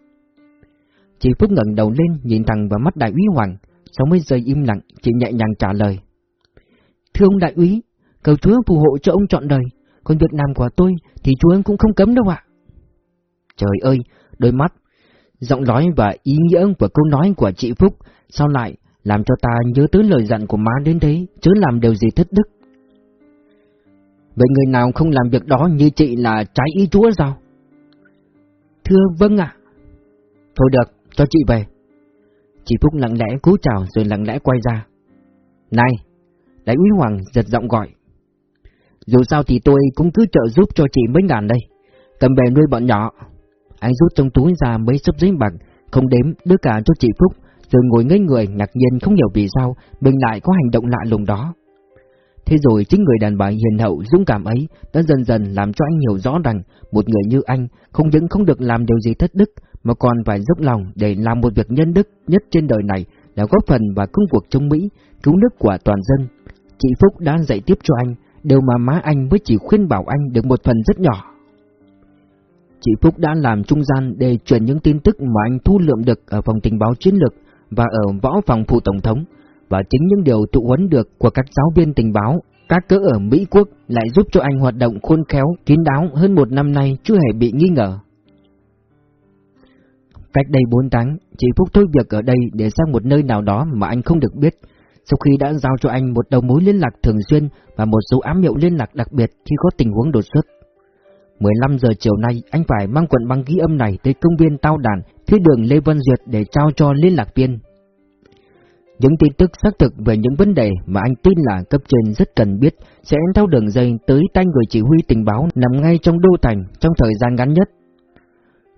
Chị Phúc ngẩng đầu lên nhìn thẳng vào mắt đại úy Hoàng, sau mấy giây im lặng, chị nhẹ nhàng trả lời. Thưa ông đại úy, cầu Chúa phù hộ cho ông chọn đời, còn việc làm của tôi thì Chúa cũng không cấm đâu ạ. Trời ơi, đôi mắt, giọng nói và ý nghĩa của câu nói của chị Phúc sao lại làm cho ta nhớ tới lời dặn của má đến thế, chứ làm điều gì thất đức. Vậy người nào không làm việc đó như chị là trái ý Chúa sao? Thưa vâng ạ. Thôi được, cho chị về. Chị Phúc lặng lẽ cú chào rồi lặng lẽ quay ra. Này, đại úy Hoàng giật giọng gọi. Dù sao thì tôi cũng cứ trợ giúp cho chị mấy ngàn đây, cầm về nuôi bọn nhỏ. Anh rút trong túi ra mấy sấp giấy bạc, không đếm, đưa cả cho chị Phúc, rồi ngồi ngây người ngạc nhiên không hiểu vì sao mình lại có hành động lạ lùng đó. Thế rồi chính người đàn bà hiền hậu dũng cảm ấy đã dần dần làm cho anh hiểu rõ rằng một người như anh không những không được làm điều gì thất đức mà còn phải dốc lòng để làm một việc nhân đức nhất trên đời này là góp phần vào công cuộc chống Mỹ, cứu nước của toàn dân. Chị Phúc đã dạy tiếp cho anh, điều mà má anh mới chỉ khuyên bảo anh được một phần rất nhỏ. Chị Phúc đã làm trung gian để truyền những tin tức mà anh thu lượm được ở phòng tình báo chiến lược và ở võ phòng phụ tổng thống, và chính những điều tụ huấn được của các giáo viên tình báo, các cỡ ở Mỹ Quốc lại giúp cho anh hoạt động khôn khéo, kín đáo hơn một năm nay chưa hề bị nghi ngờ. Cách đây 4 tháng, chị Phúc thôi việc ở đây để sang một nơi nào đó mà anh không được biết. Sau khi đã giao cho anh một đầu mối liên lạc thường xuyên và một số ám hiệu liên lạc đặc biệt khi có tình huống đột xuất. 15 giờ chiều nay, anh phải mang quận băng ghi âm này tới công viên Tao Đàn, phía đường Lê Văn Duyệt để trao cho liên lạc viên. Những tin tức xác thực về những vấn đề mà anh tin là cấp trên rất cần biết sẽ theo đường dây tới tay người chỉ huy tình báo nằm ngay trong đô thành trong thời gian ngắn nhất.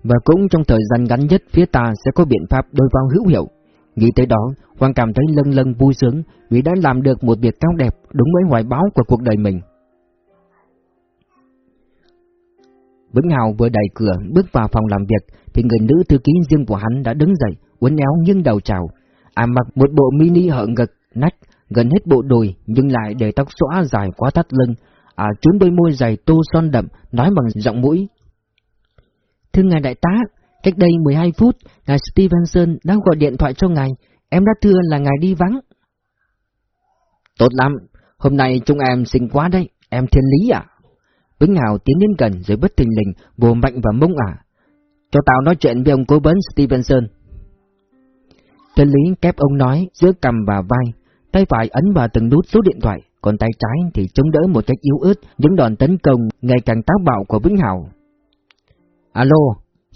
Và cũng trong thời gian ngắn nhất phía ta sẽ có biện pháp đối phó hữu hiệu. Nghĩ tới đó, Hoàng cảm thấy lân lân vui sướng vì đã làm được một việc cao đẹp đúng với hoài báo của cuộc đời mình. Vĩnh Hào vừa đẩy cửa bước vào phòng làm việc thì người nữ thư ký riêng của hắn đã đứng dậy, uốn éo nghiêng đầu chào. À mặc một bộ mini hở ngực, nách, gần hết bộ đùi nhưng lại để tóc xõa dài quá thắt lưng. À trốn đôi môi dày tô son đậm, nói bằng giọng mũi. Thưa ngài đại tá, cách đây 12 phút, ngài Stevenson đang gọi điện thoại cho ngài. Em đã thưa là ngài đi vắng. Tốt lắm, hôm nay chúng em xinh quá đấy, em thiên lý à? Vĩnh Hào tiến đến gần rồi bất thình lình vồ mạnh vào mông ả. Cho tao nói chuyện với ông cố vấn Stevenson. Thiên lý kép ông nói giữa cầm và vai, tay phải ấn vào từng nút số điện thoại, còn tay trái thì chống đỡ một cách yếu ớt những đòn tấn công ngày càng táo bạo của Vĩnh Hào. Alo,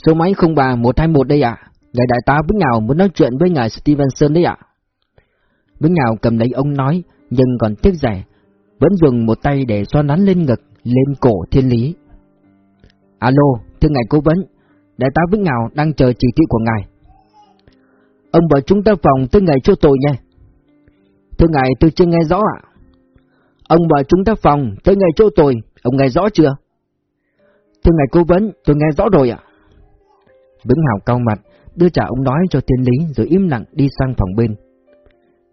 số máy 03121 đây ạ. Ngài đại tá Vĩnh Hào muốn nói chuyện với ngài Stevenson đấy ạ. Vĩnh Hào cầm lấy ông nói, nhưng còn tiếc rẻ, vẫn dùng một tay để xoa nắn lên ngực, lên cổ thiên lý. Alo, thưa ngài cố vấn, đại tá Vĩnh ngào đang chờ chỉ thị của ngài. Ông bảo chúng ta phòng tới ngày cho tội nha. Thưa ngài tôi chưa nghe rõ ạ. Ông bảo chúng ta phòng tới ngày cho tội, ông nghe rõ chưa? Thưa ngài cố vấn, tôi nghe rõ rồi ạ. Vĩnh Hào cao mặt, đưa trả ông nói cho tiên lý rồi im lặng đi sang phòng bên.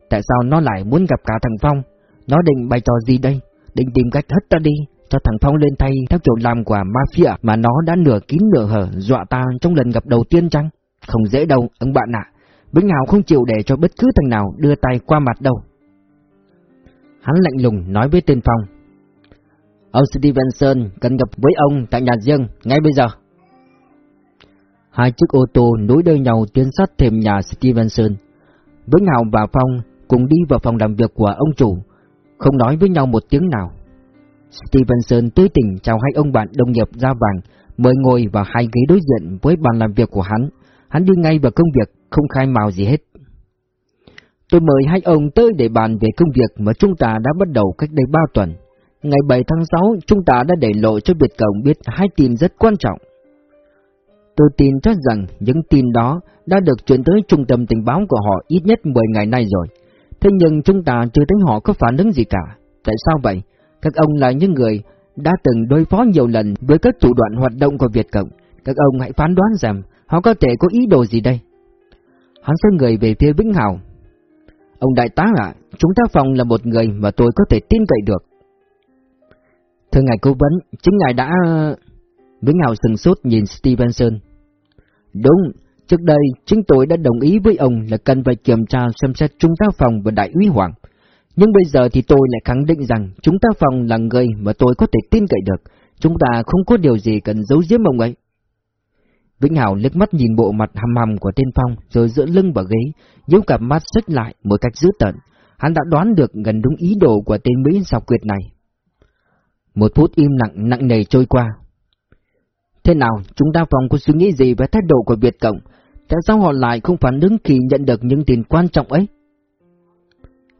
Tại sao nó lại muốn gặp cả thằng Phong? Nó định bày trò gì đây? Định tìm cách hất ta đi, cho thằng Phong lên tay theo kiểu làm của mafia mà nó đã nửa kín nửa hở dọa ta trong lần gặp đầu tiên chăng? Không dễ đâu, ông bạn ạ. Vĩnh Hào không chịu để cho bất cứ thằng nào đưa tay qua mặt đâu. Hắn lạnh lùng nói với tên Phong. Ông Stevenson cần gặp với ông tại nhà riêng ngay bây giờ. Hai chiếc ô tô nối đuôi nhau tiến sát thềm nhà Stevenson. Vĩnh Hào và Phong cùng đi vào phòng làm việc của ông chủ, không nói với nhau một tiếng nào. Stevenson tươi tỉnh chào hai ông bạn đồng nghiệp ra vàng, mời ngồi vào hai ghế đối diện với bàn làm việc của hắn. Hắn đi ngay vào công việc, không khai mào gì hết. Tôi mời hai ông tới để bàn về công việc mà chúng ta đã bắt đầu cách đây ba tuần. Ngày 7 tháng 6, chúng ta đã để lộ cho Việt Cộng biết hai tin rất quan trọng. Tôi tin chắc rằng những tin đó đã được chuyển tới trung tâm tình báo của họ ít nhất 10 ngày nay rồi. Thế nhưng chúng ta chưa thấy họ có phản ứng gì cả. Tại sao vậy? Các ông là những người đã từng đối phó nhiều lần với các thủ đoạn hoạt động của Việt Cộng. Các ông hãy phán đoán rằng họ có thể có ý đồ gì đây? Hắn xoay người về phía Vĩnh Hảo. Ông đại tá ạ, chúng ta phòng là một người mà tôi có thể tin cậy được. Thưa ngài cố vấn, chính ngài đã... Vĩnh Hảo sừng sốt nhìn Stevenson. Đúng, trước đây chính tôi đã đồng ý với ông là cần phải kiểm tra xem xét trung tá phòng và đại úy Hoàng. Nhưng bây giờ thì tôi lại khẳng định rằng chúng ta phòng là người mà tôi có thể tin cậy được. Chúng ta không có điều gì cần giấu giếm ông ấy. Vĩnh Hảo liếc mắt nhìn bộ mặt hầm hầm của tên Phong rồi dựa lưng vào ghế, giấu cặp mắt xích lại một cách dữ tợn. Hắn đã đoán được gần đúng ý đồ của tên Mỹ sọc quyệt này. Một phút im lặng nặng nề trôi qua. Thế nào, chúng ta phòng có suy nghĩ gì về thái độ của Việt Cộng? Tại sao họ lại không phản ứng khi nhận được những tin quan trọng ấy?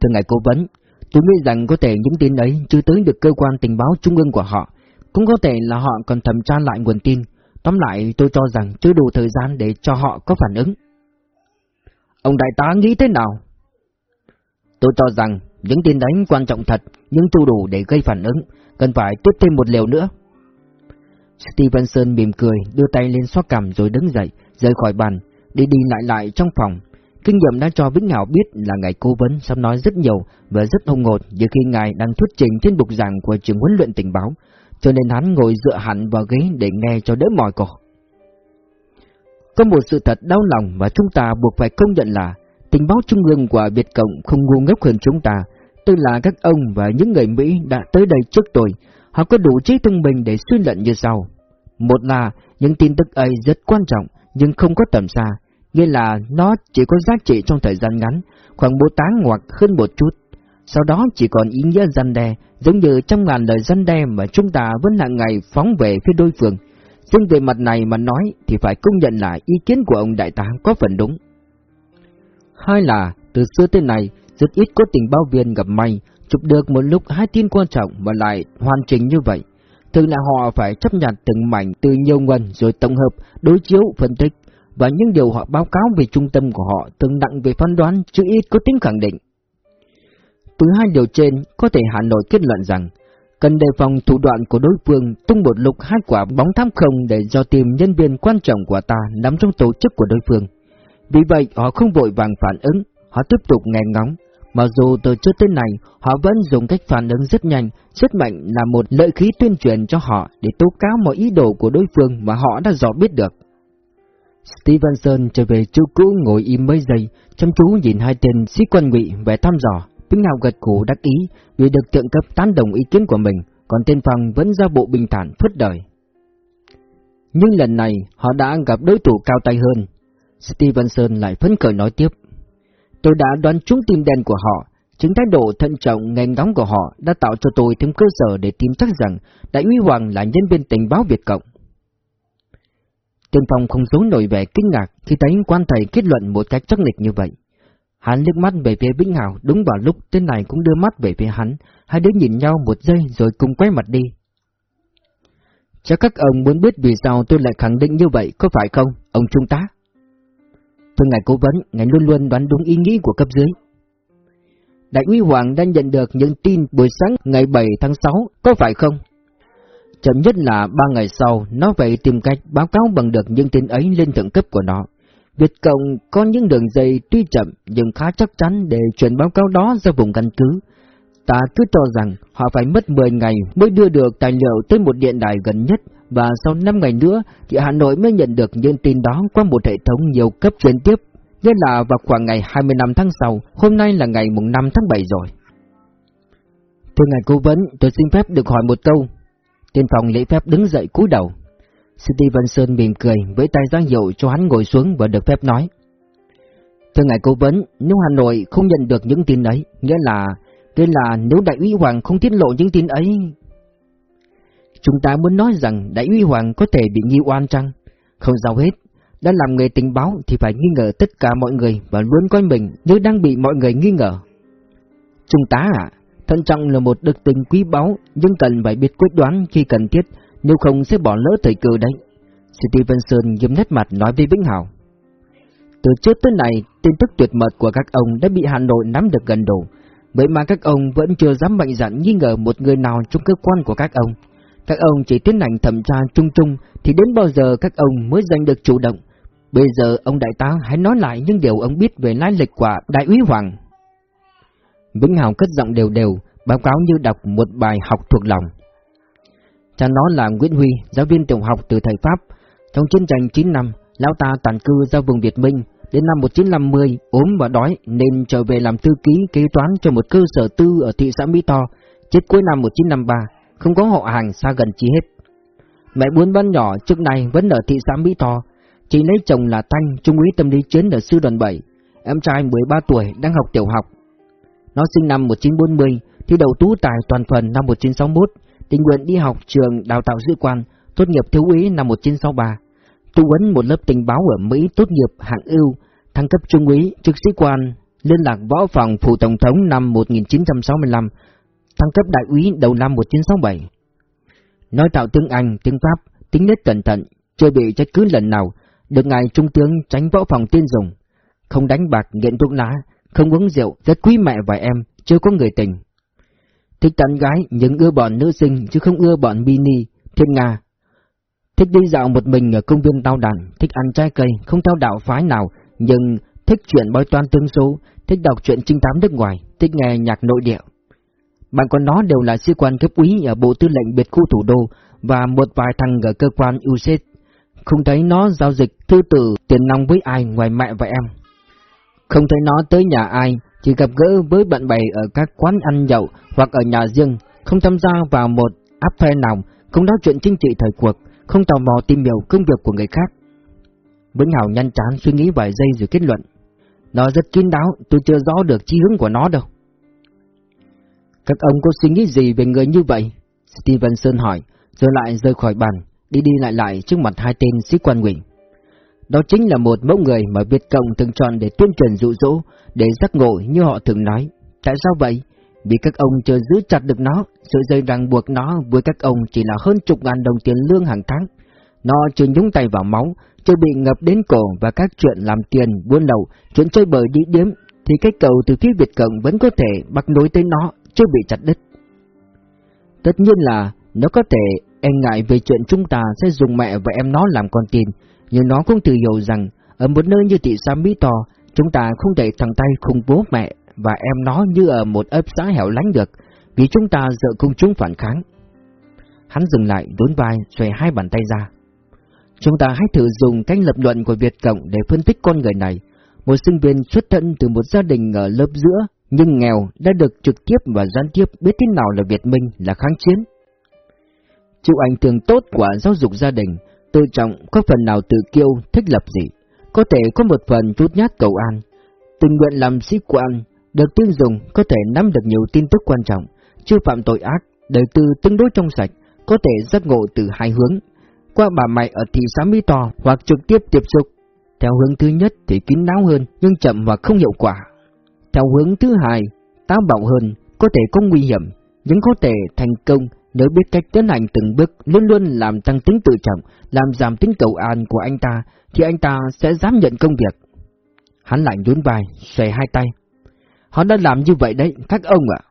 Thưa ngài cố vấn, tôi nghĩ rằng có thể những tin ấy chưa tới được cơ quan tình báo trung ương của họ. Cũng có thể là họ còn thẩm tra lại nguồn tin. Tóm lại tôi cho rằng chưa đủ thời gian để cho họ có phản ứng. Ông đại tá nghĩ thế nào? Tôi cho rằng những tin đánh quan trọng thật nhưng chưa đủ để gây phản ứng, cần phải tiếp thêm một liều nữa. Stevenson mỉm cười, đưa tay lên xoa cằm rồi đứng dậy, rời khỏi bàn, đi đi lại lại trong phòng. Kinh nghiệm đã cho Vĩnh Hảo biết là ngài cố vấn sắp nói rất nhiều và rất hung ngột như khi ngài đang thuyết trình trên bục giảng của trường huấn luyện tình báo, cho nên hắn ngồi dựa hẳn vào ghế để nghe cho đỡ mỏi cổ. Có một sự thật đau lòng mà chúng ta buộc phải công nhận là tình báo trung ương của Việt Cộng không ngu ngốc hơn chúng ta, tức là các ông và những người Mỹ đã tới đây trước tôi, họ có đủ trí thông minh để suy luận như sau. Một là những tin tức ấy rất quan trọng nhưng không có tầm xa, nghĩa là nó chỉ có giá trị trong thời gian ngắn, khoảng một tháng hoặc hơn một chút. Sau đó chỉ còn ý nghĩa dân đe, giống như trong ngàn lời dân đe mà chúng ta vẫn hàng ngày phóng về phía đối phương. Riêng về mặt này mà nói thì phải công nhận là ý kiến của ông đại tá có phần đúng. Hai là, từ xưa tới nay, rất ít có tình báo viên gặp may, chụp được một lúc hai tin quan trọng mà lại hoàn chỉnh như vậy. Thường là họ phải chấp nhận từng mảnh từ nhiều nguồn rồi tổng hợp, đối chiếu, phân tích, và những điều họ báo cáo về trung tâm của họ thường nặng về phán đoán chứ ít có tính khẳng định. Từ hai điều trên, có thể Hà Nội kết luận rằng, cần đề phòng thủ đoạn của đối phương tung một lục hai quả bóng thám không để do tìm nhân viên quan trọng của ta nằm trong tổ chức của đối phương. Vì vậy, họ không vội vàng phản ứng, họ tiếp tục nghe ngóng. Mặc dù từ trước tới nay, họ vẫn dùng cách phản ứng rất nhanh, rất mạnh là một lợi khí tuyên truyền cho họ để tố cáo mọi ý đồ của đối phương mà họ đã rõ biết được. Stevenson trở về chỗ cũ ngồi im mấy giây, chăm chú nhìn hai tên sĩ quan ngụy vẻ thăm dò. tiếng nào gật cổ đắc ý vì được thượng cấp tán đồng ý kiến của mình, còn tên Phong vẫn ra bộ bình thản phất đời. Nhưng lần này họ đã gặp đối thủ cao tay hơn. Stevenson lại phấn khởi nói tiếp. Tôi đã đoán trúng tim đen của họ, chính thái độ thận trọng ngành ngóng của họ đã tạo cho tôi thêm cơ sở để tin chắc rằng Đại úy Hoàng là nhân viên tình báo Việt Cộng. Tiên Phong không giấu nổi vẻ kinh ngạc khi thấy quan thầy kết luận một cách chắc nịch như vậy. Hắn liếc mắt về phía Vĩnh Hảo đúng vào lúc tên này cũng đưa mắt về phía hắn, hai đứa nhìn nhau một giây rồi cùng quay mặt đi. Chắc các ông muốn biết vì sao tôi lại khẳng định như vậy, có phải không, ông Trung tá? Thưa ngài cố vấn, ngài luôn luôn đoán đúng ý nghĩ của cấp dưới. Đại úy Hoàng đã nhận được những tin buổi sáng ngày 7 tháng 6, có phải không? Chậm nhất là ba ngày sau, nó phải tìm cách báo cáo bằng được những tin ấy lên thượng cấp của nó. Việt Cộng có những đường dây tuy chậm nhưng khá chắc chắn để chuyển báo cáo đó ra vùng căn cứ. Ta cứ cho rằng họ phải mất 10 ngày mới đưa được tài liệu tới một điện đài gần nhất và sau 5 ngày nữa thì Hà Nội mới nhận được những tin đó qua một hệ thống nhiều cấp truyền tiếp. Nghĩa là vào khoảng ngày 25 tháng sau, hôm nay là ngày mùng 5 tháng 7 rồi. Thưa ngài cố vấn, tôi xin phép được hỏi một câu. Tiên phòng lễ phép đứng dậy cúi đầu. Stevenson mỉm cười với tay ra hiệu cho hắn ngồi xuống và được phép nói. Thưa ngài cố vấn, nếu Hà Nội không nhận được những tin ấy, nghĩa là, nghĩa là nếu đại úy Hoàng không tiết lộ những tin ấy... Chúng ta muốn nói rằng Đại úy Hoàng có thể bị nghi oan chăng? Không sao hết, đã làm nghề tình báo thì phải nghi ngờ tất cả mọi người và luôn coi mình như đang bị mọi người nghi ngờ. Trung tá ạ, thận trọng là một đức tính quý báu nhưng cần phải biết quyết đoán khi cần thiết, nếu không sẽ bỏ lỡ thời cơ đấy. Stevenson nghiêm nét mặt nói với Vĩnh Hảo. Từ trước tới nay, tin tức tuyệt mật của các ông đã bị Hà Nội nắm được gần đủ, vậy mà các ông vẫn chưa dám mạnh dạn nghi ngờ một người nào trong cơ quan của các ông. Các ông chỉ tiến hành thẩm tra chung chung thì đến bao giờ các ông mới giành được chủ động. Bây giờ ông đại tá hãy nói lại những điều ông biết về lai lịch của đại úy Hoàng. Vĩnh Hào cất giọng đều đều, báo cáo như đọc một bài học thuộc lòng. Cha nó là Nguyễn Huy, giáo viên tiểu học từ thầy Pháp. Trong chiến tranh 9 năm, lão ta tàn cư ra vùng Việt Minh, đến năm 1950 ốm và đói nên trở về làm thư ký kế toán cho một cơ sở tư ở thị xã Mỹ Tho, chết cuối năm 1953, không có họ hàng xa gần chi hết. Mẹ buôn bán nhỏ trước nay vẫn ở thị xã Mỹ Tho, chị lấy chồng là Thanh, trung úy tâm lý chiến ở sư đoàn 7, em trai 13 tuổi đang học tiểu học. Nó sinh năm 1940, thi đậu tú tài toàn phần năm 1961, tình nguyện đi học trường đào tạo sĩ quan, tốt nghiệp thiếu úy năm 1963. Tu huấn một lớp tình báo ở Mỹ tốt nghiệp hạng ưu, thăng cấp trung úy, trực sĩ quan, liên lạc võ phòng phủ tổng thống năm 1965, thăng cấp đại úy đầu năm 1967. Nói tạo tiếng Anh, tiếng Pháp, tính nết cẩn thận, chưa bị trách cứ lần nào, được ngài trung tướng tránh võ phòng tiên dùng. Không đánh bạc, nghiện thuốc lá, không uống rượu, rất quý mẹ và em, chưa có người tình. Thích tán gái nhưng ưa bọn nữ sinh chứ không ưa bọn mini, thiên nga. Thích đi dạo một mình ở công viên tao đàn, thích ăn trái cây, không theo đạo phái nào, nhưng thích chuyện bói toán tương số, thích đọc truyện trinh thám nước ngoài, thích nghe nhạc nội địa. Bạn con nó đều là sĩ quan cấp úy ở Bộ Tư lệnh Biệt khu Thủ đô và một vài thằng ở cơ quan UCET. Không thấy nó giao dịch thư tử tiền nong với ai ngoài mẹ và em. Không thấy nó tới nhà ai, chỉ gặp gỡ với bạn bè ở các quán ăn nhậu hoặc ở nhà riêng, không tham gia vào một áp phe nào, không nói chuyện chính trị thời cuộc, không tò mò tìm hiểu công việc của người khác. Vĩnh Hảo nhanh chán suy nghĩ vài giây rồi kết luận. Nó rất kín đáo, tôi chưa rõ được chi hướng của nó đâu. Các ông có suy nghĩ gì về người như vậy? Stevenson hỏi, rồi lại rời khỏi bàn, đi đi lại lại trước mặt hai tên sĩ quan ngụy. Đó chính là một mẫu người mà Việt Cộng thường chọn để tuyên truyền dụ dỗ, để giác ngộ như họ thường nói. Tại sao vậy? Vì các ông chưa giữ chặt được nó, sợi dây ràng buộc nó với các ông chỉ là hơn chục ngàn đồng tiền lương hàng tháng. Nó chưa nhúng tay vào máu, chưa bị ngập đến cổ và các chuyện làm tiền, buôn lậu, chuyện chơi bời đi điếm, thì cái cầu từ phía Việt Cộng vẫn có thể bắt nối tới nó, chưa bị chặt đứt. Tất nhiên là nó có thể e ngại về chuyện chúng ta sẽ dùng mẹ và em nó làm con tin, nhưng nó cũng tự hiểu rằng ở một nơi như thị xã Mỹ To, chúng ta không thể thằng tay khủng bố mẹ và em nó như ở một ấp xã hẻo lánh được, vì chúng ta sợ công chúng phản kháng. Hắn dừng lại, đốn vai, xoay hai bàn tay ra. Chúng ta hãy thử dùng cách lập luận của Việt Cộng để phân tích con người này. Một sinh viên xuất thân từ một gia đình ở lớp giữa, nhưng nghèo đã được trực tiếp và gián tiếp biết thế nào là Việt Minh, là kháng chiến. Chịu ảnh hưởng tốt của giáo dục gia đình, tự trọng có phần nào tự kiêu, thích lập dị, có thể có một phần chút nhát cầu an. Tình nguyện làm sĩ quan, được tiêu dùng có thể nắm được nhiều tin tức quan trọng, chưa phạm tội ác, đời tư tương đối trong sạch, có thể giác ngộ từ hai hướng, qua bà mày ở thị xã Mỹ to hoặc trực tiếp tiếp xúc. Theo hướng thứ nhất thì kín đáo hơn nhưng chậm và không hiệu quả. Theo hướng thứ hai, táo bạo hơn, có thể có nguy hiểm, nhưng có thể thành công nếu biết cách tiến hành từng bước luôn luôn làm tăng tính tự trọng, làm giảm tính cầu an của anh ta, thì anh ta sẽ dám nhận công việc. Hắn lại nhún vai, xòe hai tay. Hắn đã làm như vậy đấy, các ông ạ.